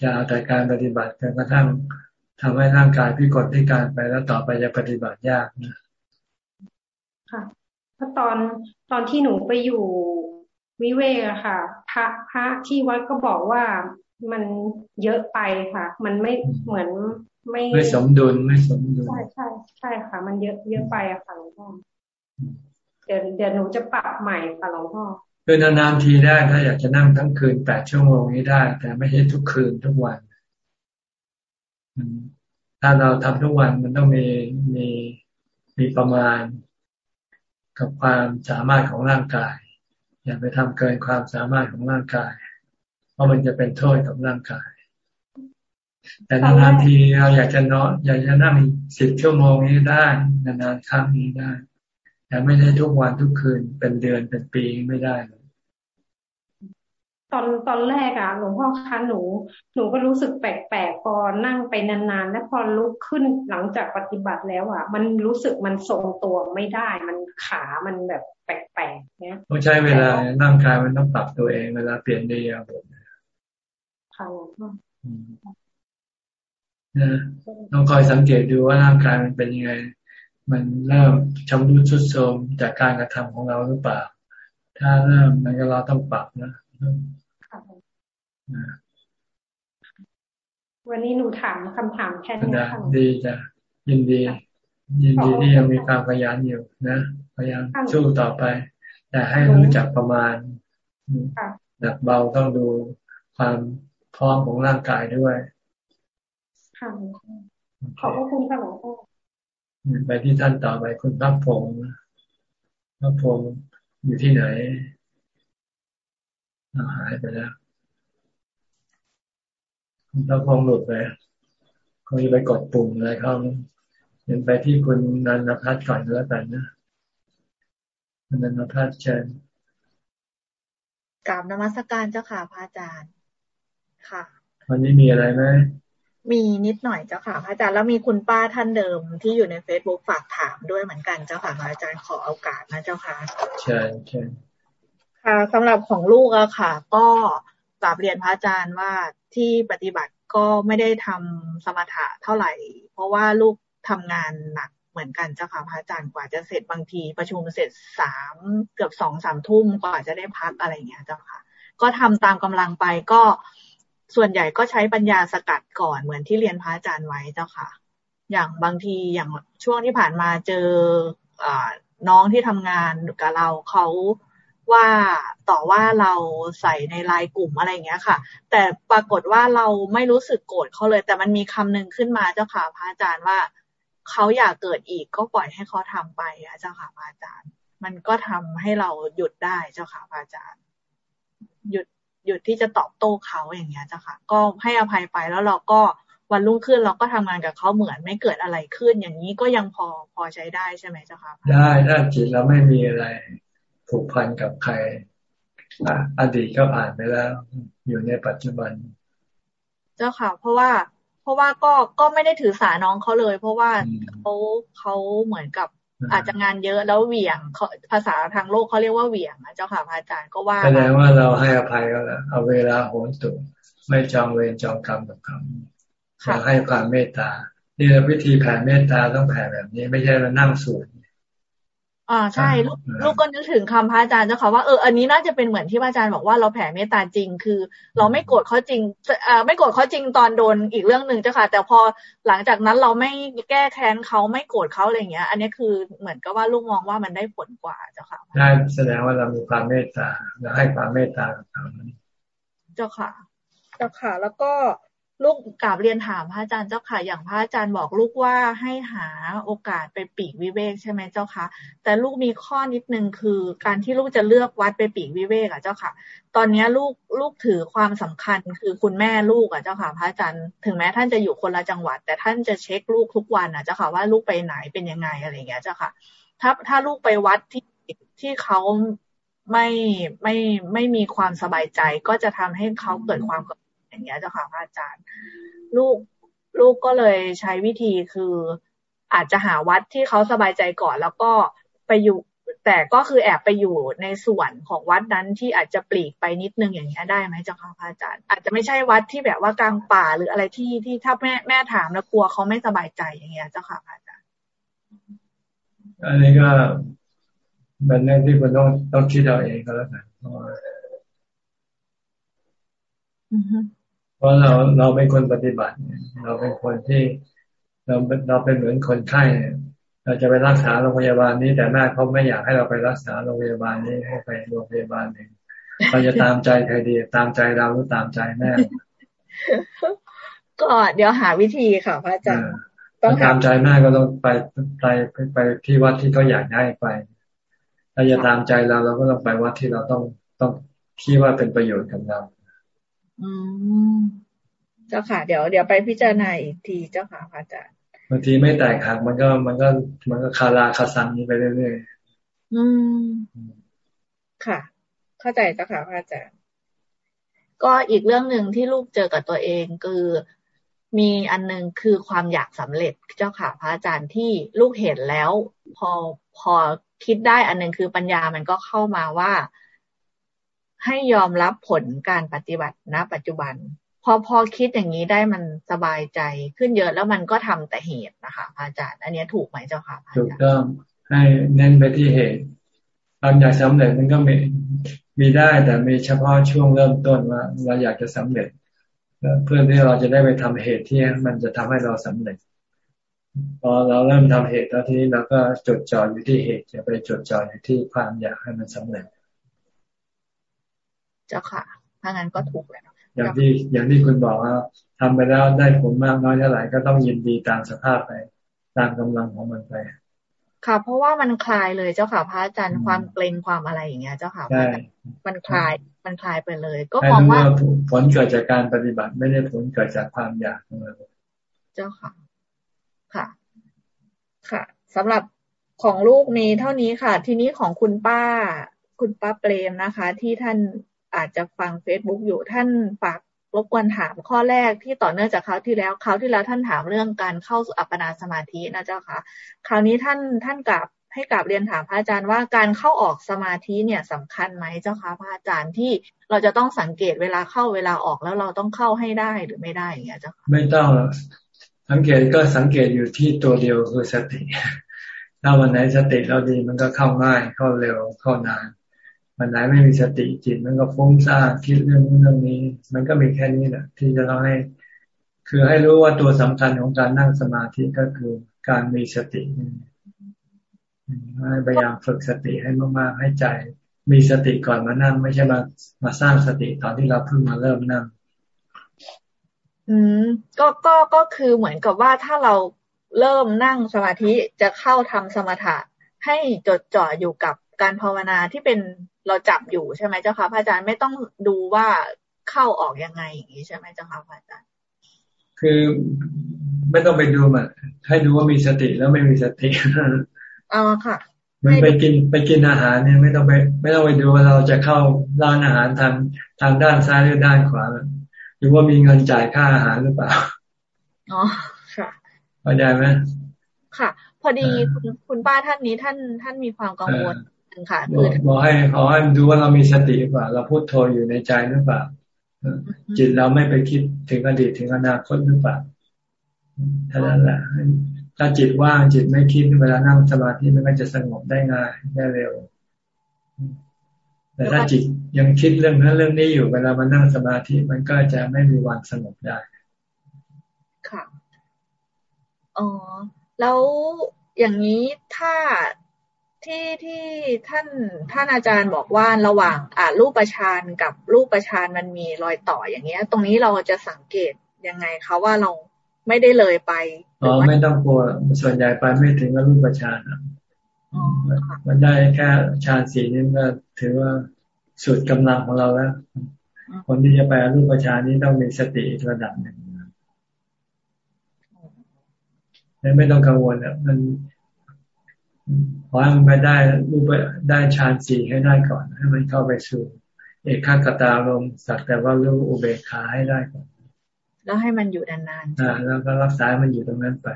จะเอาแต่การปฏิบัติจนกระทั่งทำให้ร่างกายพิกลพิการไปแล้วต่อไปจะปฏิบัติยากนะ ค่ะเพราะตอนตอนที่หนูไปอยู่วิเวกอะค่ะ พระพระที่วัดก็บอกว่ามันเยอะไปค่ะ มันไม่เหมือนไม่ไม่สมดุลไม่สมดุลใช่ใช่ใช่ค่ะ มันเยอะเยอะไปอะค่ะหลวงพ่อเดี๋ยวเดี๋ยวหนูจะปรับใหม่ค่ะหลวงพ่อคือนานๆทีได้ถ้าอยากจะนั่งทั้งคืนแปดชั่วโมงนี้ได้ แต่ไม่ใช่ทุกคืนทุกวันถ้าเราทำทุกวันมันต้องมีมีมีประมาณ กับความสามารถของร่างกาย อย่าไปทำเกินความสามารถของร่างกาย เพราะมันจะเป็นโทษกับร่างกาย แต่นานๆทีเราอยากจะนอนอยากจะนั่งสิบชั่วโมงนี้ได้นานๆครั้งนี้ได้แต่ไม่ได้ทุกวันทุกคืนเป็นเดือนเป็นปีไม่ได้ ตอนตอนแรกอะหลวงพ่อคะหนู หนูก็รู้สึกแปลกๆพอนั่งไปนานๆ แล้วพอลุกขึ้นหลังจากปฏิบัติแล้วอะมันรู้สึกมันทรงตัวไม่ได้ มันขามันแบบแปลกๆเนี้ยต้องใช้เวลานั่งกายมันต้องปรับตัวเองเวลาเปลี่ยนเดียบทค่ะหลวงพ่อนะต้องคอยสังเกตดูว่าร่างกายมันเป็นยังไง มันเริ่มชำรุดทรุดโทรมจากการกระทำของเราหรือเปล่า ถ้าเริ่มมันก็เราต้องปรับนะ วันนี้หนูถามคำถามแค่นี้ค่ะดีจ้ะยินดี ยินดีที่ยังมีความพยายามอยู่นะพยายามสู้ต่อไป แต่ให้รู้จักประมาณหนักเบาต้องดูความพร้อมของร่างกายด้วยค่ะขอบพระคุณค่ะหลวงพ่อไปที่ท่านต่อไปคุณพักพงศ์พักพงศ์อยู่ที่ไหนหายไปแล้ว เราคงหลุดไปคงจะไปกดปุ่มอะไรเขาเห็นไปที่คุณนันทพัฒน์ก่อนแล้วกันนะคุณนันทพัฒน์เชิญกราบนมัสการเจ้าค่ะพระอาจารย์ค่ะวันนี้มีอะไรไหมมีนิดหน่อยเจ้าค่ะพระอาจารย์แล้วมีคุณป้าท่านเดิมที่อยู่ในเฟซบุ๊กฝากถามด้วยเหมือนกันเจ้าค่ะพระอาจารย์ขอโอกาสนะเจ้าค่ะเชิญเชิญค่ะสำหรับของลูกอะค่ะ ก็ กราบเรียนพระอาจารย์ว่าที่ปฏิบัติก็ไม่ได้ทำสมถะเท่าไหร่ เพราะว่าลูกทำงานหนักเหมือนกันเจ้าค่ะพระอาจารย์กว่าจะเสร็จบางที ประชุมเสร็จสามเกือบสองสามทุ่มกว่าจะได้พักอะไรอย่างเงี้ยเจ้าค่ะ ก็ทำตามกำลังไปก็ส่วนใหญ่ก็ใช้ปัญญาสกัดก่อนเหมือนที่เรียนพระอาจารย์ไว้เจ้าค่ะ อย่างบางทีอย่างช่วงที่ผ่านมาเจออน้องที่ทำงานกับเราเขา ว่าต่อว่าเราใส่ในไลน์กลุ่มอะไรเงี้ยค่ะ แต่ปรากฏว่าเราไม่รู้สึกโกรธเขาเลย แต่มันมีคำหนึ่งขึ้นมาเจ้าค่ะพระอาจารย์ว่าเขาอยากเกิดอีกก็ปล่อยให้เขาทำไปอะเจ้าค่ะพระอาจารย์ มันก็ทำให้เราหยุดได้เจ้าค่ะพระอาจารย์ หยุดหยุดที่จะตอบโต้เขาอย่างเงี้ยเจ้าค่ะ ก็ให้อภัยไปแล้วเราก็วันรุ่งขึ้นเราก็ทำงานกับเขาเหมือนไม่เกิดอะไรขึ้น อย่างนี้ก็ยังพอพอใช้ได้ใช่ไหมเจ้าค่ะได้ถ้าจิตเราไม่มีอะไร ผูกพันกับใครอดีตก็ผ่านไปแล้ว อยู่ในปัจจุบัน เจ้าค่ะ เพราะว่าเพราะว่าก็ก็ไม่ได้ถือสาน้องเขาเลย เพราะว่าเขาเขาเหมือนกับอาจจะงานเยอะแล้วเหวี่ยงภาษาทางโลกเขาเรียกว่าเหวี่ยงเจ้าค่ะพระอาจารย์ก็ว่าแสดงว่าเราให้อภัยก็แล้วเอาเวลาโหนตุไม่จองเวรจองกรรมกับเขาเราให้ความเมตตานี่วิธีแผ่เมตตาต้องแผ่แบบนี้ ไม่ใช่มานั่งสวด อ่าใช่ลูกลูกก็นึกถึงคำพระอาจารย์เจ้าค่ะว่าเอออันนี้น่าจะเป็นเหมือนที่พระอาจารย์บอกว่าเราแผ่เมตตาจริง คือ เราไม่โกรธเขาจริงอ่าไม่โกรธเขาจริงตอนโดนอีกเรื่องหนึ่งเจ้าค่ะ แต่พอหลังจากนั้นเราไม่แก้แค้นเขาไม่โกรธเขาอะไรเงี้ย อันนี้คือเหมือนกับว่าลูกมองว่ามันได้ผลกว่าเจ้าค่ะใช่แสดงว่าเรามีความเมตตาเราให้ความเมตตากับเขาเจ้าค่ะ เจ้าค่ะ แล้วก็ ลูกกราบเรียนถามพระอาจารย์เจ้าค่ะ อย่างพระอาจารย์บอกลูกว่าให้หาโอกาสไปปีกวิเวกใช่ไหมเจ้าค่ะ แต่ลูกมีข้อนิดนึงคือ การที่ลูกจะเลือกวัดไปปีกวิเวกอะเจ้าค่ะ ตอนนี้ลูกลูกถือความสำคัญคือคุณแม่ลูกอะเจ้าค่ะพระอาจารย์ ถึงแม้ท่านจะอยู่คนละจังหวัด แต่ท่านจะเช็คลูกทุกวันอะเจ้าค่ะว่าลูกไปไหนเป็นยังไงอะไรอย่างเงี้ยเจ้าค่ะ ถ้าถ้าลูกไปวัดที่ที่เขาไม่ไม่ไม่มีความสบายใจก็จะทำให้เขาเกิดความ อย่างเงี้ยเจ้าค่ะพระอาจารย์ ลูกลูกก็เลยใช้วิธีคืออาจจะหาวัดที่เขาสบายใจก่อน แล้วก็ไปอยู่แต่ก็คือแอบไปอยู่ในส่วนของวัดนั้นที่อาจจะปลีกไปนิดนึงอย่างเงี้ยได้ไหมเจ้าค่ะพระอาจารย์ อาจจะไม่ใช่วัดที่แบบว่ากลางป่าหรืออะไรที่ที่ถ้าแม่แม่ถามแล้วกลัวเขาไม่สบายใจอย่างเงี้ยเจ้าค่ะพระอาจารย์อันนี้ก็เป็นเรื่องที่คุณต้องต้องคิดเอาเองก็แล้วกัน เพราะเราเราเป็นคนปฏิบัติ เราเป็นคนที่เราเราเป็นเหมือนคนไข้เราจะไปรักษาโรงพยาบาลนี้ แต่แม่เขาไม่อยากให้เราไปรักษาโรงพยาบาลนี้ให้ไปโรงพยาบาลหนึ่งเราจะตามใจใครดี ตามใจเราหรือตามใจแม่ก็เดี๋ยวหาวิธีค่ะพระอาจารย์ต้องตามใจแม่ก็ต้องไปไปไปที่วัดที่เขาอยากให้ไปถ้าจะตามใจเราเราก็ต้องไปวัดที่เราต้องต้องคิดว่าเป็นประโยชน์กับเรา อืมเจ้าค่ะ เดี๋ยวเดี๋ยวไปพิจารณาอีกทีเจ้าค่ะพระอาจารย์บางทีไม่แตกหักมันก็มันก็มันก็คาราคาซังนี้ไปเรื่อยๆอืม ค่ะ เข้าใจเจ้าค่ะพระอาจารย์ก็อีกเรื่องหนึ่งที่ลูกเจอกับตัวเองคือมีอันนึงคือความอยากสำเร็จเจ้าค่ะพระอาจารย์ที่ลูกเห็นแล้ว พอพอคิดได้อันนึงคือปัญญามันก็เข้ามาว่า ให้ยอมรับผลการปฏิบัติณ ปัจจุบัน พอพอคิดอย่างนี้ได้มันสบายใจขึ้นเยอะแล้วมันก็ทำแต่เหตุนะคะอาจารย์ อันนี้ถูกไหมเจ้าค่ะถูกต้องให้เน้นไปที่เหตุความอยากสำเร็จมันก็มีมีได้แต่มีเฉพาะช่วงเริ่มต้นว่า เราอยากจะสำเร็จเพื่อที่เราจะได้ไปทำเหตุที่มันจะทำให้เราสำเร็จ พอเราเริ่มทำเหตุแล้วทีนี้เราก็จดจ่ออยู่ที่เหตุจะไปจดจ่ออยู่ที่ความอยากให้มันสำเร็จ เจ้าค่ะ ถ้างั้นก็ถูกแล้ว อย่างที่อย่างที่คุณบอกว่าทำไปแล้วได้ผลมากน้อยเท่าไหร่ก็ต้องยินดีตามสภาพไป ตามกำลังของมันไป ค่ะ เพราะว่ามันคลายเลยเจ้าค่ะพระอาจารย์ความเกรงความอะไรอย่างเงี้ย เจ้าค่ะมันคลายมันคลายไปเลย ก็มองว่าผลเกิดจากการปฏิบัติไม่ได้ผลเกิดจากความอยากเจ้าค่ะ ค่ะ ค่ะสำหรับของลูกมีเท่านี้ค่ะ ทีนี้ของคุณป้า คุณป้าเปรมนะคะ ที่ท่าน อาจจะฟังเฟซบุ๊กอยู่ท่านฝากรบกวนถามข้อแรกที่ต่อเนื่องจากคราวที่แล้วคราวที่แล้วท่านถามเรื่องการเข้าสู่อัปปนาสมาธินะเจ้าค่ะคราวนี้ท่านท่านกลับให้กลับเรียนถามพระอาจารย์ว่าการเข้าออกสมาธิเนี่ยสำคัญไหมเจ้าคะพระอาจารย์ที่เราจะต้องสังเกตเวลาเข้าเวลาออกแล้วเราต้องเข้าให้ได้หรือไม่ได้อย่างเงี้ยเจ้าคะไม่ต้องสังเกตก็สังเกตอยู่ที่ตัวเดียวคือสติถ้าวันไหนสติเราดีมันก็เข้าง่ายเข้าเร็วเข้านาน วันไหนไม่มีสติจิตมันก็ฟุ้งซ่านคิดเรื่องนู้นเรื่องนี้ มันก็มีแค่นี้แหละที่จะต้องให้ คือให้รู้ว่าตัวสำคัญของการนั่งสมาธิก็คือการมีสติให้พยายามฝึกสติให้มากๆให้ใจ มีสติก่อนมานั่ง ไม่ใช่มามาสร้างสติตอนที่เราเพิ่งมาเริ่มนั่ง อืมก็ก็ก็คือเหมือนกับว่าถ้าเราเริ่มนั่งสมาธิจะเข้าทำสมถะให้จดจ่ออยู่กับการภาวนาที่เป็น เราจับอยู่ใช่ไหมเจ้าค่ะพระอาจารย์ไม่ต้องดูว่าเข้าออกยังไงอย่างนี้ใช่ไหมเจ้าค่ะพระอาจารย์คือไม่ต้องไปดูมันให้ดูว่ามีสติแล้วไม่มีสติอ๋อค่ะมันไปกินไปกินอาหารเนี่ยไม่ต้องไป ไม่ต้องไปดูว่าเราจะเข้าร้านอาหารทางทางด้านซ้ายหรือด้านขวาหรือว่ามีเงินจ่ายค่าอาหารหรือเปล่าอ๋อค่ะเข้าใจไหมค่ะ พอดีคุณคุณป้าท่านนี้ท่านท่านมีความกังวล ค่ะบอกให้ขอให้ดูว่าเรามีสติหรือเปล่าเราพูดโทอยู่ในใจหรือเปล่าจิตเราไม่ไปคิดถึงอดีตถึงอนาคตหรือเปล่าท่านั้นแหละถ้าจิตว่างจิตไม่คิดเวลานั่งสมาธิมันก็จะสงบได้ง่ายได้เร็ว แต่ถ้าจิตยังคิดเรื่องนั้นเรื่องนี้อยู่เวลามานั่งสมาธิมันก็จะไม่มีวันสงบได้ ค่ะ อ๋อ แล้วอย่างนี้ถ้า ที่ที่ท่านท่านอาจารย์บอกว่าระหว่างอ่ารูปประชานกับรูปประชานมันมีรอยต่ออย่างเงี้ย ตรงนี้เราจะสังเกตยังไงคะว่าเราไม่ได้เลยไปอ๋อไม่ต้องกลัวส่วนใหญ่ไปไม่ถึงกับรูปฌานมันได้แค่ฌานสี่นี่ก็ถือว่าสุดกำลังของเราแล้ว คนที่จะไปรูปฌานนี้ต้องมีสติอีกระดับหนึ่งไม่ต้องกังวลอะมัน ขอให้มันไปได้รูปได้ฌานสี่ให้ได้ก่อน ให้มันเข้าไปสู่ เอกขกตาลมสักแต่ว่ารู้อุเบกขาให้ได้ก่อน แล้วให้มันอยู่นานๆอ่าแล้วก็รักษามันอยู่ตรงนั้นไป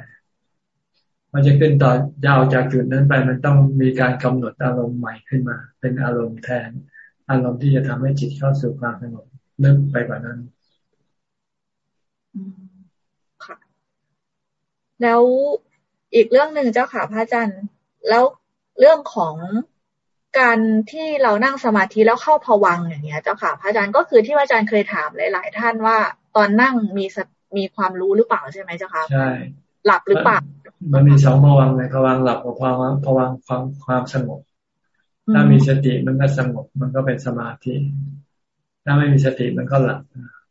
มันจะขึ้นต่อยาวจากจุดนั้นไป มันต้องมีการกำหนดอารมณ์ใหม่ขึ้นมา เป็นอารมณ์แทน อารมณ์ที่จะทำให้จิตเข้าสู่ความสงบนึกไปกว่านั้นค่ะแล้วอีกเรื่องหนึ่งเจ้าค่ะพระอาจารย์ แล้วเรื่องของการที่เรานั่งสมาธิแล้วเข้าผวังอย่างเงี้ย เจ้าค่ะพระอาจารย์ก็คือที่อาจารย์เคยถามหลาย ๆ ท่านว่า ตอนนั่งมีมีความรู้หรือเปล่าใช่ไหมเจ้าค่ะใช่หลับหรือเปล่ามันมีสองผวังเลยผวังหลับกับผวังผวังความความสงบถ้ามีสติมันก็สงบมันก็เป็นสมาธิ ถ้าไม่มีสติมันก็หลับค่ะ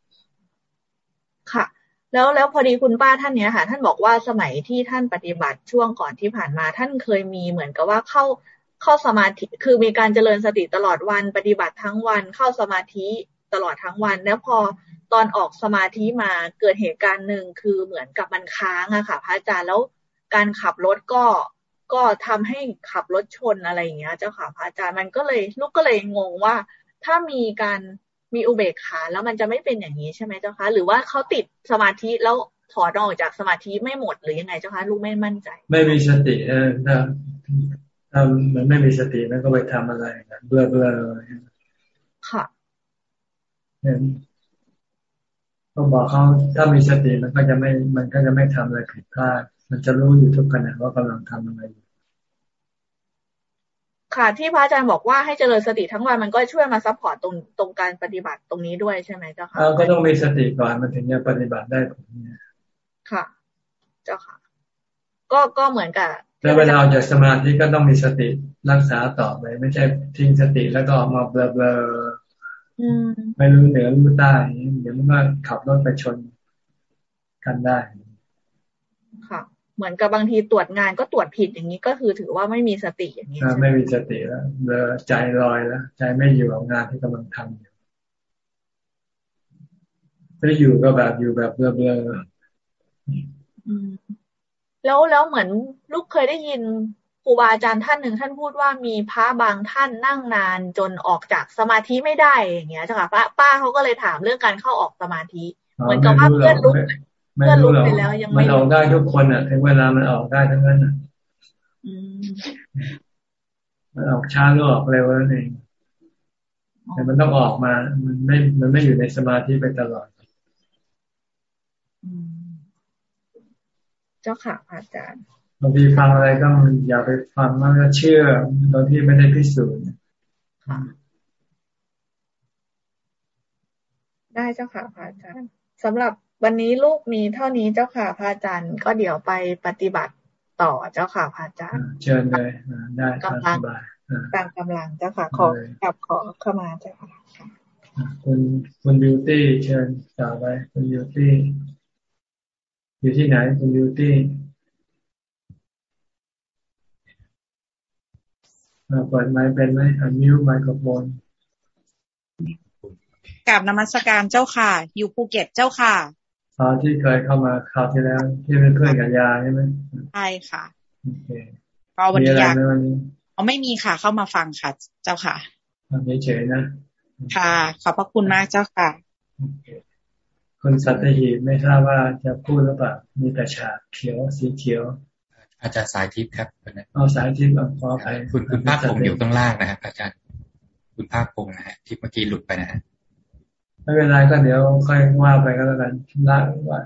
แล้วแล้วพอดีคุณป้าท่านเนี้ยค่ะ ท่านบอกว่าสมัยที่ท่านปฏิบัติช่วงก่อนที่ผ่านมา ท่านเคยมีเหมือนกับว่าเข้าเข้าสมาธิ คือมีการเจริญสติตลอดวัน ปฏิบัติทั้งวันเข้าสมาธิตลอดทั้งวัน แล้วพอตอนออกสมาธิมาเกิดเหตุการณ์หนึ่งคือเหมือนกับมันค้างอะค่ะ พระอาจารย์แล้วการขับรถก็ก็ทำให้ขับรถชนอะไรอย่างเงี้ย เจ้าค่ะพระอาจารย์มันก็เลยลูกก็เลยงงว่า ถ้ามีการ มีอุเบกขาแล้วมันจะไม่เป็นอย่างนี้ใช่ไหมเจ้าคะ หรือว่าเขาติดสมาธิแล้วถอนออกจากสมาธิไม่หมดหรือยังไงเจ้าคะลูกไม่มั่นใจ ไม่มีสติเออถ้าถ้ามันไม่มีสติมันก็ไปทำอะไรกันเบื่อเบื่อค่ะเนี่ยต้องบอกเขาถ้ามีสติมันก็จะไม่มันก็จะไม่ทำอะไรผิดพลาด มันจะรู้อยู่ทุกขณะว่ากำลังทำอะไรอยู่ ค่ะ ที่พระอาจารย์บอกว่าให้เจริญสติทั้งวันมันก็ช่วยมา support ตรงตรงการปฏิบัติตรงนี้ด้วยใช่ไหมเจ้าค่ะก็ต้องมีสติก่อนมันถึงจะปฏิบัติได้ผลเนี่ยค่ะ เจ้าค่ะ ก็ก็เหมือนกับแล้วเวลาออกจากสมาธิก็ต้องมีสติรักษาต่อไป ไม่ใช่ทิ้งสติแล้วก็ออกมาเบลอเบลอไม่รู้เหนือรู้ใต้เดี๋ยวมันก็ขับรถไปชนกันได้ค่ะ เหมือนกับบางทีตรวจงานก็ตรวจผิดอย่างนี้ก็คือถือว่าไม่มีสติอย่างนี้ไม่มีสติแล้วเบลอใจลอยแล้วใจไม่อยู่กับงานที่กำลังทำอยู่ไม่ได้อยู่ก็แบบอยู่แบบเบลอเบลอแล้วแล้วเหมือนลูกเคยได้ยินครูบาอาจารย์ท่านหนึ่งท่านพูดว่ามีพระบางท่านนั่งนานจนออกจากสมาธิไม่ได้อย่างเงี้ยจ้ะค่ะป้าป้าเขาก็เลยถามเรื่องการเข้าออกสมาธิ เหมือนกับว่าเพื่อนลุกเพื่อนลุก ไปแล้วยังไม่มันออกได้ทุกคนอะถึงเวลามันออกได้ทั้งนั้นอะมันออกช้าหรือออกเร็วนั่นเองแต่มันต้องออกมา มันไม่ มันไม่อยู่ในสมาธิไปตลอดเจ้าค่ะอาจารย์บางทีฟังอะไรก็อย่าไปฟังมากเชื่อโดยที่ไม่ได้พิสูจน์ได้เจ้าค่ะพระอาจารย์สำหรับ วันนี้ลูกมีเท่านี้เจ้าค่ะพระอาจารย์ก็เดี๋ยวไปปฏิบัติต่อเจ้าค่ะพระอาจารย์ เชิญเลยได้กำลังตามกำลังเจ้าค่ะขอกลับขอเข้ามาเจ้าค่ะคุณคุณบิวตี้เชิญต่อไปคุณบิวตี้อยู่ที่ไหนคุณบิวตี้เปิดไมค์เป็นไหมอันมิวไมโครโฟนกับนมัสการเจ้าค่ะ อยู่ภูเก็ตเจ้าค่ะ ตอนที่เคยเข้ามาคราวที่แล้ว ที่เป็นเพื่อนกับยาใช่ไหมใช่ค่ะโอเคก็วันนี้ยาเอาไม่มีค่ะเข้ามาฟังค่ะ เจ้าค่ะเฉยๆนะค่ะ ขอบพระคุณมากเจ้าค่ะคุณสัตหีไม่ทราบว่าจะพูดหรือเปล่ามีแต่ฉากเขียวสีเขียว อาจารย์สายทิพย์ครับเอาสายทิพย์ขอไปคุณคุณภาคผมอยู่ข้างล่างนะครับอาจารย์คุณภาคผมนะฮะที่เมื่อกี้หลุดไปนะฮะ ไม่เป็นไรก็เดี๋ยวค่อยว่าไปก็แล้วกันละว่า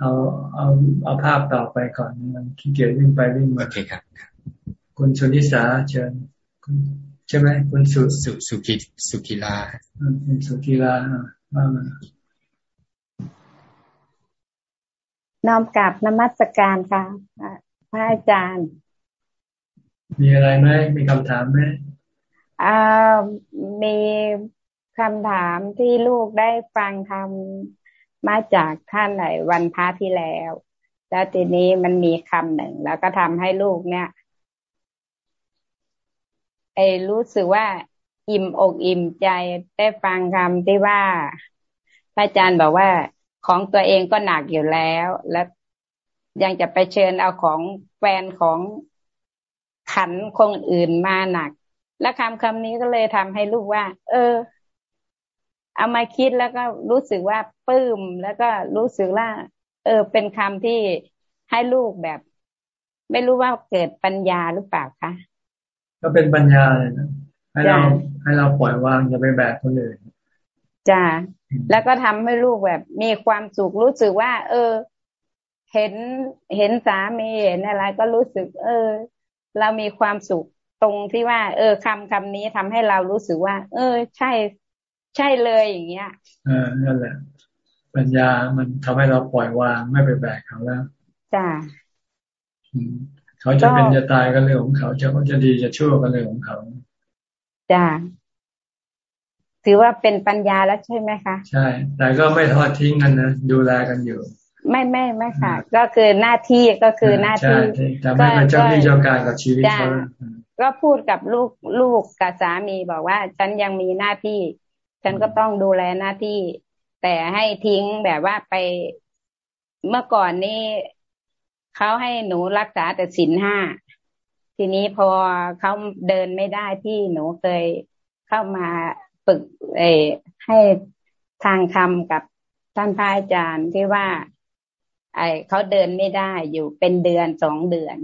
เอาเอาเอาภาพต่อไปก่อนมันขี้เกียจวิ่งไปวิ่งมาโอเคครับ คุณชุนิสาเชิญใช่ไหมคุณสุสุสุกิสุกิลาคุณสุกิลาว่ามาน้อมกลับนมัสการค่ะพระอาจารย์ มีอะไรไหมมีคำถามไหมอ่ามี คำถามที่ลูกได้ฟังทำมาจากท่านไหนวันพระที่แล้ว แล้วทีนี้มันมีคำหนึ่ง แล้วก็ทำให้ลูกเนี่ยไอ้รู้สึกว่าอิ่มอกอิ่มใจได้ฟังคำที่ว่าพระอาจารย์บอกว่าของตัวเองก็หนักอยู่แล้ว แล้วยังจะไปเชิญเอาของแฟนของขันคนอื่นมาหนัก และคำคำนี้ก็เลยทำให้ลูกว่า เออ เอามาคิดแล้วก็รู้สึกว่าปลื้มแล้วก็รู้สึกว่า เออ เป็นคำที่ให้ลูกแบบ ไม่รู้ว่าเกิดปัญญาหรือเปล่าคะก็เป็นปัญญาเลยนะให้เราให้เราปล่อยวางอย่าไปแบกคนอื่นจ้าแล้วก็ทำให้ลูกแบบมีความสุขรู้สึกว่า เออ เห็นเห็นสามีเห็นอะไร ก็รู้สึก เออ เรามีความสุขตรงที่ว่า เออคำคำนี้ทำให้เรารู้สึกว่า เออ ใช่ ใช่เลยอย่างเงี้ยเออนั่นแหละ ปัญญามันทำให้เราปล่อยวางไม่ไปแบกเขาแล้วจ้าเขาจะเป็นจะตายก็เรื่องของเขาจะเขาจะดีจะชั่วก็เรื่องของเขาจ้าถือว่าเป็นปัญญาแล้วใช่ไหมคะใช่ แต่ก็ไม่ทอดทิ้งกันนะดูแลกันอยู่ ไม่ไม่ไม่ค่ะ ก็คือหน้าที่ก็คือหน้าที่จะไม่เป็นเจ้าที่เจ้าการกับชีวิตเขาก็พูดกับลูกลูกกับสามีบอกว่า ฉันยังมีหน้าที่ ฉันก็ต้องดูแลหน้าที่ แต่ให้ทิ้งแบบว่าไปเมื่อก่อนนี้เขาให้หนูรักษาแต่สินห้าทีนี้พอเขาเดินไม่ได้ที่หนูเคยเข้ามาฝึกเอให้ทางธรรมกับท่านพระอาจารย์ที่ว่า ไอเขาเดินไม่ได้อยู่เป็นเดือนสองเดือน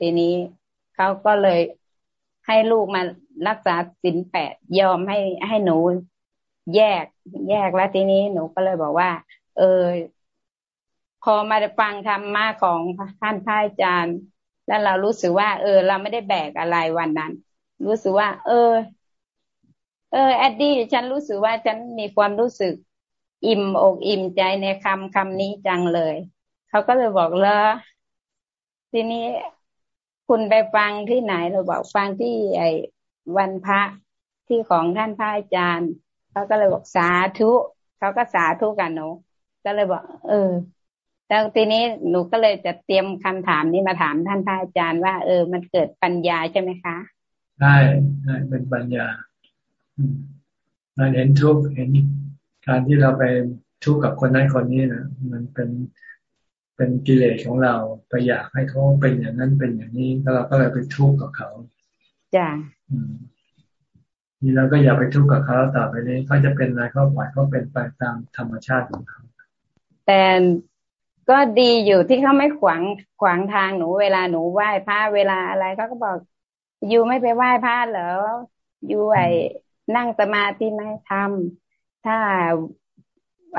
ทีนี้เขาก็เลยให้ลูกมารักษาสินแปดยอมให้ให้หนู แยกแยกแล้วทีนี้หนูก็เลยบอกว่า เออพอมาฟังธรรมะของท่านพระอาจารย์ แล้วเรารู้สึกว่า เออ เราไม่ได้แบกอะไรวันนั้น รู้สึกว่า เออ เออแอดดี้ฉันรู้สึกว่าฉันมีความรู้สึก อิ่มอกอิ่มใจในคำคำนี้จังเลยเขาก็เลยบอกเลยทีนี้คุณไปฟังที่ไหนเราบอกฟังที่ไอ้วันพระที่ของท่านพระอาจารย์ เขาก็เลยบอกสาธุเขาก็สาธุกันหนูก็เลยบอก เออแล้วทีนี้หนูก็เลยจะเตรียมคำถามนี้มาถามท่านพระอาจารย์ว่า เออ มันเกิดปัญญาใช่ไหมคะใช่ใช่เป็นปัญญาเราเห็นทุกเห็นการที่เราไปทุกข์กับคนนั้นคนนี้นะมันเป็นเป็นกิเลสของเราไปอยากให้เขาเป็นอย่างนั้นเป็นอย่างนี้แล้วเราก็เลยไปทุกข์กับเขาจ้ะ นี่เราก็อย่าไปทุกข์กับเขาต่อไปนี้เขาจะเป็นอะไรเขาปล่อยเขาเป็นไปตามธรรมชาติของเขาแต่ก็ดีอยู่ที่เขาไม่ขวางขวางทางหนูเวลาหนูไหว้พระเวลาอะไรเขาก็บอกอยู่ไม่ไปไหว้พระเหรออยู่ไอ้นั่งสมาธิไม่ทำถ้าไป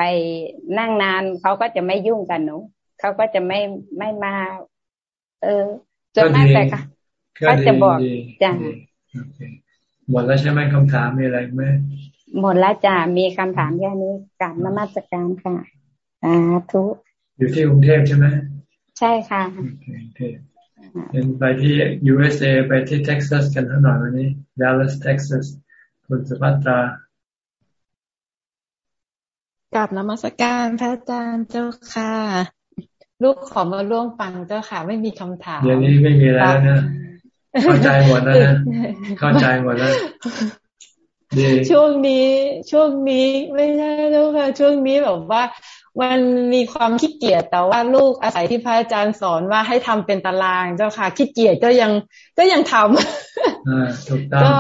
นั่งนานเขาก็จะไม่ยุ่งกันหนูเขาก็จะไม่ไม่มา เออจนมากแต่เขาจะบอกจ้ะ หมดแล้วใช่ไหมคำถามมีอะไรไหมหมดแล้วจ้ะมีคำถามแค่นี้กลับนมัสการค่ะสาธุอยู่ที่กรุงเทพใช่ไหมใช่ค่ะเป็นไปที่ USA ไปที่เท็กซัสกันทั้งหน่อยวันนี้ Dallas Texas คุณสุภัตรากับนมัสการพระอาจารย์เจ้าค่ะ ลูกขอมาร่วมฟังเจ้าค่ะ ไม่มีคำถามเดี๋ยวนี้ไม่มีแล้วนะ เข้าใจหมดแล้วนะเข้าใจหมดแล้วช่วงนี้ช่วงนี้ไม่ใช่เจ้าค่ะช่วงนี้แบบว่า มันมีความขี้เกียจแต่ว่าลูกอาศัยที่พระอาจารย์สอนว่าให้ทำเป็นตารางเจ้าค่ะขี้เกียจก็ยังก็ยังทำก็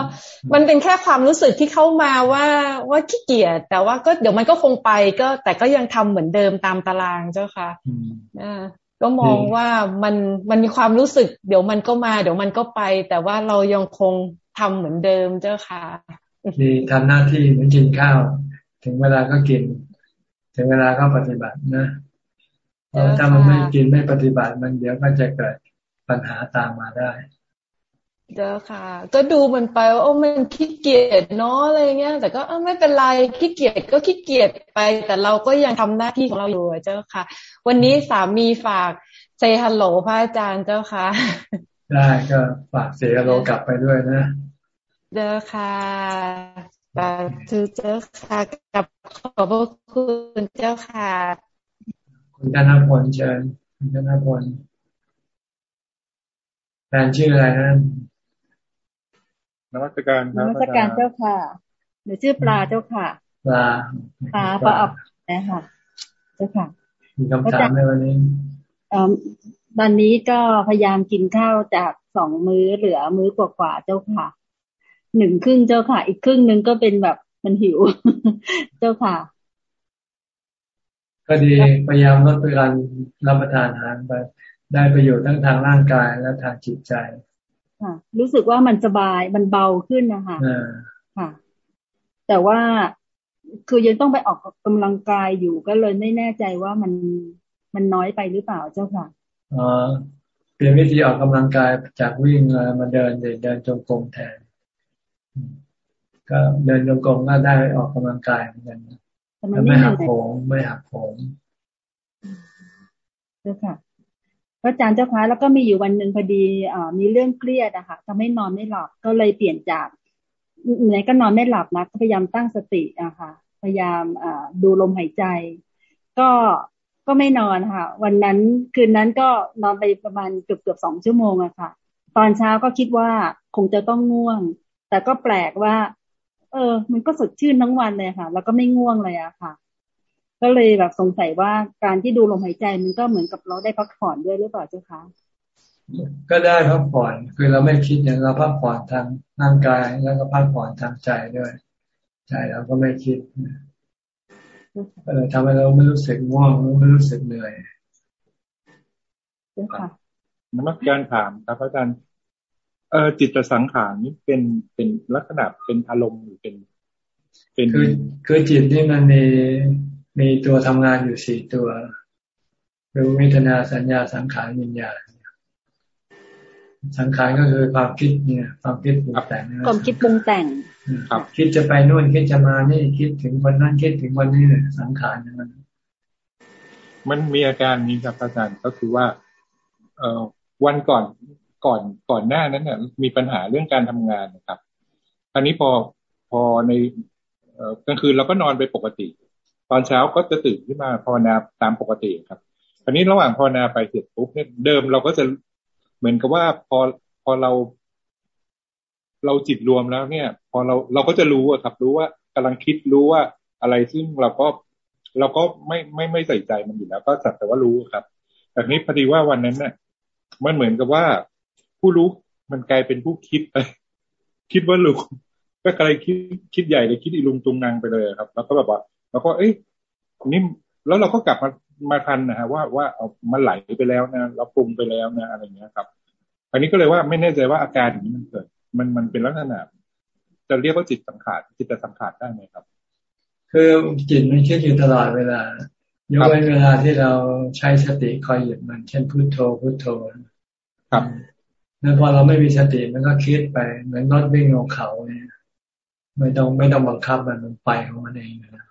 มันเป็นแค่ความรู้สึกที่เข้ามาว่าว่าขี้เกียจแต่ว่าก็เดี๋ยวมันก็คงไปก็แต่ก็ยังทำเหมือนเดิมตามตารางเจ้าค่ะอ่า ก็มองว่ามันมันมีความรู้สึก เดี๋ยวมันก็มา เดี๋ยวมันก็ไป แต่ว่าเรายังคงทำเหมือนเดิมเจ้าค่ะดีทำหน้าที่เหมือนกินข้าว ถึงเวลาก็กิน ถึงเวลาก็ปฏิบัตินะเพราะถ้ามันไม่กินไม่ปฏิบัติมันเดี๋ยวก็จะเกิดปัญหาตามมาได้ เจ้าค่ะ ก็ดูมันไปว่าโอ้มันขี้เกียจเนาะอะไรเงี้ย แต่ก็ไม่เป็นไรขี้เกียจก็ขี้เกียจไป แต่เราก็ยังทำหน้าที่ของเราอยู่เจ้าค่ะ วันนี้สามีฝากเซฮัลโหลพระอาจารย์เจ้าค่ะ ได้ก็ฝากเซฮัลโหลกลับไปด้วยนะเจ้าค่ะสาธุเจ้าค่ะกับขอบพระคุณเจ้าค่ะ คุณธนพลเชิญคุณธนพลแฟนชื่ออะไรนะ นวัตการนวัตการเจ้าค่ะหรือชื่อปลาเจ้าค่ะ ปลาปลาปลาอับนะคะเจ้าค่ะ มีคำถามในวันนี้ตอนนี้ก็พยายามกินข้าวจากสองมื้อเหลือมื้อกว่าๆเจ้าค่ะหนึ่งครึ่งเจ้าค่ะ อีกครึ่งหนึ่งก็เป็นแบบมันหิว เจ้าค่ะ ก็ดีพยายามลดการรับประทานอาหารไป ได้ประโยชน์ทั้งทางร่างกายและทางจิตใจ ค่ะ รู้สึกว่ามันสบายมันเบาขึ้นนะคะค่ะ แต่ว่าคือยังต้องไปออกกำลังกายอยู่ก็เลยไม่แน่ใจว่ามันมันน้อยไปหรือเปล่าเจ้าค่ะอ๋อเปลี่ยนวิธีออกกำลังกายจากวิ่งมาเดินเดินจงกรมแทน ก็เดินจงกรมก็ได้ออกกำลังกายเหมือนกันไม่หักโหมไม่หักโหมเจ้าค่ะ พระอาจารย์เจ้าคะแล้วก็มีอยู่วันหนึ่งพอดีอมีเรื่องเครียดอะค่ะทำให้นอนไม่หลับก็เลยเปลี่ยนจากไหนก็นอนไม่หลับนะพยายามตั้งสติอะค่ะ พยายามอดูลมหายใจ ก็ก็ไม่นอนค่ะ วันนั้นคืนนั้นก็นอนไปประมาณเกือบเกือบสองชั่วโมงอะค่ะ ตอนเช้าก็คิดว่าคงจะต้องง่วง แต่ก็แปลกว่า เออ มันก็สดชื่นทั้งวันเลยค่ะ แล้วก็ไม่ง่วงเลยอะค่ะ ก็เลยแบบสงสัยว่าการที่ดูลมหายใจมันก็เหมือนกับเราได้พักผ่อนด้วยหรือเปล่าเจ้าคะก็ได้พักผ่อนคือเราไม่คิดอย่างเราพักผ่อนทางร่างกายแล้วก็พักผ่อนทางใจด้วยใจเราก็ไม่คิดก็เลยทำให้เราไม่รู้สึกง่วงไม่รู้สึกเหนื่อยค่ะนมักการถามครับอาจารย์เออจิตสังขารนี่เป็นเป็นลักษณะเป็นอารมณ์หรือเป็น เป็นคือคือจิตนี่มันมี มีตัวทำงานอยู่สี่ตัวคือวิทนาสัญญาสังขารวิญญาณสังขารก็คือความคิดเนี่ย ความคิดปรุงแต่งความคิดปรุงแต่งคิดจะไปนู่นคิดจะมานี่คิดถึงวันนั้นคิดถึงวันนี้สังขารมันมันมีอาการนี้ครับอาจารย์ก็คือว่าเอ่อวันก่อนก่อนก่อนหน้านั้นเนี่ยมีปัญหาเรื่องการทำงานนะครับอันนี้พอพอในกลางคืนเราก็นอนไปปกติต อนเช้าก็จะตื่นขึ้นมาภาวนาตามปกติครับอันนี้ระหว่างภาวนาไปเสร็จปุ๊บเนี่ยเดิมเราก็จะเหมือนกับว่าพอพอเรา เราจิตรวมแล้วเนี่ย พอเราเราก็จะรู้ครับ รู้ว่ากำลังคิดรู้ว่าอะไรซึ่งเราก็เราก็ไม่ไม่ไม่ใส่ใจมันอยู่แล้ว ก็สักแต่ว่ารู้ครับแต่นี้พอดีว่าวันนั้นเนี่ยมันเหมือนกับว่าผู้รู้มันกลายเป็นผู้คิดไปคิดว่ารู้ก็กลายคิดคิดใหญ่เลยคิดอีลุงตุงนางไปเลยครับ แล้วก็แบบว่า แล้วก็ เอ้ยนี่แล้วเราก็กลับมามาทันนะฮะว่าว่าเอามันไหลไปแล้วนะเราปรุงไปแล้วนะอะไรเงี้ยครับ อันนี้ก็เลยว่าไม่แน่ใจว่าอาการอย่างนี้มันเกิด มันมันเป็นลักษณะจะเรียกว่าจิตสังขารจิตสังขารได้ไหมครับ คือจิตมันคิดอยู่ตลอดเวลายกเว้นเวลาที่เราใช้สติคอยหยุดมัน เช่นพุโทโธพุโทโธครับแล้วพอเราไม่มีสติมันก็คิดไปเหมือนรถวิ่งลงเขาเนี่ยไม่ต้องไม่ต้องบังคับมันมันไปของมันเองนะ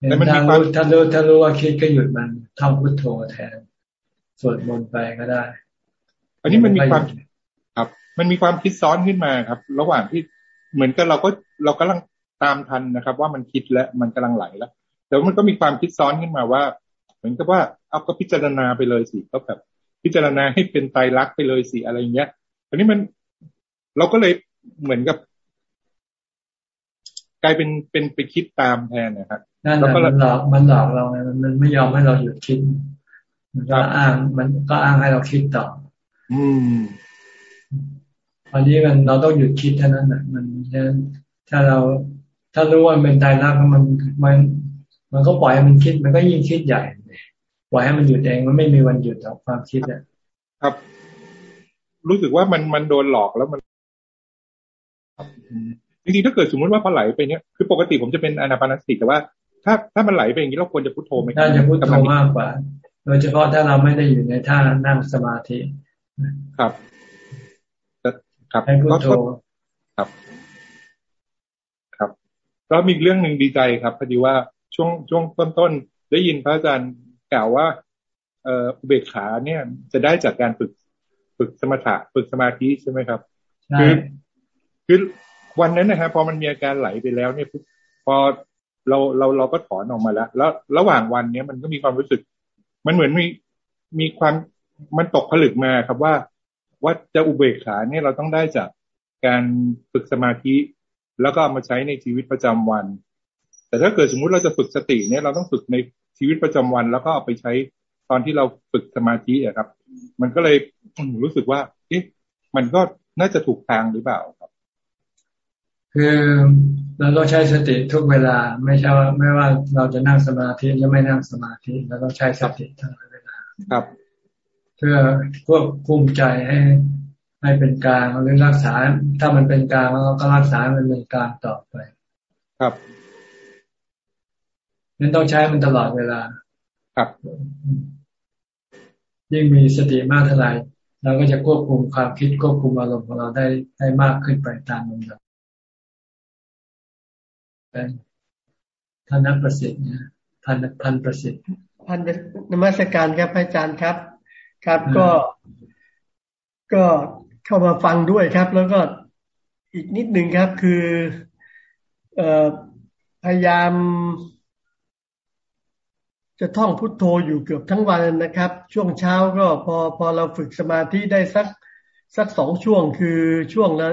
ถ้ารู้ถ้ารู้ถ้ารู้ว่าคิดก็หยุดมันท่องพุทโธแทนสวดมนต์ไปก็ได้ อันนี้มันมีความครับ มันมีความคิดซ้อนขึ้นมาครับ ระหว่างที่เหมือนกับเราก็เรากำลังตามทันนะครับ ว่ามันคิดและมันกำลังไหลแล้วแต่มันก็มีความคิดซ้อนขึ้นมาว่า เหมือนกับว่าเอาก็พิจารณาไปเลยสิก็แบบพิจารณาให้เป็นไตรลักษณ์ไปเลยสิอะไรเงี้ยอันนี้มันเราก็เลยเหมือนกับ กลายเป็นเป็นไปคิดตามแทนนะครับ นั่นแหละมันหลอกมันหลอกเราไงมันไม่ยอมให้เราหยุดคิด มันก็อ้างมันก็อ้างให้เราคิดต่อ อืมวันนี้มันเราต้องหยุดคิดเท่านั้นน่ะมันถ้าเราถ้ารู้ว่าเป็นตายรักมันมัน มันก็ปล่อยให้มันคิด มันก็ยิ่งคิดใหญ่ปล่อยให้มันหยุดเองมันไม่มีวันหยุดต่อความคิดอะครับ รู้สึกว่ามันมันโดนหลอกแล้วมันจริงๆถ้าเกิดสมมติว่าพอไหลไปเนี้ยคือปกติผมจะเป็นอนาปานสติแต่ว่า ถ้าถ้ามันไหลไปอย่างนี้เราควรจะพุทโธไหมน่าจะพุทโธมากกว่า โดยเฉพาะถ้าเราไม่ได้อยู่ในท่านั่งสมาธิ ครับครับให้พุทโธครับ ครับแล้วมีเรื่องหนึ่งดีใจครับพอดีว่าช่วงช่วงต้นๆได้ยินพระอาจารย์กล่าวว่าเอ่ออุเบกขาเนี่ย จะได้จากการฝึกฝึกสมถะฝึกสมาธิใช่ไหมครับคือคือวันนั้นนะครับพอมันมีอาการไหลไปแล้วเนี่ยพอ เราเราเราก็ถอนออกมาแล้ว แล้วระหว่างวันเนี้ยมันก็มีความรู้สึก มันเหมือนมีมีความมันตกผลึกมาครับว่าว่าจะอุเบกขาเนี่ยเราต้องได้จากการฝึกสมาธิ แล้วก็เอามาใช้ในชีวิตประจำวัน แต่ถ้าเกิดสมมุติเราจะฝึกสติเนี่ยเราต้องฝึกในชีวิตประจำวัน แล้วก็เอาไปใช้ตอนที่เราฝึกสมาธิอะครับ มันก็เลยรู้สึกว่า เอ๊ะมันก็น่าจะถูกทางหรือเปล่าครับ คือเราต้องใช้สติทุกเวลา ไม่ใช่ว่าไม่ว่าเราจะนั่งสมาธิหรือไม่นั่งสมาธิเราต้องใช้สติทั้งเวลาครับ เพื่อควบคุมใจให้ให้เป็นกลางหรือรักษา ถ้ามันเป็นกลางเราก็รักษามันเป็นกลางต่อไป ครับนั้นต้องใช้มันตลอดเวลา ครับ ยิ่งมีสติมากเท่าไหร่เราก็จะควบคุมความคิดควบคุมอารมณ์ของเราได้ได้มากขึ้นไปตามลำดับ เป็นท่านนักประสิทธิ์นะพันพันประสิทธิ์พันนมัสการครับอาจารย์ครับ ครับก็ก็เข้ามาฟังด้วยครับ แล้วก็อีกนิดหนึ่งครับ คือเอ่อพยายาม จะท่องพุทโธอยู่เกือบทั้งวันนะครับ ช่วงเช้าก็พอพอเราฝึกสมาธิได้สักสักสองช่วงคือช่วงละ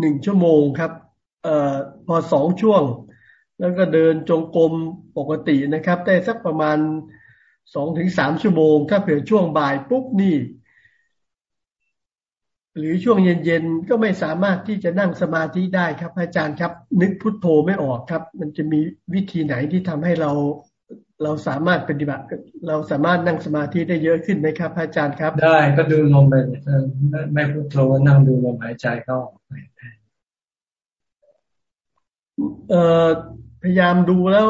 หนึ่งชั่วโมงครับเอพอสองช่วง แล้วก็เดินจงกรมปกตินะครับ ได้สักประมาณสองถึงสามชั่วโมง ถ้าเผื่อช่วงบ่ายปุ๊บนี่ หรือช่วงเย็นๆก็ไม่สามารถที่จะนั่งสมาธิได้ครับ อาจารย์ครับ นึกพุทโธไม่ออกครับ มันจะมีวิธีไหนที่ทำให้เราเราสามารถปฏิบัติ เราสามารถนั่งสมาธิได้เยอะขึ้นไหมครับ อาจารย์ครับ ได้ก็ดูลมไปไม่พุทโธนั่งดูลมหายใจเข้าออกไป เอ่อพยายามดูแล้ว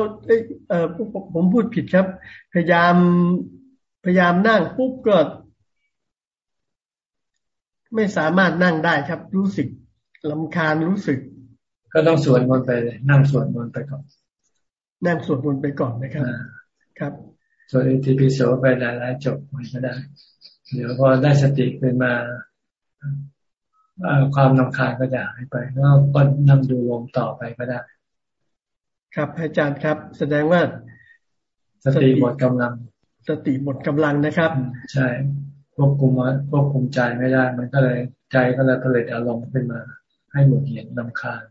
เอ่อผมพูดผิดครับ พยายามพยายามนั่งปุ๊บก็ไม่สามารถนั่งได้ครับ รู้สึกลำคาญรู้สึก ก็ต้องสวดมนต์ไปนั่งสวดมนต์ไปก่อนนั่งสวดมนต์ไปก่อนนะครับ ครับสวดอิติปิโสไปหลายๆจบมันก็ได้ เดี๋ยวพอได้สติขึ้นมา ความนำคาญก็จะหายไปแล้วก็นั่งดูลมต่อไปก็ได้ ครับอาจารย์ครับ แสดงว่า สติหมดกำลัง สติหมดกำลังนะครับ ใช่ควบคุมควบคุมใจไม่ได้ มันก็เลยใจก็เลยผลิตอารมณ์ขึ้นมา ให้หมุดเหียนนำคาญ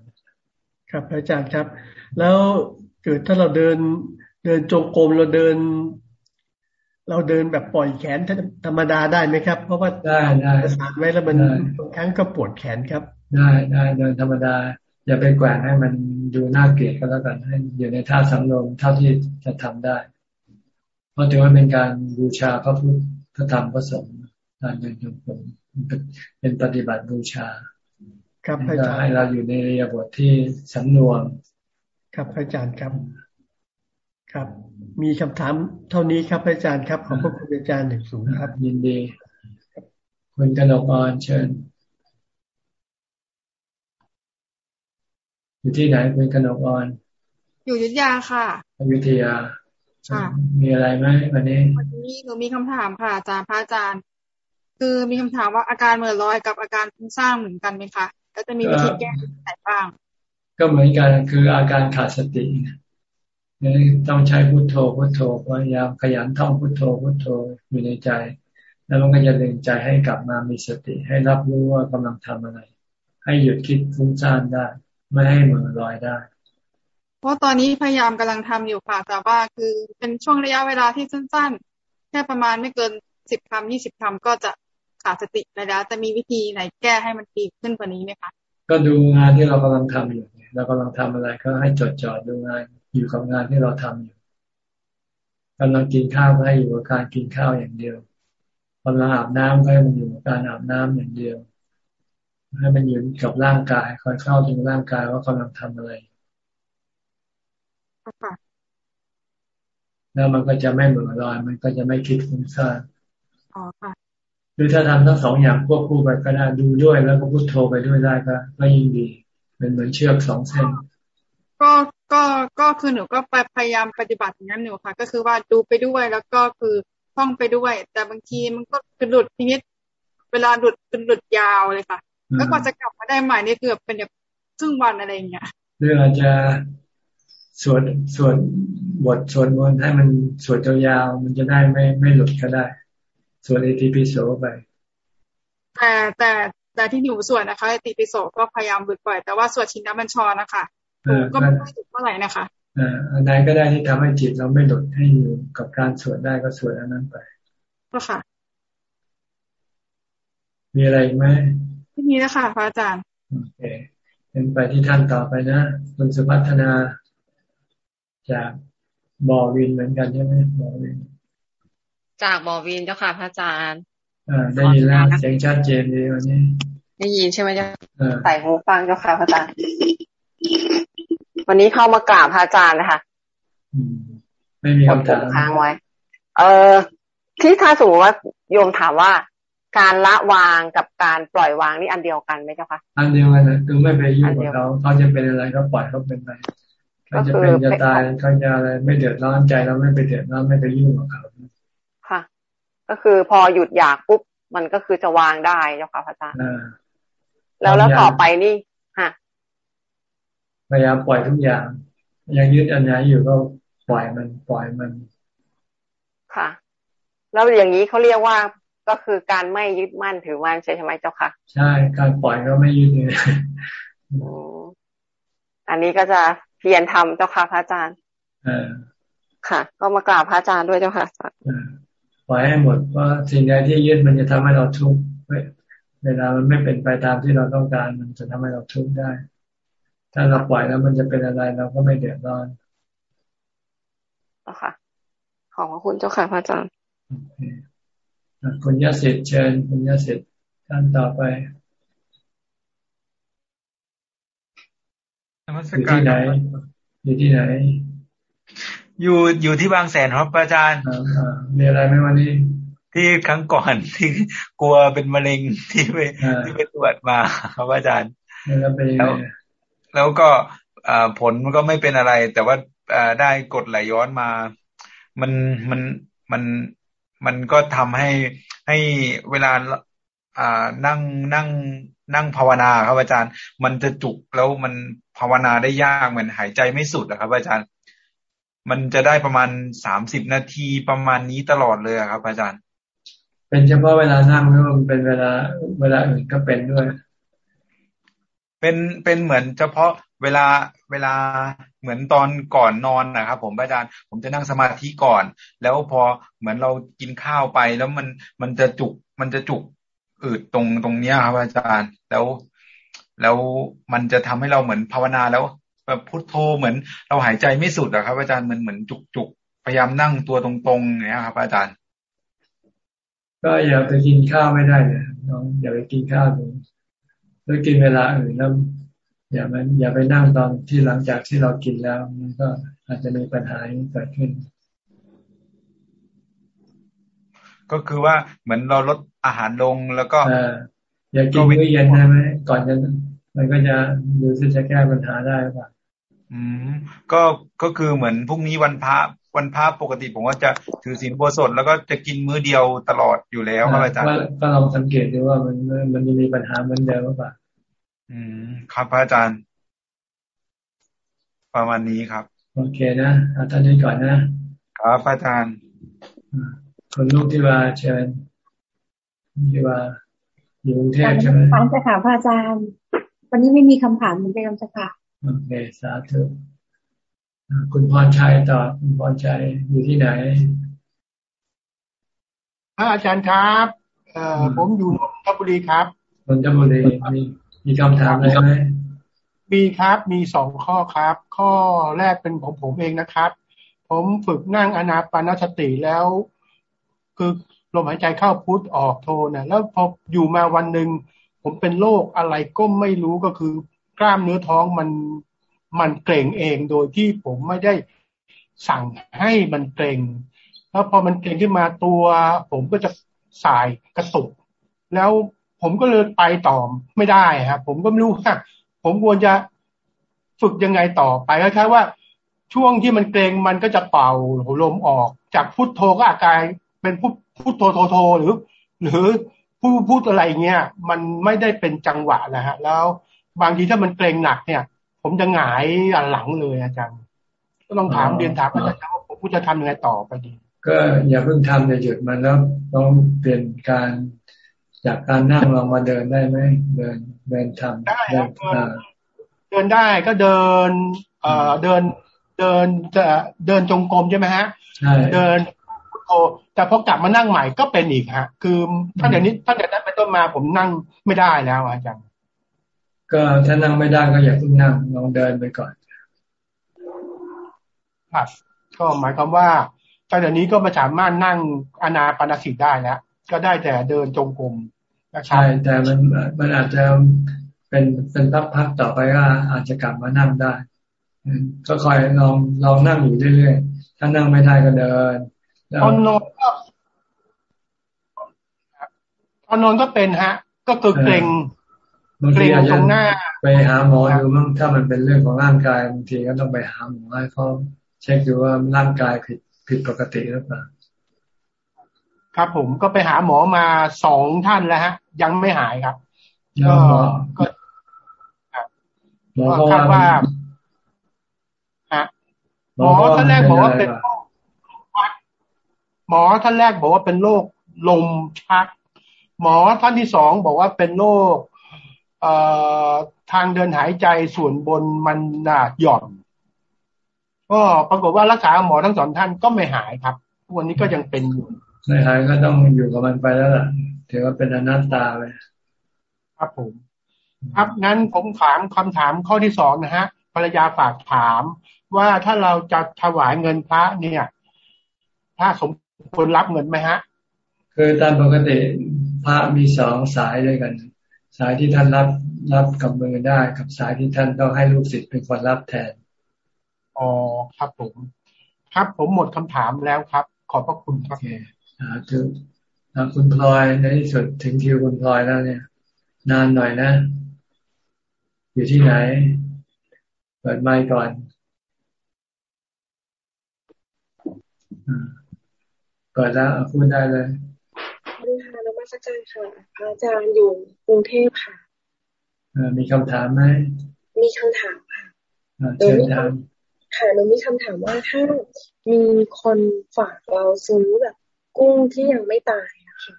ครับอาจารย์ครับ แล้วเกิดถ้าเราเดินเดินจงกรมเราเดิน เราเดินแบบปล่อยแขนธรรมดาได้ไหมครับ เพราะว่าได้ได้ประสานไว้แล้วมันบางครั้งก็ปวดแขนครับ ได้ได้เดินธรรมดา อย่าไปแกว่งให้มันดูน่าเกลียดก็แล้วกันให้อยู่ในท่าสังรมเท่าที่จะทำได้ เพราะถือว่าเป็นการบูชาพระพุทธธรรมพระสงฆ์การเดินจงกรมเป็นปฏิบัติบูชา ครับให้เราอยู่ในระบทที่สำนวนครับอาจารย์ครับครับ มีคำถามเท่านี้ครับอาจารย์ครับขอบพระคุณอาจารย์หนึ่งสูงครับ ยินดีคุณกนกรเชิญ อยู่ที่ไหนคุณกนกรอยู่ยุทธยาค่ะยุทธยาค่ะ มีอะไรไหมวันนี้วันนี้หนูมีคำถามค่ะอาจารย์พระอาจารย์ คือมีคำถามว่าอาการเมื่อลอยกับอาการฟุ้งซ่านเหมือนกันไหมคะแล้วจะมีวิธีแก้ไหนบ้าง ก็เหมือนกันคืออาการขาดสติ นี่ต้องใช้พุโทโธพุโทโธพยายามขยันท่องพุโทโธพุโทโธอยู่ในใจ แล้วมันก็จะดึงใจให้กลับมามีสติ ให้รับรู้ว่ากำลังทำอะไร ให้หยุดคิดฟุ้งซ่านได้ ไม่ให้มือลอยได้ เพราะตอนนี้พยายามกำลังทำอยู่ค่ะแต่ว่าคือเป็นช่วงระยะเวลาที่สั้น ๆ แค่ประมาณไม่เกินสิบคำยี่สิบคำก็จะขาดสติแล้วจะมีวิธีไหนแก้ให้มันดีขึ้นกว่านี้ไหมคะก็ดูงานที่เรากำลังทำอยู่เรากำลังทำอะไรก็ให้จดจ่อดูงาน อยู่กับงานที่เราทำอยู่กำลังกินข้าวก็ให้อยู่กับการกินข้าวอย่างเดียวกำลังอาบน้ำก็ให้มันอยู่กับการอาบน้ำอย่างเดียว ให้มันอยู่กับร่างกายคอยเข้าถึงร่างกายว่ากำลังทำอะไรแล้วมันก็จะไม่เหมือนลอยมันก็จะไม่คิดฟุ้งซ่านอ๋อค่ะหรือถ้าทำทั้งสองอย่างควบคู่ไปก็ได้ดูด้วยแล้วก็พูดโทรไปด้วยได้ก็ก็ยิ่งดีเป็นเหมือนเชือกสองเส้น ก็ ก็ก็คือหนูก็ไปพยายามปฏิบัติอย่างนั้นหนูค่ะ ก็คือว่าดูไปด้วยแล้วก็คือท่องไปด้วย แต่บางทีมันก็คือหลุดทีนี้เวลาหลุดเป็นหลุดยาวเลยค่ะ แล้วกว่าจะกลับมาได้ใหม่นี่เกือบเป็นแบบครึ่งวันอะไรอย่างเงี้ยหรืออาจจะสวดสวดบทสวดมนต์ให้มันสวดยาวๆมันจะได้ไม่ไม่หลุดก็ได้สวดเอทีพีโซไป แต่แต่แต่ที่หนูสวดนะคะติปิโสก็พยายามหลุดปล่อยแต่ว่าสวดชินน้ำบัญชรนะคะ ก็ไม่ค่อยหลุดเท่าไหร่นะคะอันไหนก็ได้ที่ทำให้จิตเราไม่หลุดให้อยู่กับการสวดได้ก็สวดอันนั้นไปก็ค่ะ มีอะไรไหมไม่มีแล้วค่ะพระอาจารย์โอเคเป็นไปที่ท่านต่อไปนะคุณสุพัฒนาจากบอวินเหมือนกันใช่ไหมบอวิน จากบอวินเจ้าค่ะพระอาจารย์อ่าได้ยินแล้วเสียงชัดเจนดีวันนี้ ได้ยินใช่ไหมเจ้าใส่หูฟังเจ้าค่ะพระอาจารย์ วันนี้เข้ามากราบพระอาจารย์นะคะไม่มีคำถามค้างไว้ เออที่ถ้าสมมติว่าโยมถามว่า การละวางกับการปล่อยวางนี่อันเดียวกันไหมเจ้าคะอันเดียวกันนะคือไม่ไปยุ่งกับเขาเขาจะเป็นอะไรก็ปล่อยเขาเป็นไปเขาจะเป็นจะตายเขาจะอะไรไม่เดือดร้อนใจเราไม่ไปเดือดร้อนไม่ไปยุ่งกับเขาค่ะ ก็คือพอหยุดอยากปุ๊บมันก็คือจะวางได้เจ้าค่ะพระอาจารย์แล้วแล้วต่อไปนี่ฮะ พยายามปล่อยทุกอย่าง ยังยึดอันไหนอยู่ก็ปล่อยมันปล่อยมัน ค่ะ แล้วอย่างนี้เขาเรียกว่าก็คือการไม่ยึดมั่นถือมั่นใช่ไหมเจ้าค่ะ ใช่การปล่อยก็ไม่ยึดเลยอันนี้ก็จะเพียรทำเจ้าค่ะพระอาจารย์ค่ะ ก็มากราบพระอาจารย์ด้วยเจ้าค่ะปล่อยให้หมดว่าสิ่งใดที่ยึดมันจะทำให้เราทุกข์เวลามันไม่เป็นไปตามที่เราต้องการ มันจะทำให้เราทุกข์ได้ ถ้าเราปล่อยแล้วมันจะเป็นอะไรเราก็ไม่เดือดร้อนค่ะขอบคุณเจ้าค่ะพระอาจารย์คุณยศิษย์เชิญ คุณยศิษย์ท่านต่อไปอยู่ที่ไหนอยู่ที่ไหน อยู่อยู่ที่บางแสนครับอาจารย์มีอะไรไหมวันนี้ที่ครั้งก่อนที่กลัวเป็นมะเร็งที่ไปที่ไปตรวจมาครับอาจารย์แล้ว แล้วก็ผลมันก็ไม่เป็นอะไร แต่ว่าได้กดไหลย้อนมา มันมันมันมันก็ทำให้ให้เวลาอ่านั่งนั่งนั่งภาวนาครับอาจารย์ มันจะจุกแล้วมันภาวนาได้ยากเหมือนหายใจไม่สุดอะครับ อาจารย์ มันจะได้ประมาณสามสิบนาทีประมาณนี้ตลอดเลยครับ อาจารย์ เป็นเฉพาะเวลานั่งหรือมันเป็นเวลาเวลาอื่นก็เป็นด้วย เป็นเป็นเหมือนเฉพาะเวลาเวลาเหมือนตอนก่อนนอนนะครับ ผมอาจารย์ ผมจะนั่งสมาธิก่อน แล้วพอเหมือนเรากินข้าวไป แล้วมันมันจะจุกมันจะจุกอืดตรงตรงเนี้ยครับอาจารย์ แล้วแล้วมันจะทำให้เราเหมือนภาวนาแล้วแบบพุทโธเหมือนเราหายใจไม่สุดอะครับ อาจารย์มันเหมือนจุกจุกพยายามนั่งตัวตรงๆเนี่ยครับ อาจารย์ ก็อย่าไปกินข้าวไม่ได้เนี่ยน้องอย่าไปกินข้าว ดูแล้วกินเวลาอื่นแล้วอย่ามันอย่าไปนั่งตอนที่หลังจากที่เรากินแล้วมันก็อาจจะมีปัญหาเกิดขึ้น ก็คือว่าเหมือนเราลดอาหารลงแล้วก็อย่ากินมื้อเย็นใช่ไหมก่อนจะมันก็จะดูที่จะแก้ปัญหาได้ป่ะอืมก็ก็คือเหมือนพรุ่งนี้วันพระ วันพระปกติผมก็จะถือศีลโบสถแล้วก็จะกินมื้อเดียวตลอดอยู่แล้วครับอาจารย์ก็ลองสังเกตดูว่ามันมันจะมีปัญหาเหมือนเดิมหรือเปล่าอืม ครับพระอาจารย์ ประมาณนี้ครับ โอเคนะเอาท่านนี้ก่อนนะครับพระอาจารย์คนลูกที่ว่าเชิญที่ว่าอยู่กรุงเทพใช่ไหมฟังจะค่ะพระอาจารย์ วันนี้ไม่มีคำถามเหมือนเดิมจ้ะค่ะโอเคสาธุ คุณพรชัยต่อคุณพรชัยอยู่ที่ไหนพระอาจารย์ครับเอ่อผมอยู่นนทบุรีครับนนทบุรีมีมีคำถามอะไรไหมมีครับมีสองข้อครับ ข้อแรกเป็นของผมเองนะครับ ผมฝึกนั่งอนาปานสติแล้ว คือลมหายใจเข้าพุทออกโทนะแล้วพออยู่มาวันหนึ่งผมเป็นโรคอะไรก็ไม่รู้ก็คือกล้ามเนื้อท้องมัน มันเกรงเองโดยที่ผมไม่ได้สั่งให้มันเกรงแล้วพอมันเกรงขึ้นมาตัว ผมก็จะสายกระตุก แล้วผมก็เลยไปต่อไม่ได้ครับผมก็ไม่รู้ว่าผมควรจะฝึกยังไงต่อไปคล้ายๆว่า ช่วงที่มันเกรงมันก็จะเป่าลมออก จากพุทโธก็อาการเป็นพุทพุทโธโธโธหรือ หรือพูดพูดอะไรเงี้ยมันไม่ได้เป็นจังหวะนะฮะ แล้วบางทีถ้ามันเกรงหนักเนี่ย ผมจะหงายหลังเลยอาจารย์ ก็ต้องถามเรียนถามอาจารย์ว่าผมจะทำยังไงต่อไปดี ก็อย่าเพิ่งทำอย่าหยุดมันแล้วต้องเปลี่ยนการจากการนั่งลองมาเดินได้ไหมเดินเดินทำได้เดินได้ก็เดิน เอ่อเดินเดินจะเดินจงกรมใช่ไหมฮะเดินโอแต่พอกลับมานั่งใหม่ก็เป็นอีกฮะ คือถ้าเดี๋ยวนี้ถ้าเดี๋ยวนั้นเป็นต้นมาผมนั่งไม่ได้แล้วอาจารย์ ก็ถ้านั่งไม่ได้ก็อย่าเพิ่งนั่งลองเดินไปก่อนครับก็หมายความว่าตั้งแต่นี้ก็มาสามารถนั่งอนาปนาสิตได้แล้วก็ได้แต่เดินจงกรมใช่แต่มันมันอาจจะเป็นเป็นพักๆต่อไปก็อาจจะกลับมานั่งได้ก็คอยลองลองนั่งอยู่เรื่อยๆถ้านั่งไม่ได้ก็เดินตอนนอนก็ตอนนอนก็เป็นฮะ ก็คือเกรง เกรงตรงหน้าไปหาหมอดูมั่งถ้ามันเป็นเรื่องของร่างกายบางทีก็ต้องไปหาหมอให้เขาเช็คดูว่าร่างกายผิดผิดปกติหรือเปล่าครับผมก็ไปหาหมอมาสองท่านแล้วฮะ ยังไม่หายครับก็ก็หมอคาดว่าฮะหมอท่านแรกบอกว่าเป็นหมอท่านแรกบอกว่าเป็นโรคลมชัก หมอท่านที่สองบอกว่าเป็นโรค ทางเดินหายใจส่วนบนมันหนาหย่อน ก็ปรากฏว่ารักษาหมอทั้งสองท่านก็ไม่หายครับวันนี้ก็ยังเป็นอยู่ไม่หายก็ต้องอยู่กับมันไปแล้วล่ะถือว่าเป็นอนัตตาไปครับผม ครับงั้นผมถามคำถามข้อที่สองนะฮะภรรยาฝากถามว่าถ้าเราจะถวายเงินพระเนี่ยถ้าสมควรรับเงินไหมฮะ คือตามปกติพระมีสองสายด้วยกัน สายที่ท่านรับรับกับมือได้กับสายที่ท่านต้องให้ลูกศิษย์เป็นคนรับแทนอ๋อครับผม ครับผมหมดคำถามแล้วครับ ขอบพระคุณครับสาธุคุณพลอยในที่สุดถึงคิวคุณพลอยแล้วเนี่ย นานหน่อยนะ อยู่ที่ไหน เปิดไมค์ก่อนเปิดแล้วพูดได้เลยนี่ค่ะน มัสการค่ะพระอาจารย์อยู่กรุงเทพค่ะมีคำถามไหมมีคำถามค่ะเชิญถามค่ะหนูมีคำถามว่าถ้ามีคนฝากเราซื้อแบบกุ้งที่ยังไม่ตายนะคะ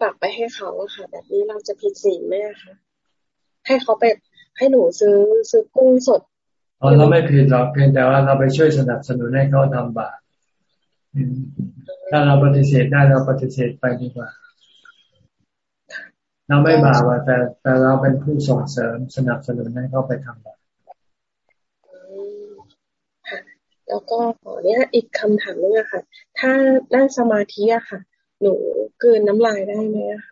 ฝากไปให้เขาอะค่ะ แบบนี้เราจะผิดศีลไหมคะให้เขาไปให้หนูซื้อซื้อกุ้งสดอ๋อเราไม่ผิดหรอกเพียงแต่ว่าเราไปช่วยสนับสนุนให้เขาทำบาปถ้าเราปฏิเสธได้เราปฏิเสธไปดีกว่า เราไม่บาปแต่แต่เราเป็นผู้ส่งเสริมสนับสนุนให้เขาไปทำบาปแล้วก็ขอเนี้ยอีกคำถามนึงอะค่ะ ถ้านั่งสมาธิอะค่ะ หนูเกินน้ำลายได้ไหมอะ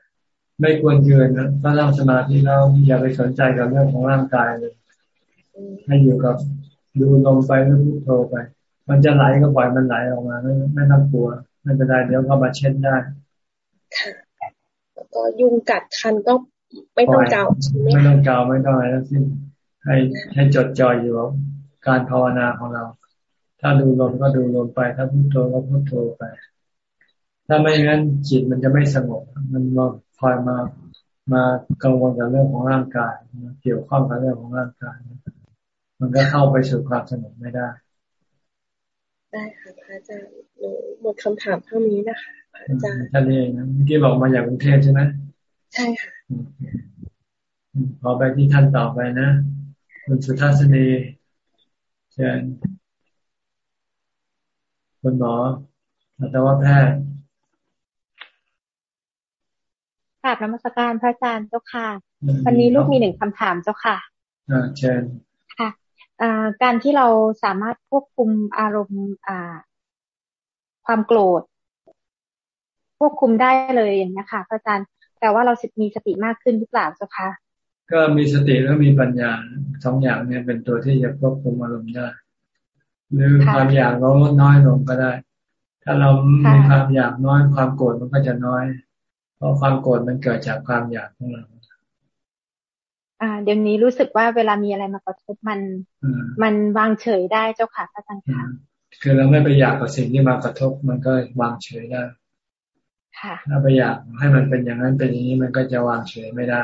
ไม่ควรเกินนะถ้านั่งสมาธิเราอย่าไปสนใจกับเรื่องของร่างกายเลยให้อยู่กับดูลมไปแล้วพุทโธไป มันจะไหลก็ปล่อยมันไหลออกมาไม่ไม่ต้องกลัวไม่เป็นไรเดี๋ยวก็มาเช็ดได้ค่ะแล้ว ก็ยุงกัดคันก็ไม่ต้องเกาไม่ต้องเกาไม่ต้องอะไรทั้งสิ้นให้ให้จดจ่ออยู่การภาวนาของเรา ถ้าดูลมก็ดูลมไป ถ้าพุโทโธก็พุโทโธไป ถ้าไม่งั้นจิตมันจะไม่สงบ มันมาคอยมามากังวลกับเรื่องของร่างกายเกี่ยวข้องกับเรื่องของร่างกาย มันก็เข้าไปสู่ความสงบไม่ได้ ได้ค่ะพระอาจารย์หนูหมดคำถามเท่านี้นะคะ พระอาจารย์ท่านเองนะเมื่อกี้บอกมาจากกรุงเทพใช่ไหมใช่ค่ะขอไปที่ท่านต่อไปนะคุณสุทัศนีเชิญคุณหมอสัตวแพทย์กราบนมัสการพระอาจารย์เจ้าค่ะ วันนี้ลูกมีหนึ่งคำถามเจ้าค่ะอ่าเชิญค่ะการที่เราสามารถควบคุมอารมณ์อ่าความโกรธ ควบคุมได้เลยอย่างนี้ค่ะพระอาจารย์แต่ว่าเรามีสติมากขึ้นหรือเปล่าเจ้าค่ะก็มีสติแล้วมีปัญญาสองอย่างเนี่ยเป็นตัวที่จะควบคุมอารมณ์ได้หรือความอยากเราลดน้อยลงก็ได้ ถ้าเรามีความอยากน้อยความโกรธมันก็จะน้อย เพราะความโกรธมันเกิดจากความอยากของเราอ่าเดี๋ยวนี้รู้สึกว่าเวลามีอะไรมากระทบมัน มันวางเฉยได้เจ้าค่ะพระอาจารย์ค่ะคือเราไม่ไปอยากกับสิ่งที่มากระทบมันก็วางเฉยได้ค่ะ ถ้าไปอยากให้มันเป็นอย่างนั้นเป็นอย่างนี้มันก็จะวางเฉยไม่ได้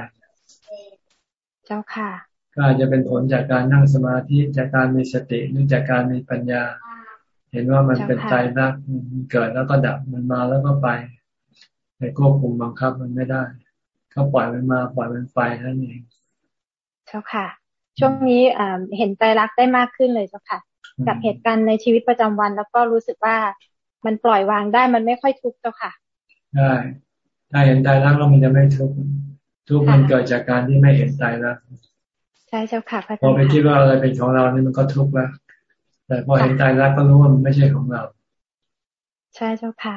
เจ้าค่ะ ก็อาจจะเป็นผลจากการนั่งสมาธิจากการมีสติหรือจากการมีปัญญา เห็นว่ามันเป็นใจรักมันเกิดแล้วก็ดับมันมาแล้วก็ไปในควบคุมบังคับมันไม่ได้ ก็ปล่อยมันมาปล่อยมันไปนั่นเองเจ้าค่ะ ช่วงนี้เห็นใจรักได้มากขึ้นเลยเจ้าค่ะ กับเหตุการณ์ในชีวิตประจำวันแล้วก็รู้สึกว่ามันปล่อยวางได้มันไม่ค่อยทุกข์เจ้าค่ะ ได้ ถ้าเห็นตายรักแล้วมันจะไม่ทุกข์ทุกข์มันเกิดจากการที่ไม่เห็นตายรักใช่เจ้าค่ะพอไปคิดว่าอะไรเป็นของเรานี่มันก็ทุกข์แล้วแต่พอเห็นตายรักก็รู้ว่ามันไม่ใช่ของเรา ใช่เจ้าค่ะ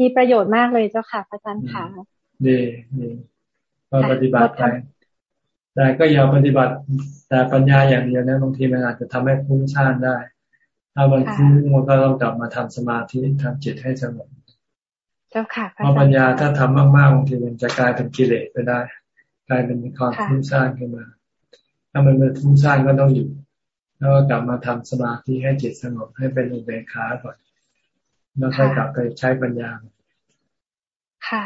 มีประโยชน์มากเลยเจ้าค่ะพระอาจารย์ค่ะดีดีก็ปฏิบัติไปแต่ก็อย่าปฏิบัติ แต่ปัญญาอย่างเดียวนะบางทีมันอาจจะทำให้ฟุ้งซ่านได้ ถ้าบางทีมันก็ต้องกลับมาทำสมาธิทำจิตให้สงบ เจ้าค่ะเพราะปัญญาถ้าทำมากๆบางทีมันจะกลายเป็นกิเลสไปได้ กลายเป็นความฟุ้งซ่านขึ้นมา ถ้ามันเป็นฟุ้งซ่านก็ต้องหยุดแล้วก็กลับมาทำสมาธิให้จิตสงบให้เป็นอุเบกขาก่อนแล้วค่อยกลับไปใช้ปัญญา ค่ะ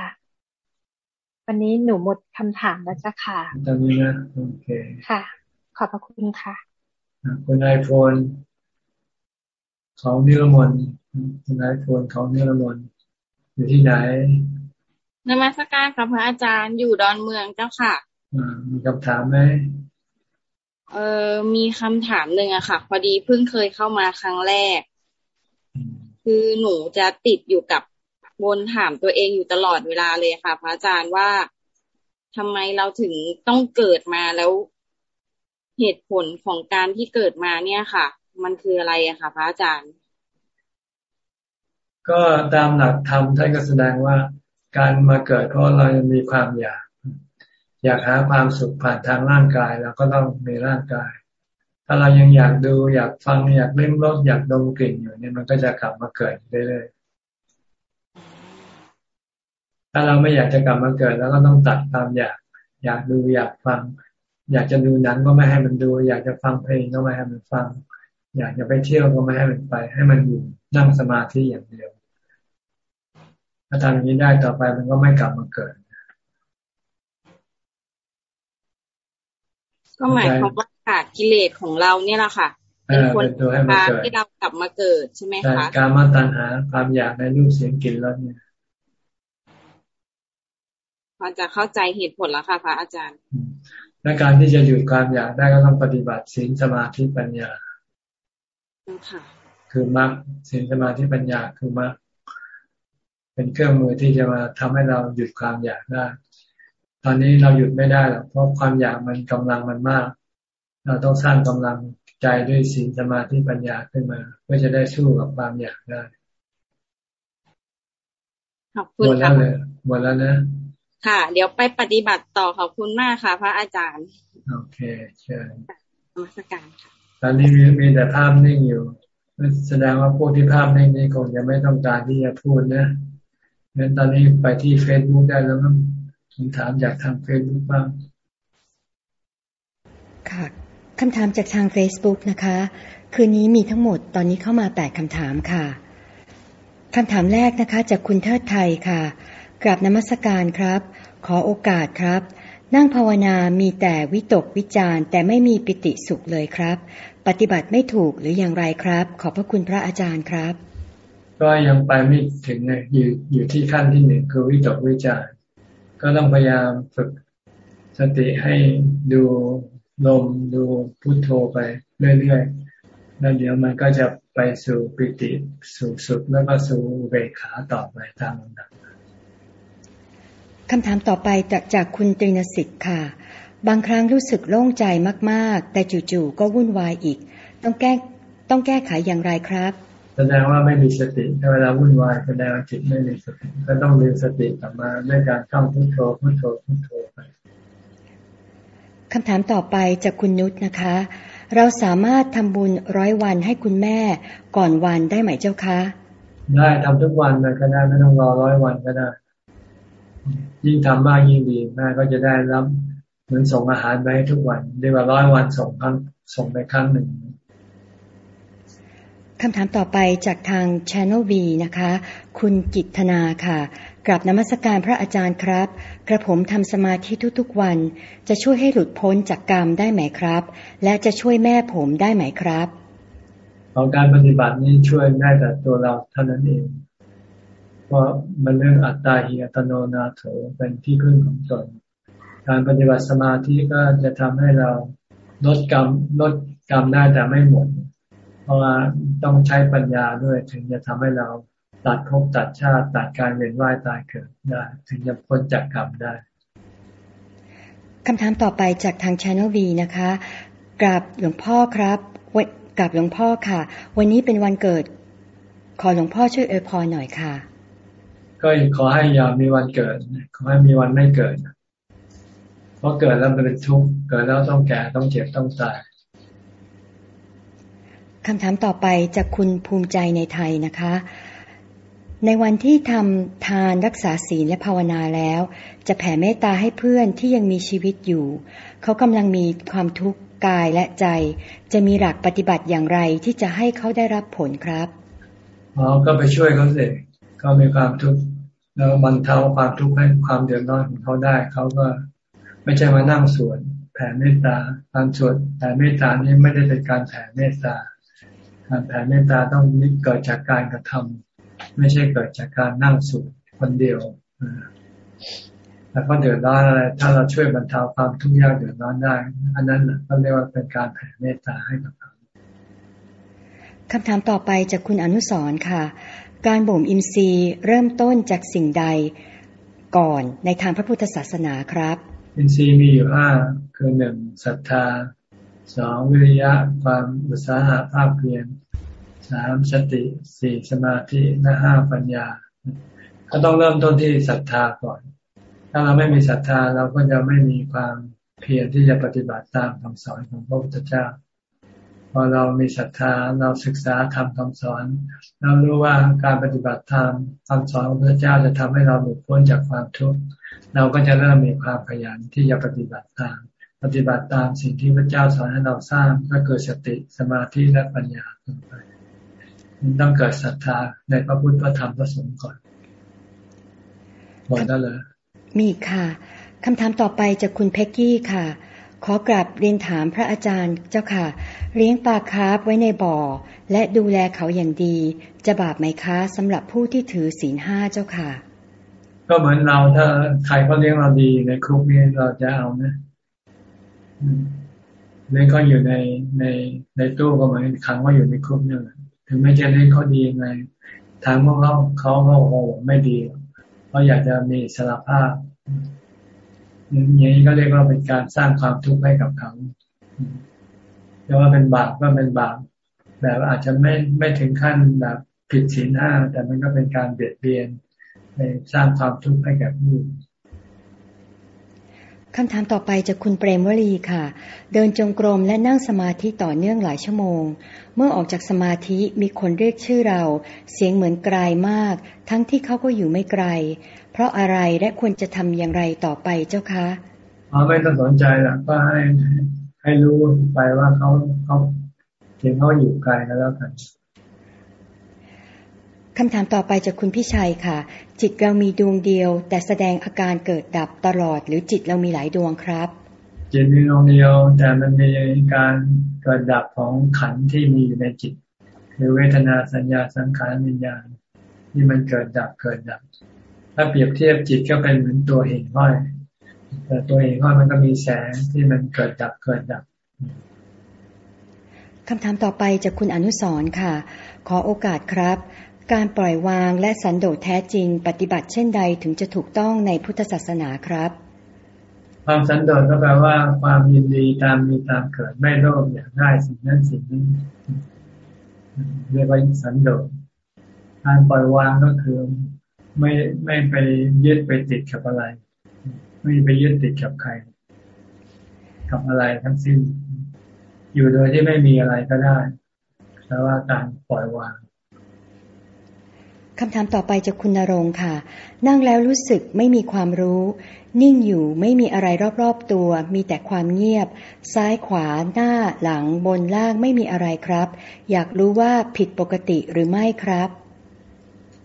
วันนี้หนูหมดคำถามแล้วจ้ะค่ะตอนนี้นะโอเคค่ะ ขอบพระคุณค่ะคุณไอโฟนของนิรมนคุณไอโฟนของนิรมน อยู่ที่ไหนนมัสการครับพระอาจารย์อยู่ดอนเมืองเจ้าค่ะมีคำถามไหมเออมีคำถามหนึ่งอะค่ะ พอดีเพิ่งเคยเข้ามาครั้งแรก คือหนูจะติดอยู่กับวนถามตัวเองอยู่ตลอดเวลาเลยค่ะ พระอาจารย์ว่าทำไมเราถึงต้องเกิดมาแล้วเหตุผลของการที่เกิดมาเนี่ยค่ะ มันคืออะไรอะค่ะ พระอาจารย์ ก็ตามหลักธรรมท่านก็แสดงว่าการมาเกิดเพราะเรามีความอยาก อยากหาความสุขผ่านทางร่างกายเราก็ต้องมีร่างกาย ถ้าเรายังอยากดูอยากฟังอยากเล่นรถอยากดมกลิ่นอยู่เนี่ยมันก็จะกลับมาเกิดเรื่อยถ้าเราไม่อยากจะกลับมาเกิดแล้วก็ต้องตัดตามอยาก อยากดูอยากฟัง อยากจะดูหนังก็ไม่ให้มันดู อยากจะฟังเพลงก็ไม่ให้มันฟัง อยากจะไปเที่ยวก็ไม่ให้มันไป ให้มันอยู่นั่งสมาธิอย่างเดียว ถ้าทำอย่างนี้ได้ต่อไปมันก็ไม่กลับมาเกิด ก็หมายความว่ากิเลสของเราเนี่ยแหละค่ะเป็นคนพาให้เรากลับมาเกิดใช่ไหมคะการมาตัณหาความอยากในรูปเสียงกลิ่นรสเนี่ยพอจะเข้าใจเหตุผลแล้วค่ะพระอาจารย์ และการที่จะหยุดความอยากได้ก็ต้องปฏิบัติศีลสมาธิปัญญาค่ะคือมรรคศีลสมาธิปัญญาคือมรรค เป็นเครื่องมือที่จะมาทำให้เราหยุดความอยากได้ ตอนนี้เราหยุดไม่ได้หรอกเพราะความอยากมันกำลังมันมาก เราต้องสร้างกำลังใจด้วยศีลสมาธิปัญญาขึ้นมา เพื่อจะได้สู้กับความอยากได้ขอบคุณหมดแล้วเลยหมดแล้วนะ ค่ะ เดี๋ยวไปปฏิบัติต่อขอบคุณมากค่ะ พระอาจารย์ โอเคเชิญนมัสการค่ะตอนนี้มีมีแต่ภาพนิ่งอยู่ แสดงว่าพวกที่ภาพนิ่งนี้คงจะไม่ต้องการที่จะพูดนะ งั้นตอนนี้ไปที่เฟซบุ๊กได้แล้วมั้งคำถามจากทางเฟซบุ๊กบ้าง ค่ะคำถามจากทาง Facebook นะคะ คืนนี้มีทั้งหมดตอนนี้เข้ามาแปดคำถามค่ะคำถามแรกนะคะจากคุณเทิดไทยค่ะกราบนมัสการครับ ขอโอกาสครับ นั่งภาวนามีแต่วิตกวิจารแต่ไม่มีปิติสุขเลยครับ ปฏิบัติไม่ถูกหรืออย่างไรครับ ขอบพระคุณพระอาจารย์ครับ ก็ยังไปไม่ถึงเลยอยู่อยู่ที่ขั้นที่หนึ่งคือวิตกวิจารก็ต้องพยายามฝึกสติให้ดูลมดูพุโทโธไปเรื่อยๆ แล้วเดี๋ยวมันก็จะไปสู่ปิติสู่สุขแล้วก็สู่เบกขาต่อไปตามลำดับคำถามต่อไปจากจากคุณตรีนสิทธิ์ค่ะ บางครั้งรู้สึกโล่งใจมากๆ แต่จู่ๆก็วุ่นวายอีก ต้องแก้ต้องแก้ไขอย่างไรครับ แสดงว่าไม่มีสติเวลาวุ่นวายแสดงว่าจิตไม่มีสติก็ต้องมีสติกลับมาด้วยการท่องพุทโธพุทโธพุทโธไปคำถามต่อไปจากคุณนุชนะคะ เราสามารถทำบุญร้อยวันให้คุณแม่ก่อนวันได้ไหมเจ้าคะได้ทำทุกวันเลยก็ได้ไม่ต้องรอร้อยวันก็ได้ ยิ่งทำมากยิ่งดีแม่ก็จะได้รับเหมือนส่งอาหารไปทุกวันเรียกว่าร้อยวันส่งครั้งส่งไปครั้งหนึ่ง คำถามต่อไปจากทาง Channel V นะคะ คุณกิตนาค่ะกราบนมัสการพระอาจารย์ครับ กระผมทำสมาธิทุกๆวัน จะช่วยให้หลุดพ้นจากกรรมได้ไหมครับ และจะช่วยแม่ผมได้ไหมครับของการปฏิบัตินี้ช่วยได้แต่ตัวเราเท่านั้นเองเพราะมันเรื่องอัตตาหิอัตโนนาโถเป็นที่พึ่งของตนการปฏิบัติสมาธิก็จะทำให้เราลดกรรมลดกรรมได้แต่ไม่หมด ราะว่าต้องใช้ปัญญาด้วยถึงจะทำให้เราตัดภพตัดชาติตัดการเวียนว่ายตายเกิดได้ ถึงจะพ้นจากกรรมได้คำถามต่อไปจากทางช n น e l V นะคะกราบหลวงพ่อครับกราบหลวงพ่อค่ะ วันนี้เป็นวันเกิด ขอหลวงพ่อช่วยอวยพรหน่อยค่ะ ก็ขอให้อย่ามีวันเกิด ขอให้มีวันไม่เกิดเพราะเกิดแล้วเป็นทุกข์เกิดแล้วต้องแก่ต้องเจ็บต้องตาย คำถามต่อไปจากคุณภูมิใจในไทยนะคะ ในวันที่ทำทานรักษาศีลและภาวนาแล้ว จะแผ่เมตตาให้เพื่อนที่ยังมีชีวิตอยู่ เขากำลังมีความทุกข์กายและใจ จะมีหลักปฏิบัติอย่างไรที่จะให้เขาได้รับผลครับอ๋อก็ไปช่วยเขาสิเขามีความทุกข์แล้วบรรเทาความทุกข์ให้ความเดือดร้อนของเขาได้เขาก็ไม่ใช่มานั่งสวดแผ่เมตตาการสวดแผ่เมตตานี้ไม่ได้เป็นการแผ่เมตตา การแผ่เมตตาต้องเกิดจากการกระทำไม่ใช่เกิดจากการนั่งสุขคนเดียวแล้วก็เดือดร้อนอะไร ถ้าเราช่วยบรรเทาความทุกข์ยากเดือดร้อนได้ อันนั้นก็เรียกว่าเป็นการแผ่เมตตาให้กับเขาคำถามต่อไปจากคุณอนุสรค่ะ การบ่มอินทรีย์เริ่มต้นจากสิ่งใดก่อนในทางพระพุทธศาสนาครับ อินทรีย์มีอยู่ห้าคือหนึ่งศรัทธา สองวิริยะความอุตสาหะภาพเพียรสามสติสี่สมาธิและห้าปัญญา ก็ต้องเริ่มต้นที่ศรัทธาก่อน ถ้าเราไม่มีศรัทธาเราก็จะไม่มีความเพียรที่จะปฏิบัติตามคำสอนของพระพุทธเจ้า พอเรามีศรัทธาเราศึกษาทำคำสอน เรารู้ว่าการปฏิบัติธรรมคำสอนของพระพุทธเจ้าจะทำให้เราหลุดพ้นจากความทุกข์เราก็จะเริ่มมีความขยันที่จะปฏิบัติตาม ปฏิบัติตามสิ่งที่พระเจ้าสอนให้เราสร้างก็เกิดสติสมาธิและปัญญาขึ้นไปมันต้องเกิดศรัทธาในพระพุทธพระธรรมพระสงฆ์ก่อนหมดแล้วเลยมีค่ะคำถามต่อไปจากคุณเพกกี้ค่ะ ขอกราบเรียนถามพระอาจารย์เจ้าค่ะ เลี้ยงปลาคาร์ฟไว้ในบ่อ และดูแลเขาอย่างดี จะบาปไหมคะสำหรับผู้ที่ถือศีลห้าเจ้าค่ะ ก็เหมือนเราถ้าใครเขาเลี้ยงเราดีในคุกนี้เราจะเอานะ เลี้ยงเขาอยู่ในในในตู้ก็เหมือนขังว่าอยู่ในคุกเนี่ยถึงไม่จะเลี้ยงเขาดียังไงทางพวกเขาเขาเขาโอ้ไม่ดีเขาอยากจะมีสารภาพอย่างนี้ก็เรียกว่าเป็นการสร้างความทุกข์ให้กับเขาแต่ว่าเป็นบาปก็เป็นบาปแบบอาจจะไม่ไม่ถึงขั้นแบบผิดศีลห้าแต่มันก็เป็นการเบียดเบียนไปสร้างความทุกข์ให้กับผู้ คำถามต่อไปจากคุณเปรมวลีค่ะ เดินจงกรมและนั่งสมาธิต่อเนื่องหลายชั่วโมง เมื่อออกจากสมาธิมีคนเรียกชื่อเรา เสียงเหมือนไกลมาก ทั้งที่เขาก็อยู่ไม่ไกล เพราะอะไรและควรจะทำอย่างไรต่อไปเจ้าคะไม่ต้องสนใจละก็ให้ให้รู้ไปว่าเขาเขาเสียงเขาอยู่ไกลแล้วกัน คำถามต่อไปจากคุณพี่ชัยค่ะ จิตเรามีดวงเดียว แต่แสดงอาการเกิดดับตลอด หรือจิตเรามีหลายดวงครับ จิตมีดวงเดียว แต่มันมีการเกิดดับของขันที่มีอยู่ในจิตคือเวทนาสัญญาสังขารวิญญาณที่มันเกิดดับเกิดดับ ถ้าเปรียบเทียบจิตก็เป็นเหมือนตัวหิ่งห้อยแต่ตัวหิ่งห้อยมันก็มีแสงที่มันเกิดดับเกิดดับคำถามต่อไปจากคุณอนุสรค่ะ ขอโอกาสครับ การปล่อยวางและสันโดษแท้จริง ปฏิบัติเช่นใดถึงจะถูกต้องในพุทธศาสนาครับ ความสันโดษก็แปลว่า ความยินดีตามมีตามเกิดไม่โลภอยากได้สิ่งนั้นสิ่งนี้เรียกว่าสันโดษการปล่อยวางก็คือไม่ไม่ไปยึดไปติดกับอะไร ไม่ไปยึดติดกับใคร กับอะไรทั้งสิ้น อยู่โดยที่ไม่มีอะไรก็ได้แต่ว่าการปล่อยวาง คำถามต่อไปจากคุณนรงค่ะ นั่งแล้วรู้สึกไม่มีความรู้ นิ่งอยู่ไม่มีอะไรรอบๆตัว มีแต่ความเงียบ ซ้ายขวาหน้าหลังบนล่างไม่มีอะไรครับ อยากรู้ว่าผิดปกติหรือไม่ครับ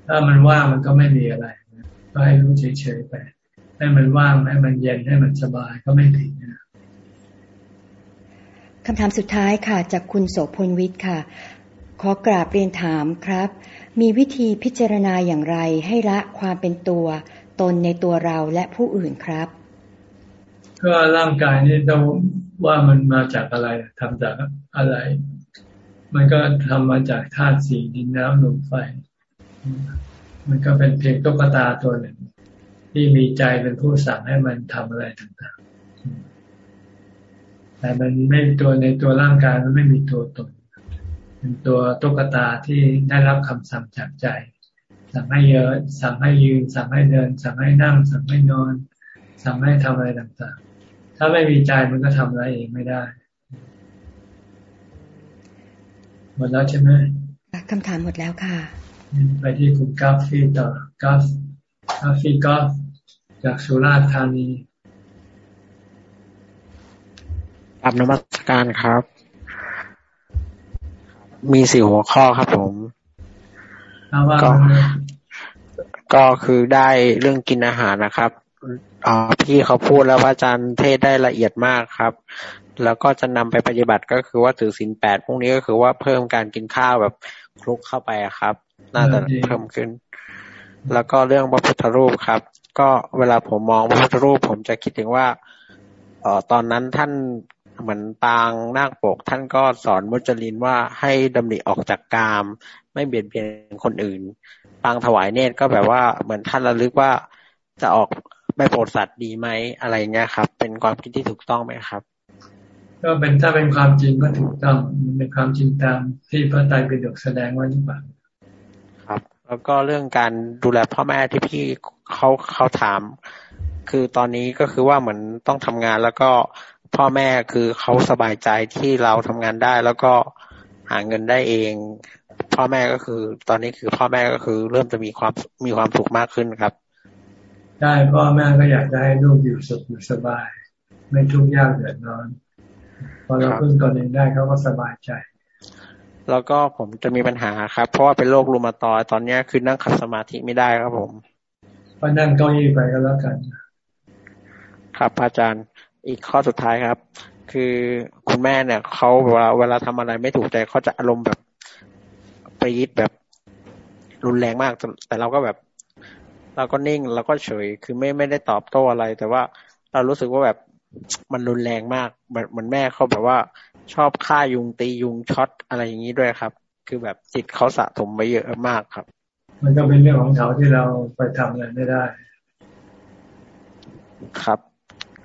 ถ้ามันว่างมันก็ไม่มีอะไรก็ให้รู้เฉยๆไปให้มันว่างให้มันเย็นให้มันสบายก็ไม่ผิดนะคำถามสุดท้ายค่ะ จากคุณโสพลวิทย์ค่ะ ขอกราบเรียนถามครับ มีวิธีพิจารณาอย่างไรให้ละความเป็นตัว ตนในตัวเราและผู้อื่นครับ ก็ร่างกายนี่ต้องว่ามันมาจากอะไรทำจากอะไร มันก็ทำมาจากธาตุสี่ดินน้ำลมไฟ มันก็เป็นเพียงตุ๊กตาตัวหนึ่ง ที่มีใจเป็นผู้สั่งให้มันทำอะไรต่างๆแต่มันไม่ตัวในตัวร่างกายมันไม่มีตัวตน เป็นตัวตุ๊กตาที่ได้รับคำสั่งจากใจ สั่งให้เยอะสั่งให้ยืน สั่งให้เดิน สั่งให้นั่ง สั่งให้นอน สั่งให้ทำอะไรต่างๆ ถ้าไม่มีใจมันก็ทำอะไรเองไม่ได้หมดแล้วใช่ไหมคำถามหมดแล้วค่ะ ไปที่คุณกาฟีต่อกาฟกาฟีกาฟจากสุราษฎร์ธานีอับนมัสการครับ มีสี่หัวข้อครับผมก็ก็คือได้เรื่องกินอาหารนะครับอ๋อพี่เขาพูดแล้วพระอาจารย์เทศได้ละเอียดมากครับ แล้วก็จะนำไปปฏิบัติก็คือว่าถือศีลแปดพวกนี้ก็คือว่าเพิ่มการกินข้าวแบบคลุกเข้าไปครับ น่าจะเพิ่มขึ้น แล้วก็เรื่องพระพุทธรูปครับ ก็เวลาผมมองพระพุทธรูป ผมจะคิดถึงว่าเออตอนนั้นท่าน เหมือนปางนาคปก ท่านก็สอนมุจลินว่าให้ดำริออกจากกาม ไม่เบียดเบียนคนอื่น ปางถวายเนตรก็แบบว่าเหมือนท่านระลึกว่าจะออกไปโปรดสัตว์ดีไหมอะไรเงี้ยครับ เป็นความคิดที่ถูกต้องไหมครับ ก็เป็นถ้าเป็นความจริงก็ถูกต้องมันเป็นความจริงตามที่พระไตรปิฎกแสดงไว้หรือเปล่าครับ แล้วก็เรื่องการดูแลพ่อแม่ที่พี่เขาเขาถาม คือตอนนี้ก็คือว่าเหมือนต้องทำงานแล้วก็ พ่อแม่คือเขาสบายใจที่เราทำงานได้ แล้วก็หาเงินได้เอง พ่อแม่ก็คือ ตอนนี้คือพ่อแม่ก็คือเริ่มจะมีความมีความสุขมากขึ้นครับ ได้พ่อแม่ก็อยากได้ลูกอยู่สุขอยู่สบาย ไม่ทุกข์ยากเดือดร้อนพอเราพึ่งตนเองได้เขาก็สบายใจ แล้วก็ผมจะมีปัญหาครับ เพราะว่าเป็นโรครูมาตอยตอนนี้คือนั่งขัดสมาธิไม่ได้ครับผมก็นั่งเก้าอี้ไปก็แล้วกัน ครับอาจารย์ อีกข้อสุดท้ายครับ คือคุณแม่เนี่ยเขาเวลาเวลาทำอะไรไม่ถูกใจเขาจะอารมณ์แบบปรีดแบบรุนแรงมาก แต่เราก็แบบ เราก็นิ่งเราก็เฉย คือไม่ไม่ได้ตอบโต้อะไร แต่ว่าเรารู้สึกว่าแบบมันรุนแรงมากเหมือนเหมือนแม่เขาแบบว่าชอบฆ่ายุงตียุงช็อตอะไรอย่างนี้ด้วยครับ คือแบบจิตเขาสะสมไปเยอะมากครับ มันก็เป็นเรื่องของเขาที่เราไปทำอะไรไม่ได้ ครับ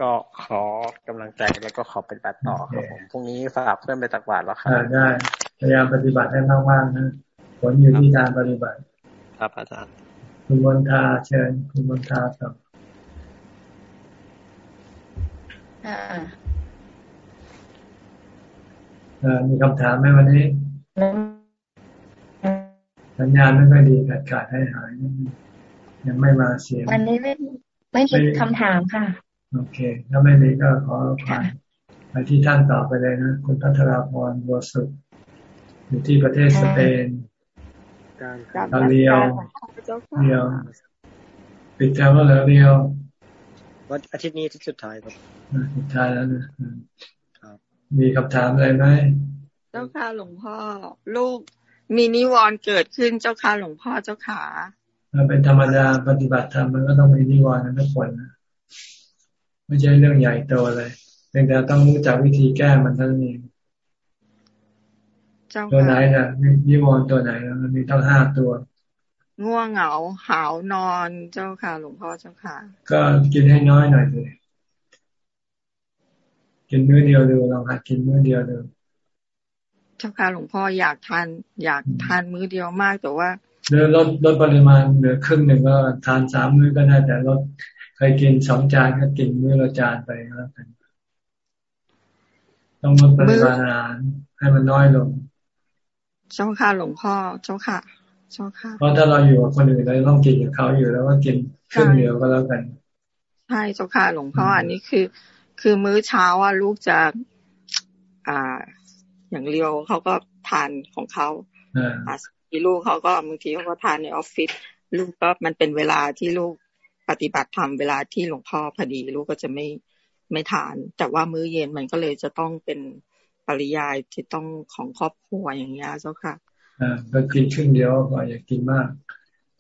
ก็ขอกำลังใจแล้วก็ขอเป็นตัดต่อครับผมพรุ่งนี้ฝากเพื่อนไปตักบาตรแล้วครับได้พยายามปฏิบัติให้มากๆนะผลอยู่ที่การปฏิบัติ ครับอาจารย์คุณมนทาเชิญคุณมนทาต่อมีคำถามไหมวันนี้สัญญาณไม่ค่อยดีขาดขาดให้หายยังไม่มาเสียงวันนี้ไม่ไม่มีคำถามค่ะ โอเค ถ้าไม่มีก็ขอผ่านไปที่ท่านต่อไปเลยนะ คุณพัทราพรบัวสุดอยู่ที่ประเทศสเปนกาเรียวเรียวปิดแถวแล้วเรียววันอาทิตย์นี้ที่สุดท้ายครับสุดท้ายแล้วนะมีคำถามอะไรไหมเจ้าค่ะหลวงพ่อ ลูกมีนิวรณ์เกิดขึ้นเจ้าค่ะหลวงพ่อเจ้าขาเป็นธรรมดาปฏิบัติธรรมมันก็ต้องมีนิวรณ์กันทุกคนนะ ไม่ใช่เรื่องใหญ่โตเลยเพียงแต่ต้องรู้จักวิธีแก้มันเท่านั้นเองตัวไหนนะนิวรณ์ตัวไหนมันมีตั้งห้าตัว ง่วงเหงาหาวนอนเจ้าค่ะ หลวงพ่อเจ้าค่ะ ก็กินให้น้อยหน่อยเลยกินมื้อเดียวดูลองหัดกินมื้อเดียวดูเจ้าค่ะหลวงพ่ออยากทาน อยากทานมื้อเดียวมากแต่ว่าเลือลดลดปริมาณเหลือครึ่งหนึ่งก็ทานสามมื้อก็ได้แต่ลด เคยกินสองจานก็กินมื้อละจานไปแล้วกันต้องลดปริมาณอาหารให้มันน้อยลง เจ้าค่ะหลวงพ่อเจ้าค่ะ เจ้าค่ะ เพราะถ้าเราอยู่กับคนอื่นเราต้องกินกับเขาอยู่แล้วก็กินครึ่งเดียวก็แล้วกันใช่เจ้าค่ะ หลวงพ่ออันนี้คือ คือมื้อเช้าอะลูกจะ อ่า อย่างเรียวเขาก็ทานของเขาอ่าทีลูกเขาก็บางทีเขาก็ทานในออฟฟิศลูกก็มันเป็นเวลาที่ลูก ปฏิบัติธรรมเวลาที่หลวงพ่อพอดีลูกก็จะไม่ไม่ทาน แต่ว่ามื้อเย็นมันก็เลยจะต้องเป็นปริยายที่ต้องของครอบครัวอย่างเงี้ยเจ้าค่ะอ่าก็กินครึ่งเดียวพออย่ากินมาก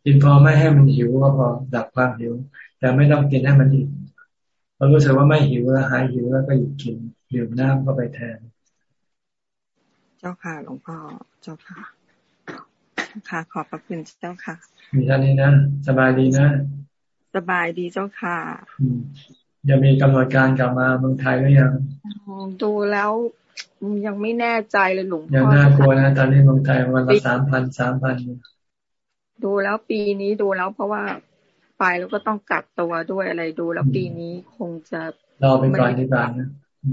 กินพอไม่ให้มันหิวก็พอดับความหิว แต่ไม่ต้องกินให้มันอิ่มเรารู้สึกว่าไม่หิวแล้วหายหิวแล้วก็หยุดกินดื่มน้ำก็ไปแทน เจ้าค่ะหลวงพ่อเจ้าค่ะค่ะ ขอบพระคุณเจ้าค่ะ มีท่านนี้นะ สบายดีนะ สบายดีเจ้าค่ะจะมีกำหนดการกลับมาเมืองไทยหรือยังดูแล้วยังไม่แน่ใจเลยหลวงพ่อยังน่ากลัวนะตอนนี้เมืองไทยวันละสามพันสามพันดูแล้วปีนี้ดูแล้วเพราะว่าไปแล้วก็ต้องกักตัวด้วยอะไรดูแล้วปีนี้คงจะรอไปก่อนดีกว่านะ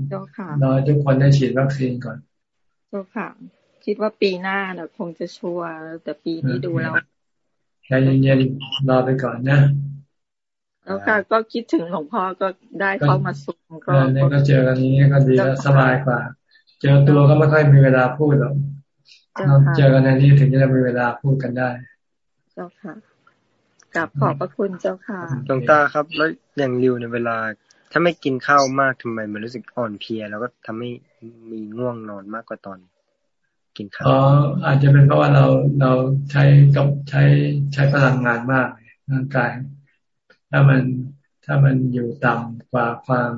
เจ้าค่ะรอทุกคนได้ฉีดวัคซีนก่อนเจ้าค่ะ คิดว่าปีหน้าน่ะคงจะชัวร์แต่ปีนี้ดูแล้วใจเย็นๆรอไปก่อนนะ แล้วค่ะ ก็คิดถึงหลวงพ่อก็ได้เข้ามาสุขก็นี่ก็เจอกันนี้ก็ดีแล้วสบายกว่า เจอตัวก็ไม่ค่อยมีเวลาพูดหรอกเจอกันในนี้ถึงจะมีเวลาพูดกันได้ เจ้าค่ะกลับขอบพระคุณเจ้าค่ะหลวงตาครับ แล้วอย่างริวในเวลา ถ้าไม่กินข้าวมากทำไมมันรู้สึกอ่อนเพลีย แล้วก็ทำให้มีง่วงนอนมากกว่าตอนกินข้าวอ๋ออาจจะเป็นเพราะว่าเราเราใช้กับใช้ใช้พลังงานมากร่างกาย ถ้ามันถ้ามันอยู่ต่ำกว่าความ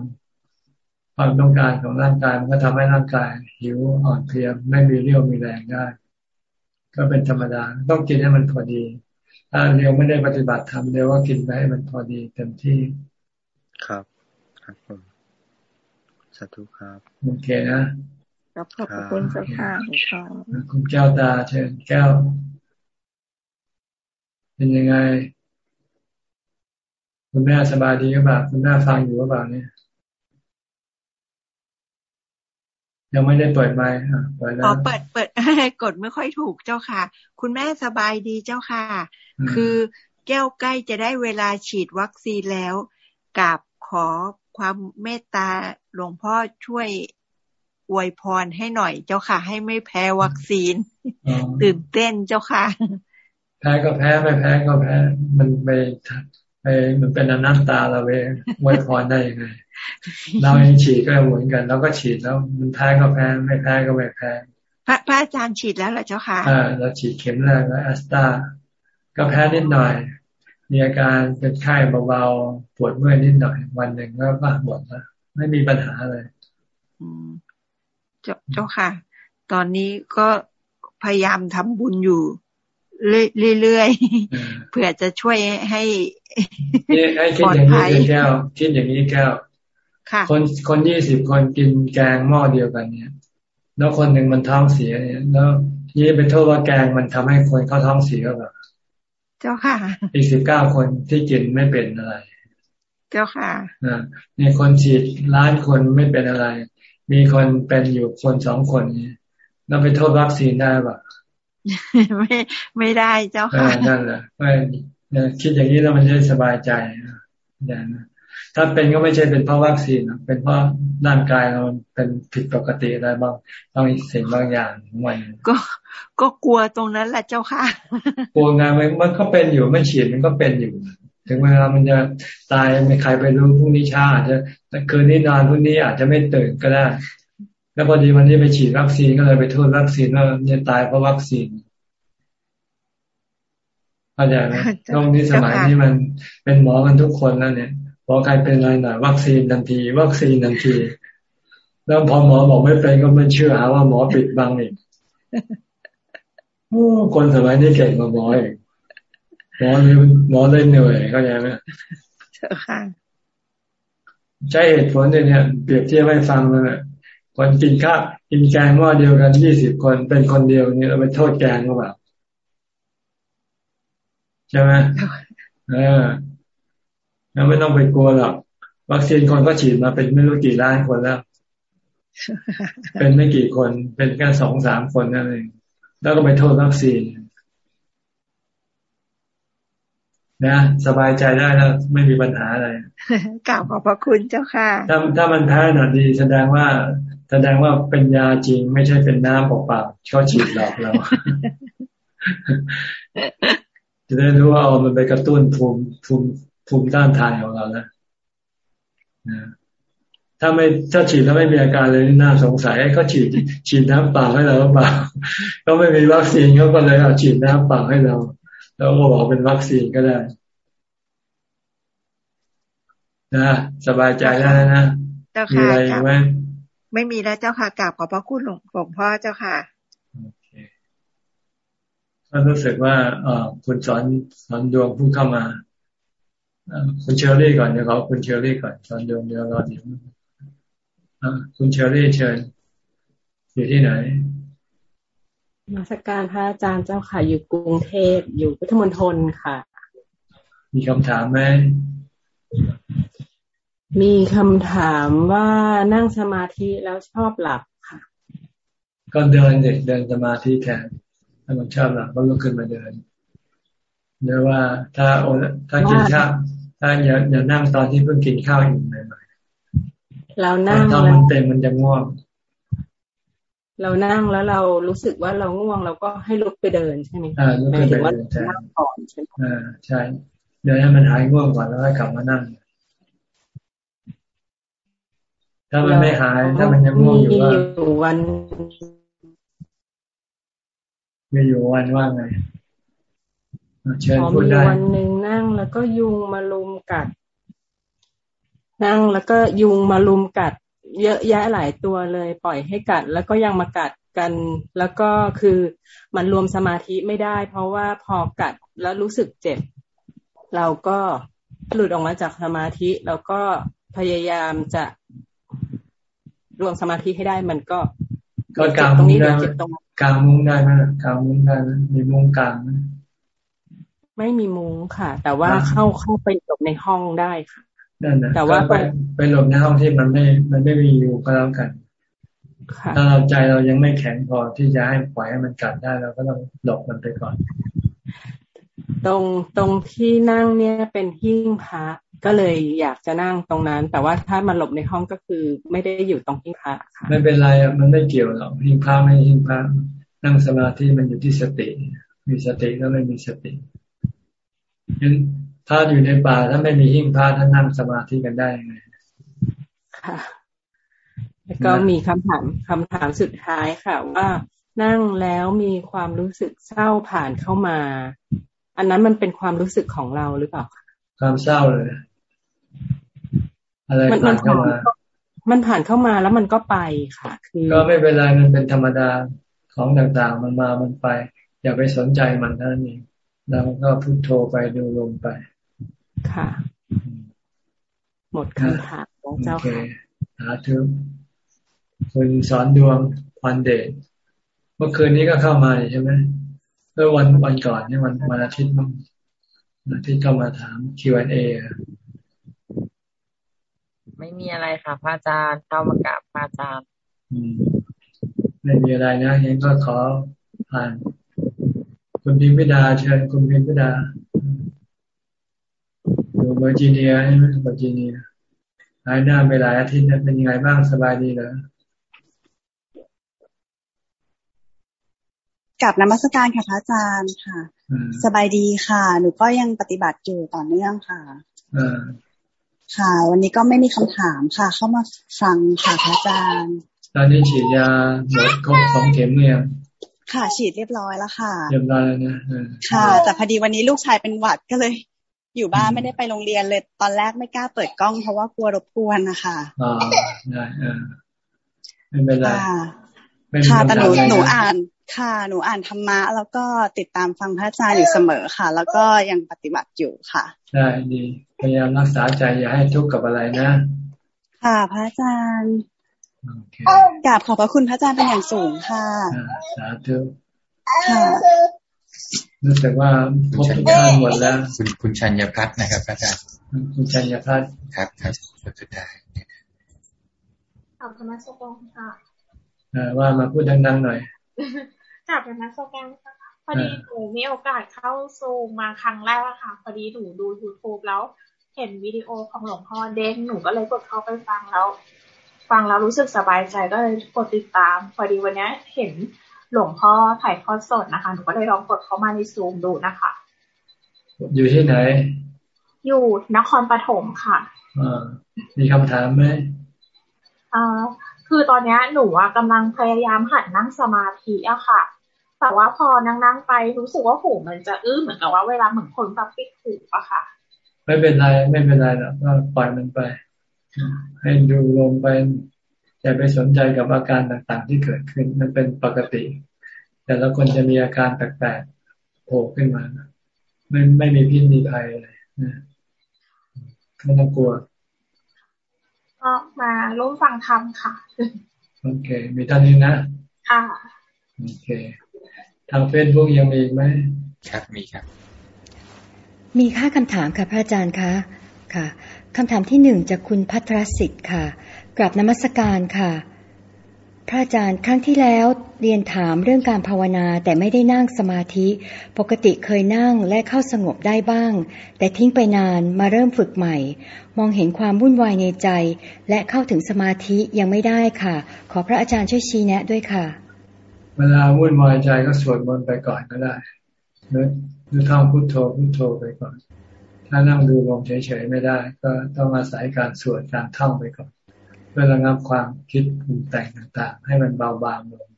ความต้องการของร่างกายมันก็ทำให้ร่างกาย หิวอ่อนเพลียไม่มีเรี่ยวมีแรงได้ ก็เป็นธรรมดาต้องกินให้มันพอดี ถ้าเรียวไม่ได้ปฏิบัติทำเรียวว่ากินไปให้มันพอดีเต็มที่ครับ ครับผมสาธุครับโอเคนะขอบคุณเจ้าค่ะคุณแก้วตาเชิญแก้ว เป็นยังไง คุณแม่สบายดีหรือเปล่าคุณแม่ฟังอยู่หรือเปล่าเนี่ย ยังไม่ได้เปิดไมค์เปิดแล้วอ๋อเปิดเปิดกดไม่ค่อยถูกเจ้าค่ะ คุณแม่สบายดีเจ้าค่ะ คือแก้วใกล้จะได้เวลาฉีดวัคซีนแล้วกับขอความเมตตาหลวงพ่อช่วยอวยพรให้หน่อยเจ้าค่ะ ให้ไม่แพ้วัคซีน ตื่นเต้นเจ้าค่ะ แพ้ก็แพ้ไม่แพ้ก็แพ้ มันไปไป มันเป็นอนัตตาเราเองไว้พรได้ยังไง เราเองฉีดก็เหมือนกันเราก็ฉีดแล้วมันแพ้ก็แพ้ไม่แพ้ก็ไม่แพ้พระพระอาจารย์ฉีดแล้วเหรอเจ้าค่ะอ่าเราฉีดเข็มแรกแล้วแอสตาก็แพ้นิดหน่อย มีอาการเป็นไข้เบาๆปวดเมื่อยนิดหน่อย วันหนึ่งก็ก็หมดแล้วไม่มีปัญหาเลยอืมเจ้าเจ้าค่ะ ตอนนี้ก็พยายามทำบุญอยู่ เรื่อยๆเพื่อจะช่วยให้ให้คิดอย่างนี้แก้วคิดอย่างนี้แก้วคนคนยี่สิบคนกินแกงหม้อเดียวกันเนี่ย แล้วคนหนึ่งมันท้องเสียเนี่ยแล้วนี่ไปโทษว่าแกงมันทำให้คนเขาท้องเสียแบบเจ้าค่ะ อีกสิบเก้าคนที่กินไม่เป็นอะไร เจ้าค่ะอ่ามีคนฉีดล้านคนไม่เป็นอะไร มีคนเป็นอยู่คนสองคนนี้แล้วไปโทษวัคซีนได้ปะ ไม่ไม่ได้เจ้าค่ะนั่นแหละไม่คิดอย่างนี้แล้วมันจะสบายใจอย่างนั้นถ้าเป็นก็ไม่ใช่เป็นเพราะวัคซีนเป็นเพราะร่างกายเราเป็นผิดปกติอะไรบ้างต้องสิ่งบางอย่างมันก็ก็กลัวตรงนั้นแหละเจ้าค่ะกลัวงานมันมันก็เป็นอยู่ไม่ฉีดมันก็เป็นอยู่ ถึงเวลามันจะตายไม่ใครไปรู้พรุ่งนี้ช้าอาจจะคืนนี้นอนพรุ่งนี้อาจจะไม่ตื่นก็ได้ แล้วพอดีวันนี้ไปฉีดวัคซีนก็เลยไปโทษวัคซีนว่าเนี่ยตายเพราะวัคซีนเข้าใจไหมตรงนี้สมัยนี้มันเป็นหมอกันทุกคนแล้วเนี่ยพอใครเป็นอะไรหน่อยวัคซีนทันที วัคซีนทันที แล้วพอหมอบอกไม่เป็นก็ไม่เชื่อหาว่าหมอปิดบังอีกคนสมัยนี้เก่งกว่าหมอเองหมอเลยหมอเลยเหนื่อยเข้าใจไหมใช่เหตุผลเนี่ยเปรียบเทียบให้ฟังเลย คนกินข้าวกินแกงหม้อเดียวกันยี่สิบคนเป็นคนเดียวเนี่ยเราไปโทษแกงก็แบบใช่ไหมเออแล้วไม่ต้องไปกลัวหรอกวัคซีนคนก็ฉีดมาเป็นไม่รู้กี่ล้านคนแล้ว เป็นไม่กี่คนเป็นแค่สองสามคนนั่นเองแล้วก็ไปโทษวัคซีนนะ สบายใจได้แล้วไม่มีปัญหาอะไรกล่าวขอบพระคุณเจ้าค่ะ ถ้าถ้ามันแพ้หน่อยดี แสดงว่า แสดงว่าเป็นยาจริง ไม่ใช่เป็นน้ำเปล่าๆเขาฉีดหลอกเราจะได้รู้ว่าเอามันไปกระตุ้นภูมิภูมิภูมิต้านทานของเรานะนะถ้าไม่ถ้าฉีดแล้วไม่มีอาการเลยน่าสงสัยเขาฉีดฉีดน้ำเปล่าให้เราหรือเปล่าเขาไม่มีวัคซีนเขาก็เลยเอาฉีดน้ำเปล่าให้เรา แล้วก็บอกเป็นวัคซีนก็ได้นะสบายใจแล้วนะมีอะไรไหม ไม่มีแล้วเจ้าค่ะกราบขอบพระคุณหลวงพ่อเจ้าค่ะก็รู้สึกว่าเออคุณสอนสอนดวงผู้เข้ามาคุณเชอรี่ก่อนเดี๋ยวเขาคุณเชอรี่ก่อนสอนดวงเดี๋ยวรอเดี๋ยวคุณเชอรี่เชิญอยู่ที่ไหนมาสการพระอาจารย์เจ้าค่ะ อยู่กรุงเทพอยู่พุทธมณฑลค่ะ มีคำถามไหม มีคำถามว่านั่งสมาธิแล้วชอบหลับค่ะ ก็เดินเด็กเดินสมาธิแทนถ้ามันชอบหลับก็ลุกขึ้นมาเดินหรือว่าถ้าโอถ้ากินข้าวถ้าอย่าอย่านั่งตอนที่เพิ่งกินข้าวอยู่ใหม่ๆเรานั่งถ้ามันเต็มมันจะง่วง เรานั่งแล้วเรารู้สึกว่าเราง่วงเราก็ให้ลุกไปเดินใช่ไหมอ่าลุกไปเดินใช่นั่งก่อนใช่ไหมอ่าใช่เดินให้มันหายง่วงก่อนแล้วค่อยกลับมานั่ง ถ้ามันไม่หาย ถ้ามันยังง่วงอยู่ว่าวันมีอยู่วันว่าไงเชิญพูดได้วันหนึ่งนั่งแล้วก็ยุงมาลุมกัด นั่งแล้วก็ยุงมาลุมกัด เยอะแยะหลายตัวเลย ปล่อยให้กัด แล้วก็ยังมากัดกัน แล้วก็คือมันรวมสมาธิไม่ได้ เพราะว่าพอกัดแล้วรู้สึกเจ็บ เราก็หลุดออกมาจากสมาธิ แล้วก็พยายามจะ รวมสมาธิให้ได้มันก็ก็กลางตรงนี้ได้กลางมุ้งได้ไหมกลางมุ้งได้ไหมมีมุ้งกลางไหมไม่มีมุ้งค่ะ แต่ว่าเข้าเข้าไปหลบในห้องได้ค่ะนั่นนะแต่ว่าไปไปหลบในห้องที่มันไม่ มันไม่มีอยู่ก็แล้วกันถ้าเราใจเรายังไม่แข็งพอที่จะให้ปล่อยให้มันกัดได้เราก็ต้องหลบมันไปก่อน ตรงตรงที่นั่งเนี่ยเป็นหิ้งพระ ก็เลยอยากจะนั่งตรงนั้น แต่ว่าถ้ามันหลบในห้องก็คือไม่ได้อยู่ตรงหิ้งพระค่ะไม่เป็นไรอะมันไม่เกี่ยวหรอกหิ้งพระไม่หิ้งพระนั่งสมาธิมันอยู่ที่สติ มีสติก็ไม่มีสติยังถ้าอยู่ในป่าถ้าไม่มีหิ้งพระท่านนั่งสมาธิกันได้ยังไงค่ะแล้วก็มีคำถามคำถามสุดท้ายค่ะ ว่านั่งแล้วมีความรู้สึกเศร้าผ่านเข้ามา อันนั้นมันเป็นความรู้สึกของเราหรือเปล่าคะความเศร้าเลย อะไรผ่านเข้ามา มันผ่านเข้ามาแล้วมันก็ไปค่ะ คือ ก็ไม่เป็นไรมันเป็นธรรมดาของต่างๆ มันมามันไป อย่าไปสนใจมันเท่านั้นเองเราก็พุโทโธไปดูลมไป ค่ะ หมดคำถามของเจ้าค่ะสาธุคุณสอนดวงวันเดชเมื่อคืนนี้ก็เข้ามาใช่ไหมเมื่อวันวันก่อนนี่วันวันอาทิตย์มั้งอาทิตย์เข้ามาถาม Q&A ไม่มีอะไรค่ะพระอาจารย์เข้ามากับพระอาจารย์ไม่มีอะไรนะเห็นก็ขอผ่านคุณพิมพิดาเชิญคุณพิมพิดาอยู่เวอร์จิเนียใช่ไหมเวอร์จิเนียหายหน้าไปหลายอาทิตย์เป็นยังไงบ้างสบายดีเหรอกับนมัสการค่ะพระอาจารย์ค่ะ สบายดีค่ะ หนูก็ยังปฏิบัติอยู่ต่อเนื่องค่ะ ค่ะ วันนี้ก็ไม่มีคำถามค่ะ เข้ามาฟังค่ะพระอาจารย์ ตอนนี้ฉีดยาหมดครบสองเข็มเนี่ยค่ะ ฉีดเรียบร้อยแล้วค่ะ เรียบร้อยแล้วนะค่ะ แต่พอดีวันนี้ลูกชายเป็นหวัดก็เลย อยู่บ้านไม่ได้ไปโรงเรียนเลย ตอนแรกไม่กล้าเปิดกล้องเพราะว่ากลัวรบกวนนะคะอ๋อได้เออไม่เป็นไรค่ะแต่หนูหนูอ่าน ค่ะ หนูอ่านธรรมะ แล้วก็ติดตามฟังพระอาจารย์อยู่เสมอค่ะ แล้วก็ยังปฏิบัติอยู่ค่ะ ใช่ดีพยายามรักษาใจอย่าให้ทุกข์กับอะไรนะ ค่ะพระอาจารย์กราบขอบพระคุณพระอาจารย์เป็นอย่างสูงค่ะสาธุค่ะรู้สึกว่าพบทุกท่านหมดแล้ว คุณคุณชัญพัฒน์นะครับอาจารย์คุณชัญพัฒน์ครับครับสุดท้ายขอบคุณมากสกงค่ะว่ามาพูดดังๆหน่อย กลับเป็นนักโซแกนค่ะพอดีหนูมีโอกาสเข้าซูมมาครั้งแรกค่ะ พอดีหนูดู youtube แล้วเห็นวิดีโอของหลวงพ่อเด้งหนูก็เลยกดเข้าไปฟังแล้ว ฟังแล้วรู้สึกสบายใจก็เลยกดติดตาม พอดีวันนี้เห็นหลวงพ่อถ่ายทอดสดนะคะ หนูก็เลยลองกดเข้ามาในซูมดูนะคะ อยู่ที่ไหน อยู่นครปฐมค่ะอ่ามีคำถามไหมอ่าคือตอนนี้หนูกำลังพยายามหัดนั่งสมาธิอะค่ะ แต่ว่าพอนั่งนั่งไปรู้สึกว่าหูมันจะอื้อเหมือนกับว่าเวลาเหมือนคนแบบปิดหูอะค่ะ ไม่เป็นไรไม่เป็นไรหรอกก็ปล่อยมันไป ให้ดูลมไปอย่าไปสนใจกับอาการต่างๆ ที่เกิดขึ้นมันเป็นปกติ แต่ละคนจะมีอาการแปลกโผล่ขึ้นมาไม่ไม่มีพิษมีภัยเลยนะไม่ต้องกลัวก็มาร่วมฟังธรรมค่ะ โอเค มีท่านนี้นะ ค่ะ โอเค ทางเฟซบุ๊กยังมีไหมครับมีครับ มีค่าคำถามค่ะพระอาจารย์คะค่ะคำถามที่หนึ่งจากคุณพัทรสิทธิ์ค่ะกลับนมัสการค่ะ พระอาจารย์ครั้งที่แล้วเรียนถามเรื่องการภาวนาแต่ไม่ได้นั่งสมาธิ ปกติเคยนั่งและเข้าสงบได้บ้าง แต่ทิ้งไปนานมาเริ่มฝึกใหม่ มองเห็นความวุ่นวายในใจ และเข้าถึงสมาธิยังไม่ได้ค่ะ ขอพระอาจารย์ช่วยชี้แนะด้วยค่ะ เวลาวุ่นวายใจก็สวดมนต์ไปก่อนก็ได้หรือท่องพุทโธพุทโธไปก่อน ถ้านั่งดูลมเฉยๆไม่ได้ ก็ต้องอาศัยการสวดการท่องไปก่อน เพื่อระงับความคิดปรุงแต่งต่าง ๆ ให้มันเบาบางลง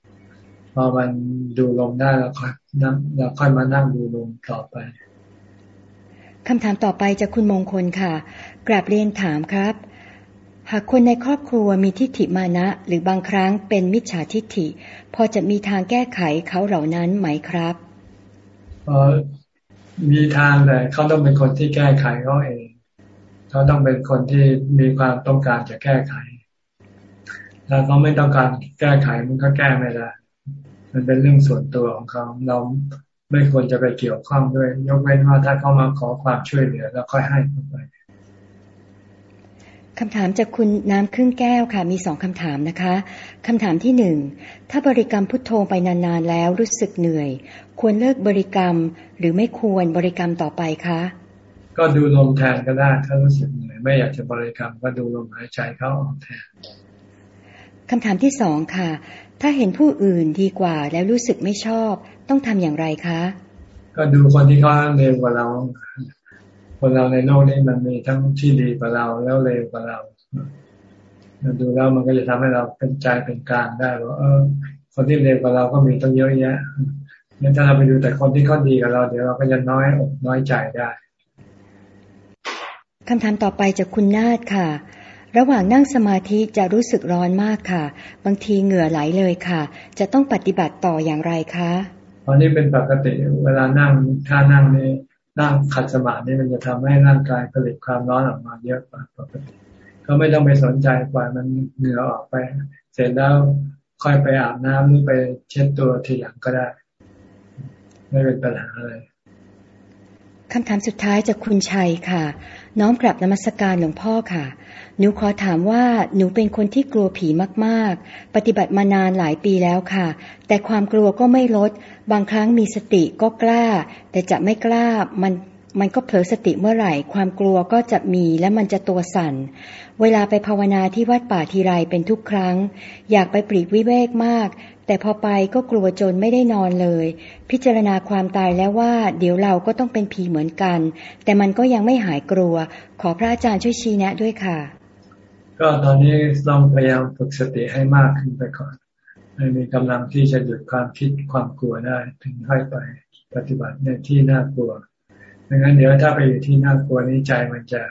พอมันดูลมได้แล้วค่อยนั่งเราค่อยมานั่งดูลมต่อไปคำถามต่อไปจากคุณมงคลค่ะ กราบเรียนถามครับ หากคนในครอบครัวมีทิฏฐิมานะ หรือบางครั้งเป็นมิจฉาทิฏฐิ พอจะมีทางแก้ไขเขาเหล่านั้นไหมครับมีทางแต่เขาต้องเป็นคนที่แก้ไขเขาเอง เขาต้องเป็นคนที่มีความต้องการจะแก้ไข ถ้าเขาไม่ต้องการแก้ไขมันก็แก้ไม่ได้มันเป็นเรื่องส่วนตัวของเขาเราไม่ควรจะไปเกี่ยวข้องด้วย ยกเว้นว่าถ้าเขามาขอความช่วยเหลือ แล้วค่อยให้เขาไป คำถามจากคุณน้ำครึ่งแก้วค่ะ มีสองคำถามนะคะคำถามที่หนึ่งถ้าบริกรรมพุทโธไปนานๆแล้วรู้สึกเหนื่อย ควรเลิกบริกรรมหรือไม่ควรบริกรรมต่อไปคะ ก็ดูลมแทนก็ได้ ถ้ารู้สึกเหนื่อยไม่อยากจะบริกรรมก็ดูลมหายใจเข้าออกแทนคำถามที่สองค่ะ ถ้าเห็นผู้อื่นดีกว่าแล้วรู้สึกไม่ชอบ ต้องทำอย่างไรคะ ก็ดูคนที่เขาเร็วกว่าเรา คนเราในโลกนี้มันมีทั้งที่ดีกว่าเราแล้วเลวกว่าเราดูแล้วมันก็จะทำให้เราเป็นใจเป็นกลางได้ว่าเออ คนที่เลวกว่าเราก็มีตั้งเยอะแยะงั้นถ้าเราไปดูแต่คนที่เขาดีกับเราเดี๋ยวเราก็จะน้อยอกน้อยใจได้คำถามต่อไปจากคุณนาฏค่ะ ระหว่างนั่งสมาธิจะรู้สึกร้อนมากค่ะ บางทีเหงื่อไหลเลยค่ะ จะต้องปฏิบัติต่ออย่างไรคะตอนนี้เป็นปกติ เวลานั่งถ้านั่งนี่ นั่งขัดสมาธินี่มันจะทำให้ร่างกายผลิตความร้อนออกมาเยอะกว่าปกติก็ไม่ต้องไปสนใจปล่อยมันเหงื่อออกไป เสร็จแล้วค่อยไปอาบน้ำหรือไปเช็ดตัวทีหลังก็ได้ ไม่เป็นปัญหาอะไรคำถามสุดท้ายจากคุณชัยค่ะ น้อมกลับนมัสการหลวงพ่อค่ะ หนูขอถามว่าหนูเป็นคนที่กลัวผีมากๆ ปฏิบัติมานานหลายปีแล้วค่ะ แต่ความกลัวก็ไม่ลด บางครั้งมีสติก็กล้า แต่จะไม่กล้ามันมันก็เผลอสติเมื่อไหร่ ความกลัวก็จะมีและมันจะตัวสั่น เวลาไปภาวนาที่วัดป่าทีไรเป็นทุกครั้ง อยากไปปรีกวิเวกมาก แต่พอไปก็กลัวจนไม่ได้นอนเลย พิจารณาความตายแล้วว่า เดี๋ยวเราก็ต้องเป็นผีเหมือนกัน แต่มันก็ยังไม่หายกลัว ขอพระอาจารย์ช่วยชี้แนะด้วยค่ะ ก็ตอนนี้ลองพยายามฝึกสติให้มากขึ้นไปก่อนให้มีกำลังที่จะหยุดความคิดความกลัวได้ ถึงค่อยไปปฏิบัติในที่น่ากลัวดังนั้นเดี๋ยวถ้าไปอยู่ที่น่ากลัวนี้ใจมันจะ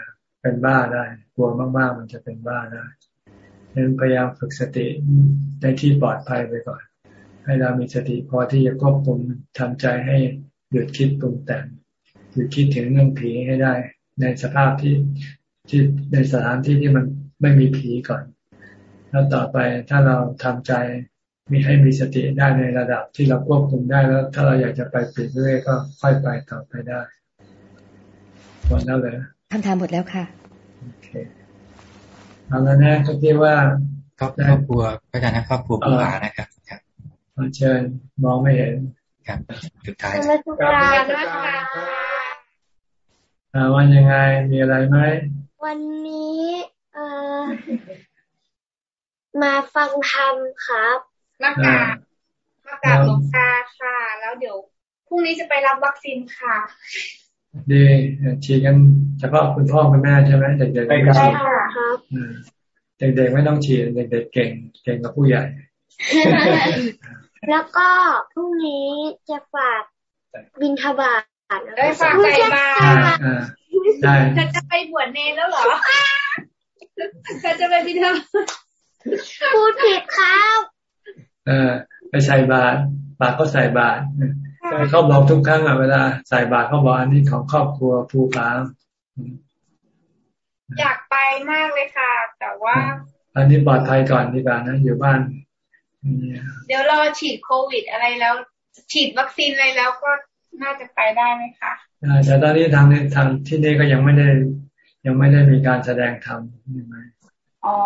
เป็นบ้าได้ กลัวมากๆมันจะเป็นบ้าได้ดังนั้นพยายามฝึกสติในที่ปลอดภัยไปก่อน ให้เรามีสติพอที่จะควบคุมทำใจให้หยุดคิดปรุงแต่งหยุดคิดถึงเรื่องผีให้ได้ ในสภาพที่ที่ในสถานที่ที่มันไม่มีผีก่อน แล้วต่อไปถ้าเราทำใจมีให้มีสติได้ในระดับที่เราควบคุมได้แล้ว ถ้าเราอยากจะไปปิดเรื่อยก็ค่อยไปต่อไปได้หมดแล้วเลยคำถามหมดแล้วค่ะโอเคเอาแล้วนะก็คิดว่าครอบครัวพระอาจารย์นะครอบครัวผู้หานะครับครับ เชิญมองไม่เห็น ครับสุดท้ายครับวันยังไงมีอะไรไหมวันนี้เอ่อมาฟังธรรมครับมากราบมากราบหลวงตาค่ะ แล้วเดี๋ยวพรุ่งนี้จะไปรับวัคซีนค่ะ ดีฉีดกันเฉพาะคุณพ่อคุณแม่ใช่ไหมเด็กๆไม่ใช่ค่ะเด็กๆไม่ต้องฉีดเด็กๆเก่ง เก่งกับผู้ใหญ่ แล้วก็พรุ่งนี้จะฝากบินทบาทได้ฝากใจบาทได้เธอจะไปบวชเนรแล้วเหรอเธอจะไปบินทบาทพูดผิดครับ เออไปใส่บาตรบาตรก็ใส่บาตรเขาบอกทุกครั้งอะเวลาใส่บาตรเขาบอกอันนี้ของครอบครัวภูผาอยากไปมากเลยค่ะ แต่ว่า อันนี้ปลอดภัยก่อนดีกว่านะ อยู่บ้าน เดี๋ยวรอฉีดโควิดอะไรแล้ว ฉีดวัคซีนอะไรแล้วก็น่าจะไปได้ไหมคะแต่ตอนนี้ทางทางที่นี่ก็ยังไม่ได้ ยังไม่ได้มีการแสดงธรรม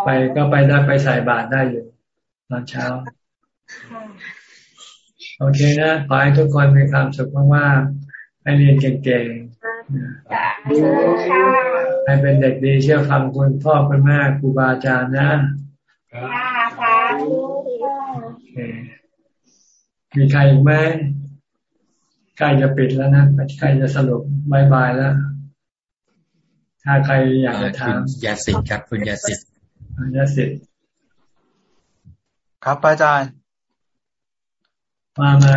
ไปก็ไปได้ไปใส่บาตรได้อยู่ตอนเช้า โอเคนะ ขอให้ทุกคนมีความสุขมากๆ ให้เรียนเก่งๆให้เป็นเด็กดีเชื่อฟังคุณพ่อคุณแม่ครูบาอาจารย์นะ มีใครอีกไหมใกล้จะปิดแล้วนะใกล้จะสรุปบายบายแล้ว ถ้าใครอยากจะถามยาสิทธิ์ครับ คุณยาสิทธิ์ยาสิทธิ์ครับอาจารย์ มามา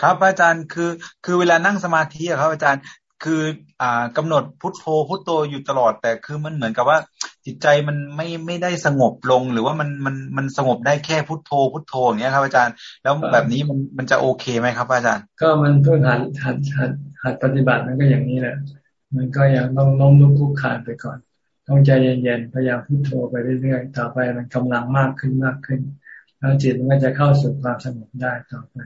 ครับอาจารย์คือ คือเวลานั่งสมาธิอะครับ อาจารย์คืออ่ากำหนดพุทโธพุทโธอยู่ตลอด แต่คือมันเหมือนกับว่า จิตใจมันไม่ไม่ได้สงบลงหรือว่ามันมันมันสงบได้แค่พุทโธพุทโธอย่างเงี้ยครับอาจารย์ แล้วแบบนี้มันมันจะโอเคไหมครับ อาจารย์ ก็มันเพิ่งหัดหัดหัดหัดปฏิบัติมันก็อย่างนี้แหละมันก็ยังต้องล้มลุกคุกคานไปก่อนต้องใจเย็นๆพยายามพุทโธไปเรื่อยๆต่อไปมันกำลังมากขึ้นมากขึ้น แล้วจิตมันก็จะเข้าสู่ความสงบได้ต่อไป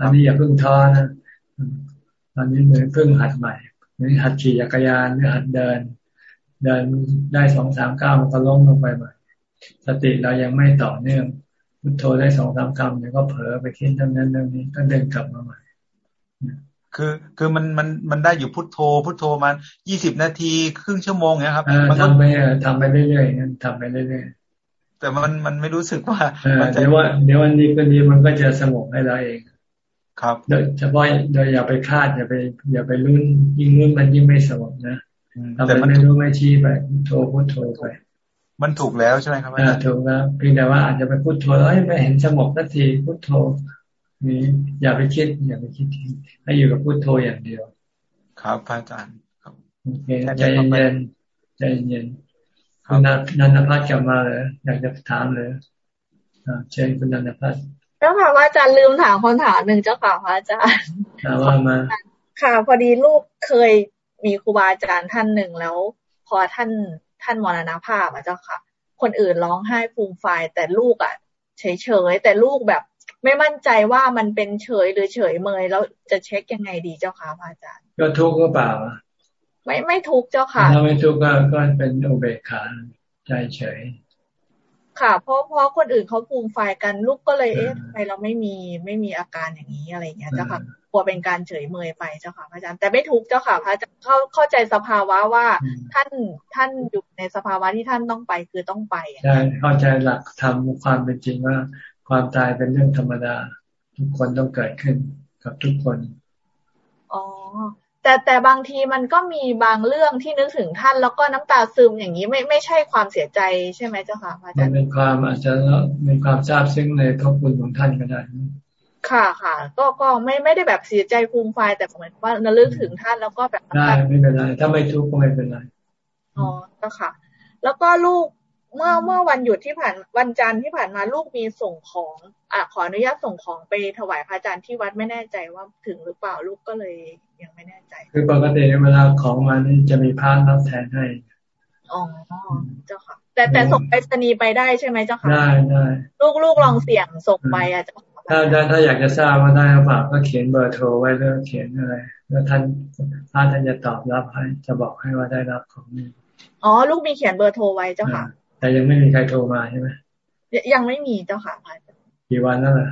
อันนี้อย่าเพิ่งท้อนะตอนนี้เหมือนเพิ่งหัดใหม่เหมือนหัดขี่จักรยานหรือหัดเดิน เดินได้สองสามก้าวมันก็ล้มลงไปใหม่สติเรายังไม่ต่อเนื่องพุทโธได้สองสามคำเดี๋ยวก็เผลอไปคิดเรื่องนั้นเรื่องนี้ก็เดินกลับมาใหม่คือคือมันมันมันได้อยู่พุทโธ พุทโธมันยี่สิบนาทีครึ่งชั่วโมงเนี้ยครับมันทำไปทำไปเรื่อยๆงั้นทำไปเรื่อยๆแต่มันมันไม่รู้สึกว่าเดี๋ยวว่าเดี๋ยววันนี้ก็ดีมันก็จะสงบให้เราเอง ครับโดยเฉพาะโดยอย่าไปคาดอย่าไป อย่าไปลุ้นยิ่งลุ้นมันยิ่งไม่สงบนะ แต่มันไม่รู้ไม่ชี้ไปพุทโธพุทโธไป มันถูกแล้วใช่ไหมครับอ่าถูกแล้วเพียงแต่ว่าอาจจะไปพุทโธแล้วไม่เห็นสงบสักทีพุทโธนี่อย่าไปคิด อย่าไปคิดให้อยู่กับพุทโธอย่างเดียว ครับพระอาจารย์ครับโอเคใจเย็นใจเย็นคุณนันทพัฒน์กลับมาเลยอยากจะถามเลยเชิญคุณนันทพัฒน์เจ้าค่ะว่าอาจารย์ลืมถามคำถามหนึ่งเจ้าค่ะพระอาจารย์ถามว่ามาค่ะ พอดีลูกเคย มีครูบาอาจารย์ท่านหนึ่งแล้ว พอท่านท่านมรณภาพอะเจ้าค่ะ คนอื่นร้องไห้ฟูมไฟแต่ลูกอะ เฉยเฉยแต่ลูกแบบ ไม่มั่นใจว่ามันเป็นเฉยหรือเฉยเมยแล้วจะเช็คยังไงดีเจ้าค่ะพระอาจารย์ ก็ทุกข์ก็เปล่า ไม่ไม่ทุกข์เจ้าค่ะถ้าไม่ทุกข์ก็ก็เป็นอุเบกขาใจเฉยค่ะเพราะเพราะคนอื่นเขาภูมิไฟกันลูกก็เลยเอ๊ะทำไมเราไม่มีไม่มีอาการอย่างนี้อะไรเงี้ยเจ้าค่ะ กลัวเป็นการเฉยเมยไปเจ้าค่ะพระอาจารย์แต่ไม่ทุกเจ้าค่ะพระอาจารย์เข้าเข้าใจสภาวะว่าท่านท่านอยู่ในสภาวะที่ท่านต้องไปคือต้องไปใช่เข้าใจหลักธรรมความเป็นจริงว่า ความตายเป็นเรื่องธรรมดา ทุกคนต้องเกิดขึ้นกับทุกคนอ๋อแต่แต่บางทีมันก็มีบางเรื่องที่นึกถึงท่านแล้วก็น้ำตาซึมอย่างนี้ไม่ไม่ใช่ความเสียใจใช่ไหมเจ้าค่ะอาจารย์มันเป็นความอาจจะเป็นความทราบซึ้งในพระคุณของท่านก็ได้ ค่ะค่ะ ก็ก็ไม่ไม่ได้แบบเสียใจภูมิไฟแต่เหมือนว่าระลึกถึงท่านแล้วก็แบบได้ไม่เป็นไรถ้าไม่ทุกข์ก็ไม่เป็นไรอ๋อก็ค่ะ แล้วก็ลูกเมื่อเมื่อวันหยุดที่ผ่านวันจันทร์ที่ผ่านมาลูกมีส่งของอะขออนุญาตส่งของไปถวายพระอาจารย์ที่วัดไม่แน่ใจว่าถึงหรือเปล่าลูกก็เลยยังไม่แน่ใจ คือปกติเวลาของมานี่จะมีพระรับแทนให้อ๋อเจ้าค่ะ แต่แต่ส่งไปสนีไปได้ใช่ไหมเจ้าค่ะได้ได้ลูกลูกลองเสี่ยงส่งไปอะเจ้า ถ้าถ้าอยากจะทราบว่าได้หรือเปล่าก็เขียนเบอร์โทรไว้แล้วเขียนอะไรแล้วท่านท่านท่านจะตอบรับให้จะบอกให้ว่าได้รับของนี้อ๋อ ลูกมีเขียนเบอร์โทรไว้เจ้าค่ะ แต่ยังไม่มีใครโทรมาใช่ไหมยังไม่มีเจ้าค่ะกี่วันนั่นแหละ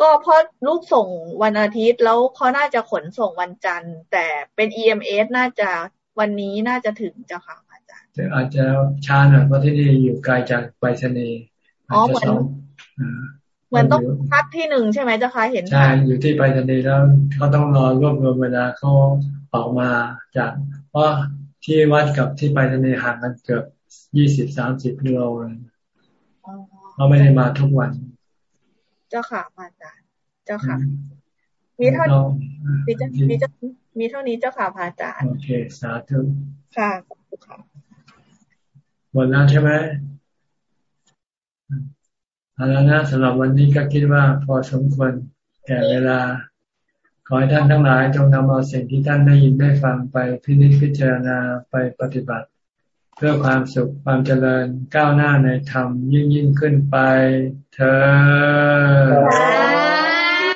ก็เพราะลูกส่งวันอาทิตย์แล้วเขาน่าจะขนส่งวันจันทร์ แต่เป็น EMS น่าจะวันนี้น่าจะถึงเจ้าค่ะอาจารย์อาจจะช้าหน่อยเพราะที่นี่อยู่ไกลจากไปรษณีย์อ๋อเหมือน เหมือนต้องพักที่หนึ่งใช่ไหมเจ้าค่ะเห็นใช่อยู่ที่ไปรษณีย์แล้วเขาต้องรอรวบรวมเวลาเขาออกมาจากเพราะที่วัดกับที่ไปรษณีย์ห่างกันเกือบยี่สิบสามสิบกิโลเลยเราไม่ได้มาทุกวัน เจ้าค่ะอาจารย์เจ้าค่ะ มีเท่านี้มีเจ้ามีเจ้ามีเท่านี้เจ้าค่ะพระอาจารย์โอเคสาธุค่ะขอบคุณค่ะหมดแล้วใช่ไหม เอาละนะสำหรับวันนี้ก็คิดว่าพอสมควรแก่เวลา ขอให้ท่านทั้งหลายจงนำเอาสิ่งที่ท่านได้ยินได้ฟังไปพินิจพิจารณาไปปฏิบัติ เพื่อความสุขความเจริญก้าวหน้าในธรรมยิ่งยิ่งขึ้นไปเธอ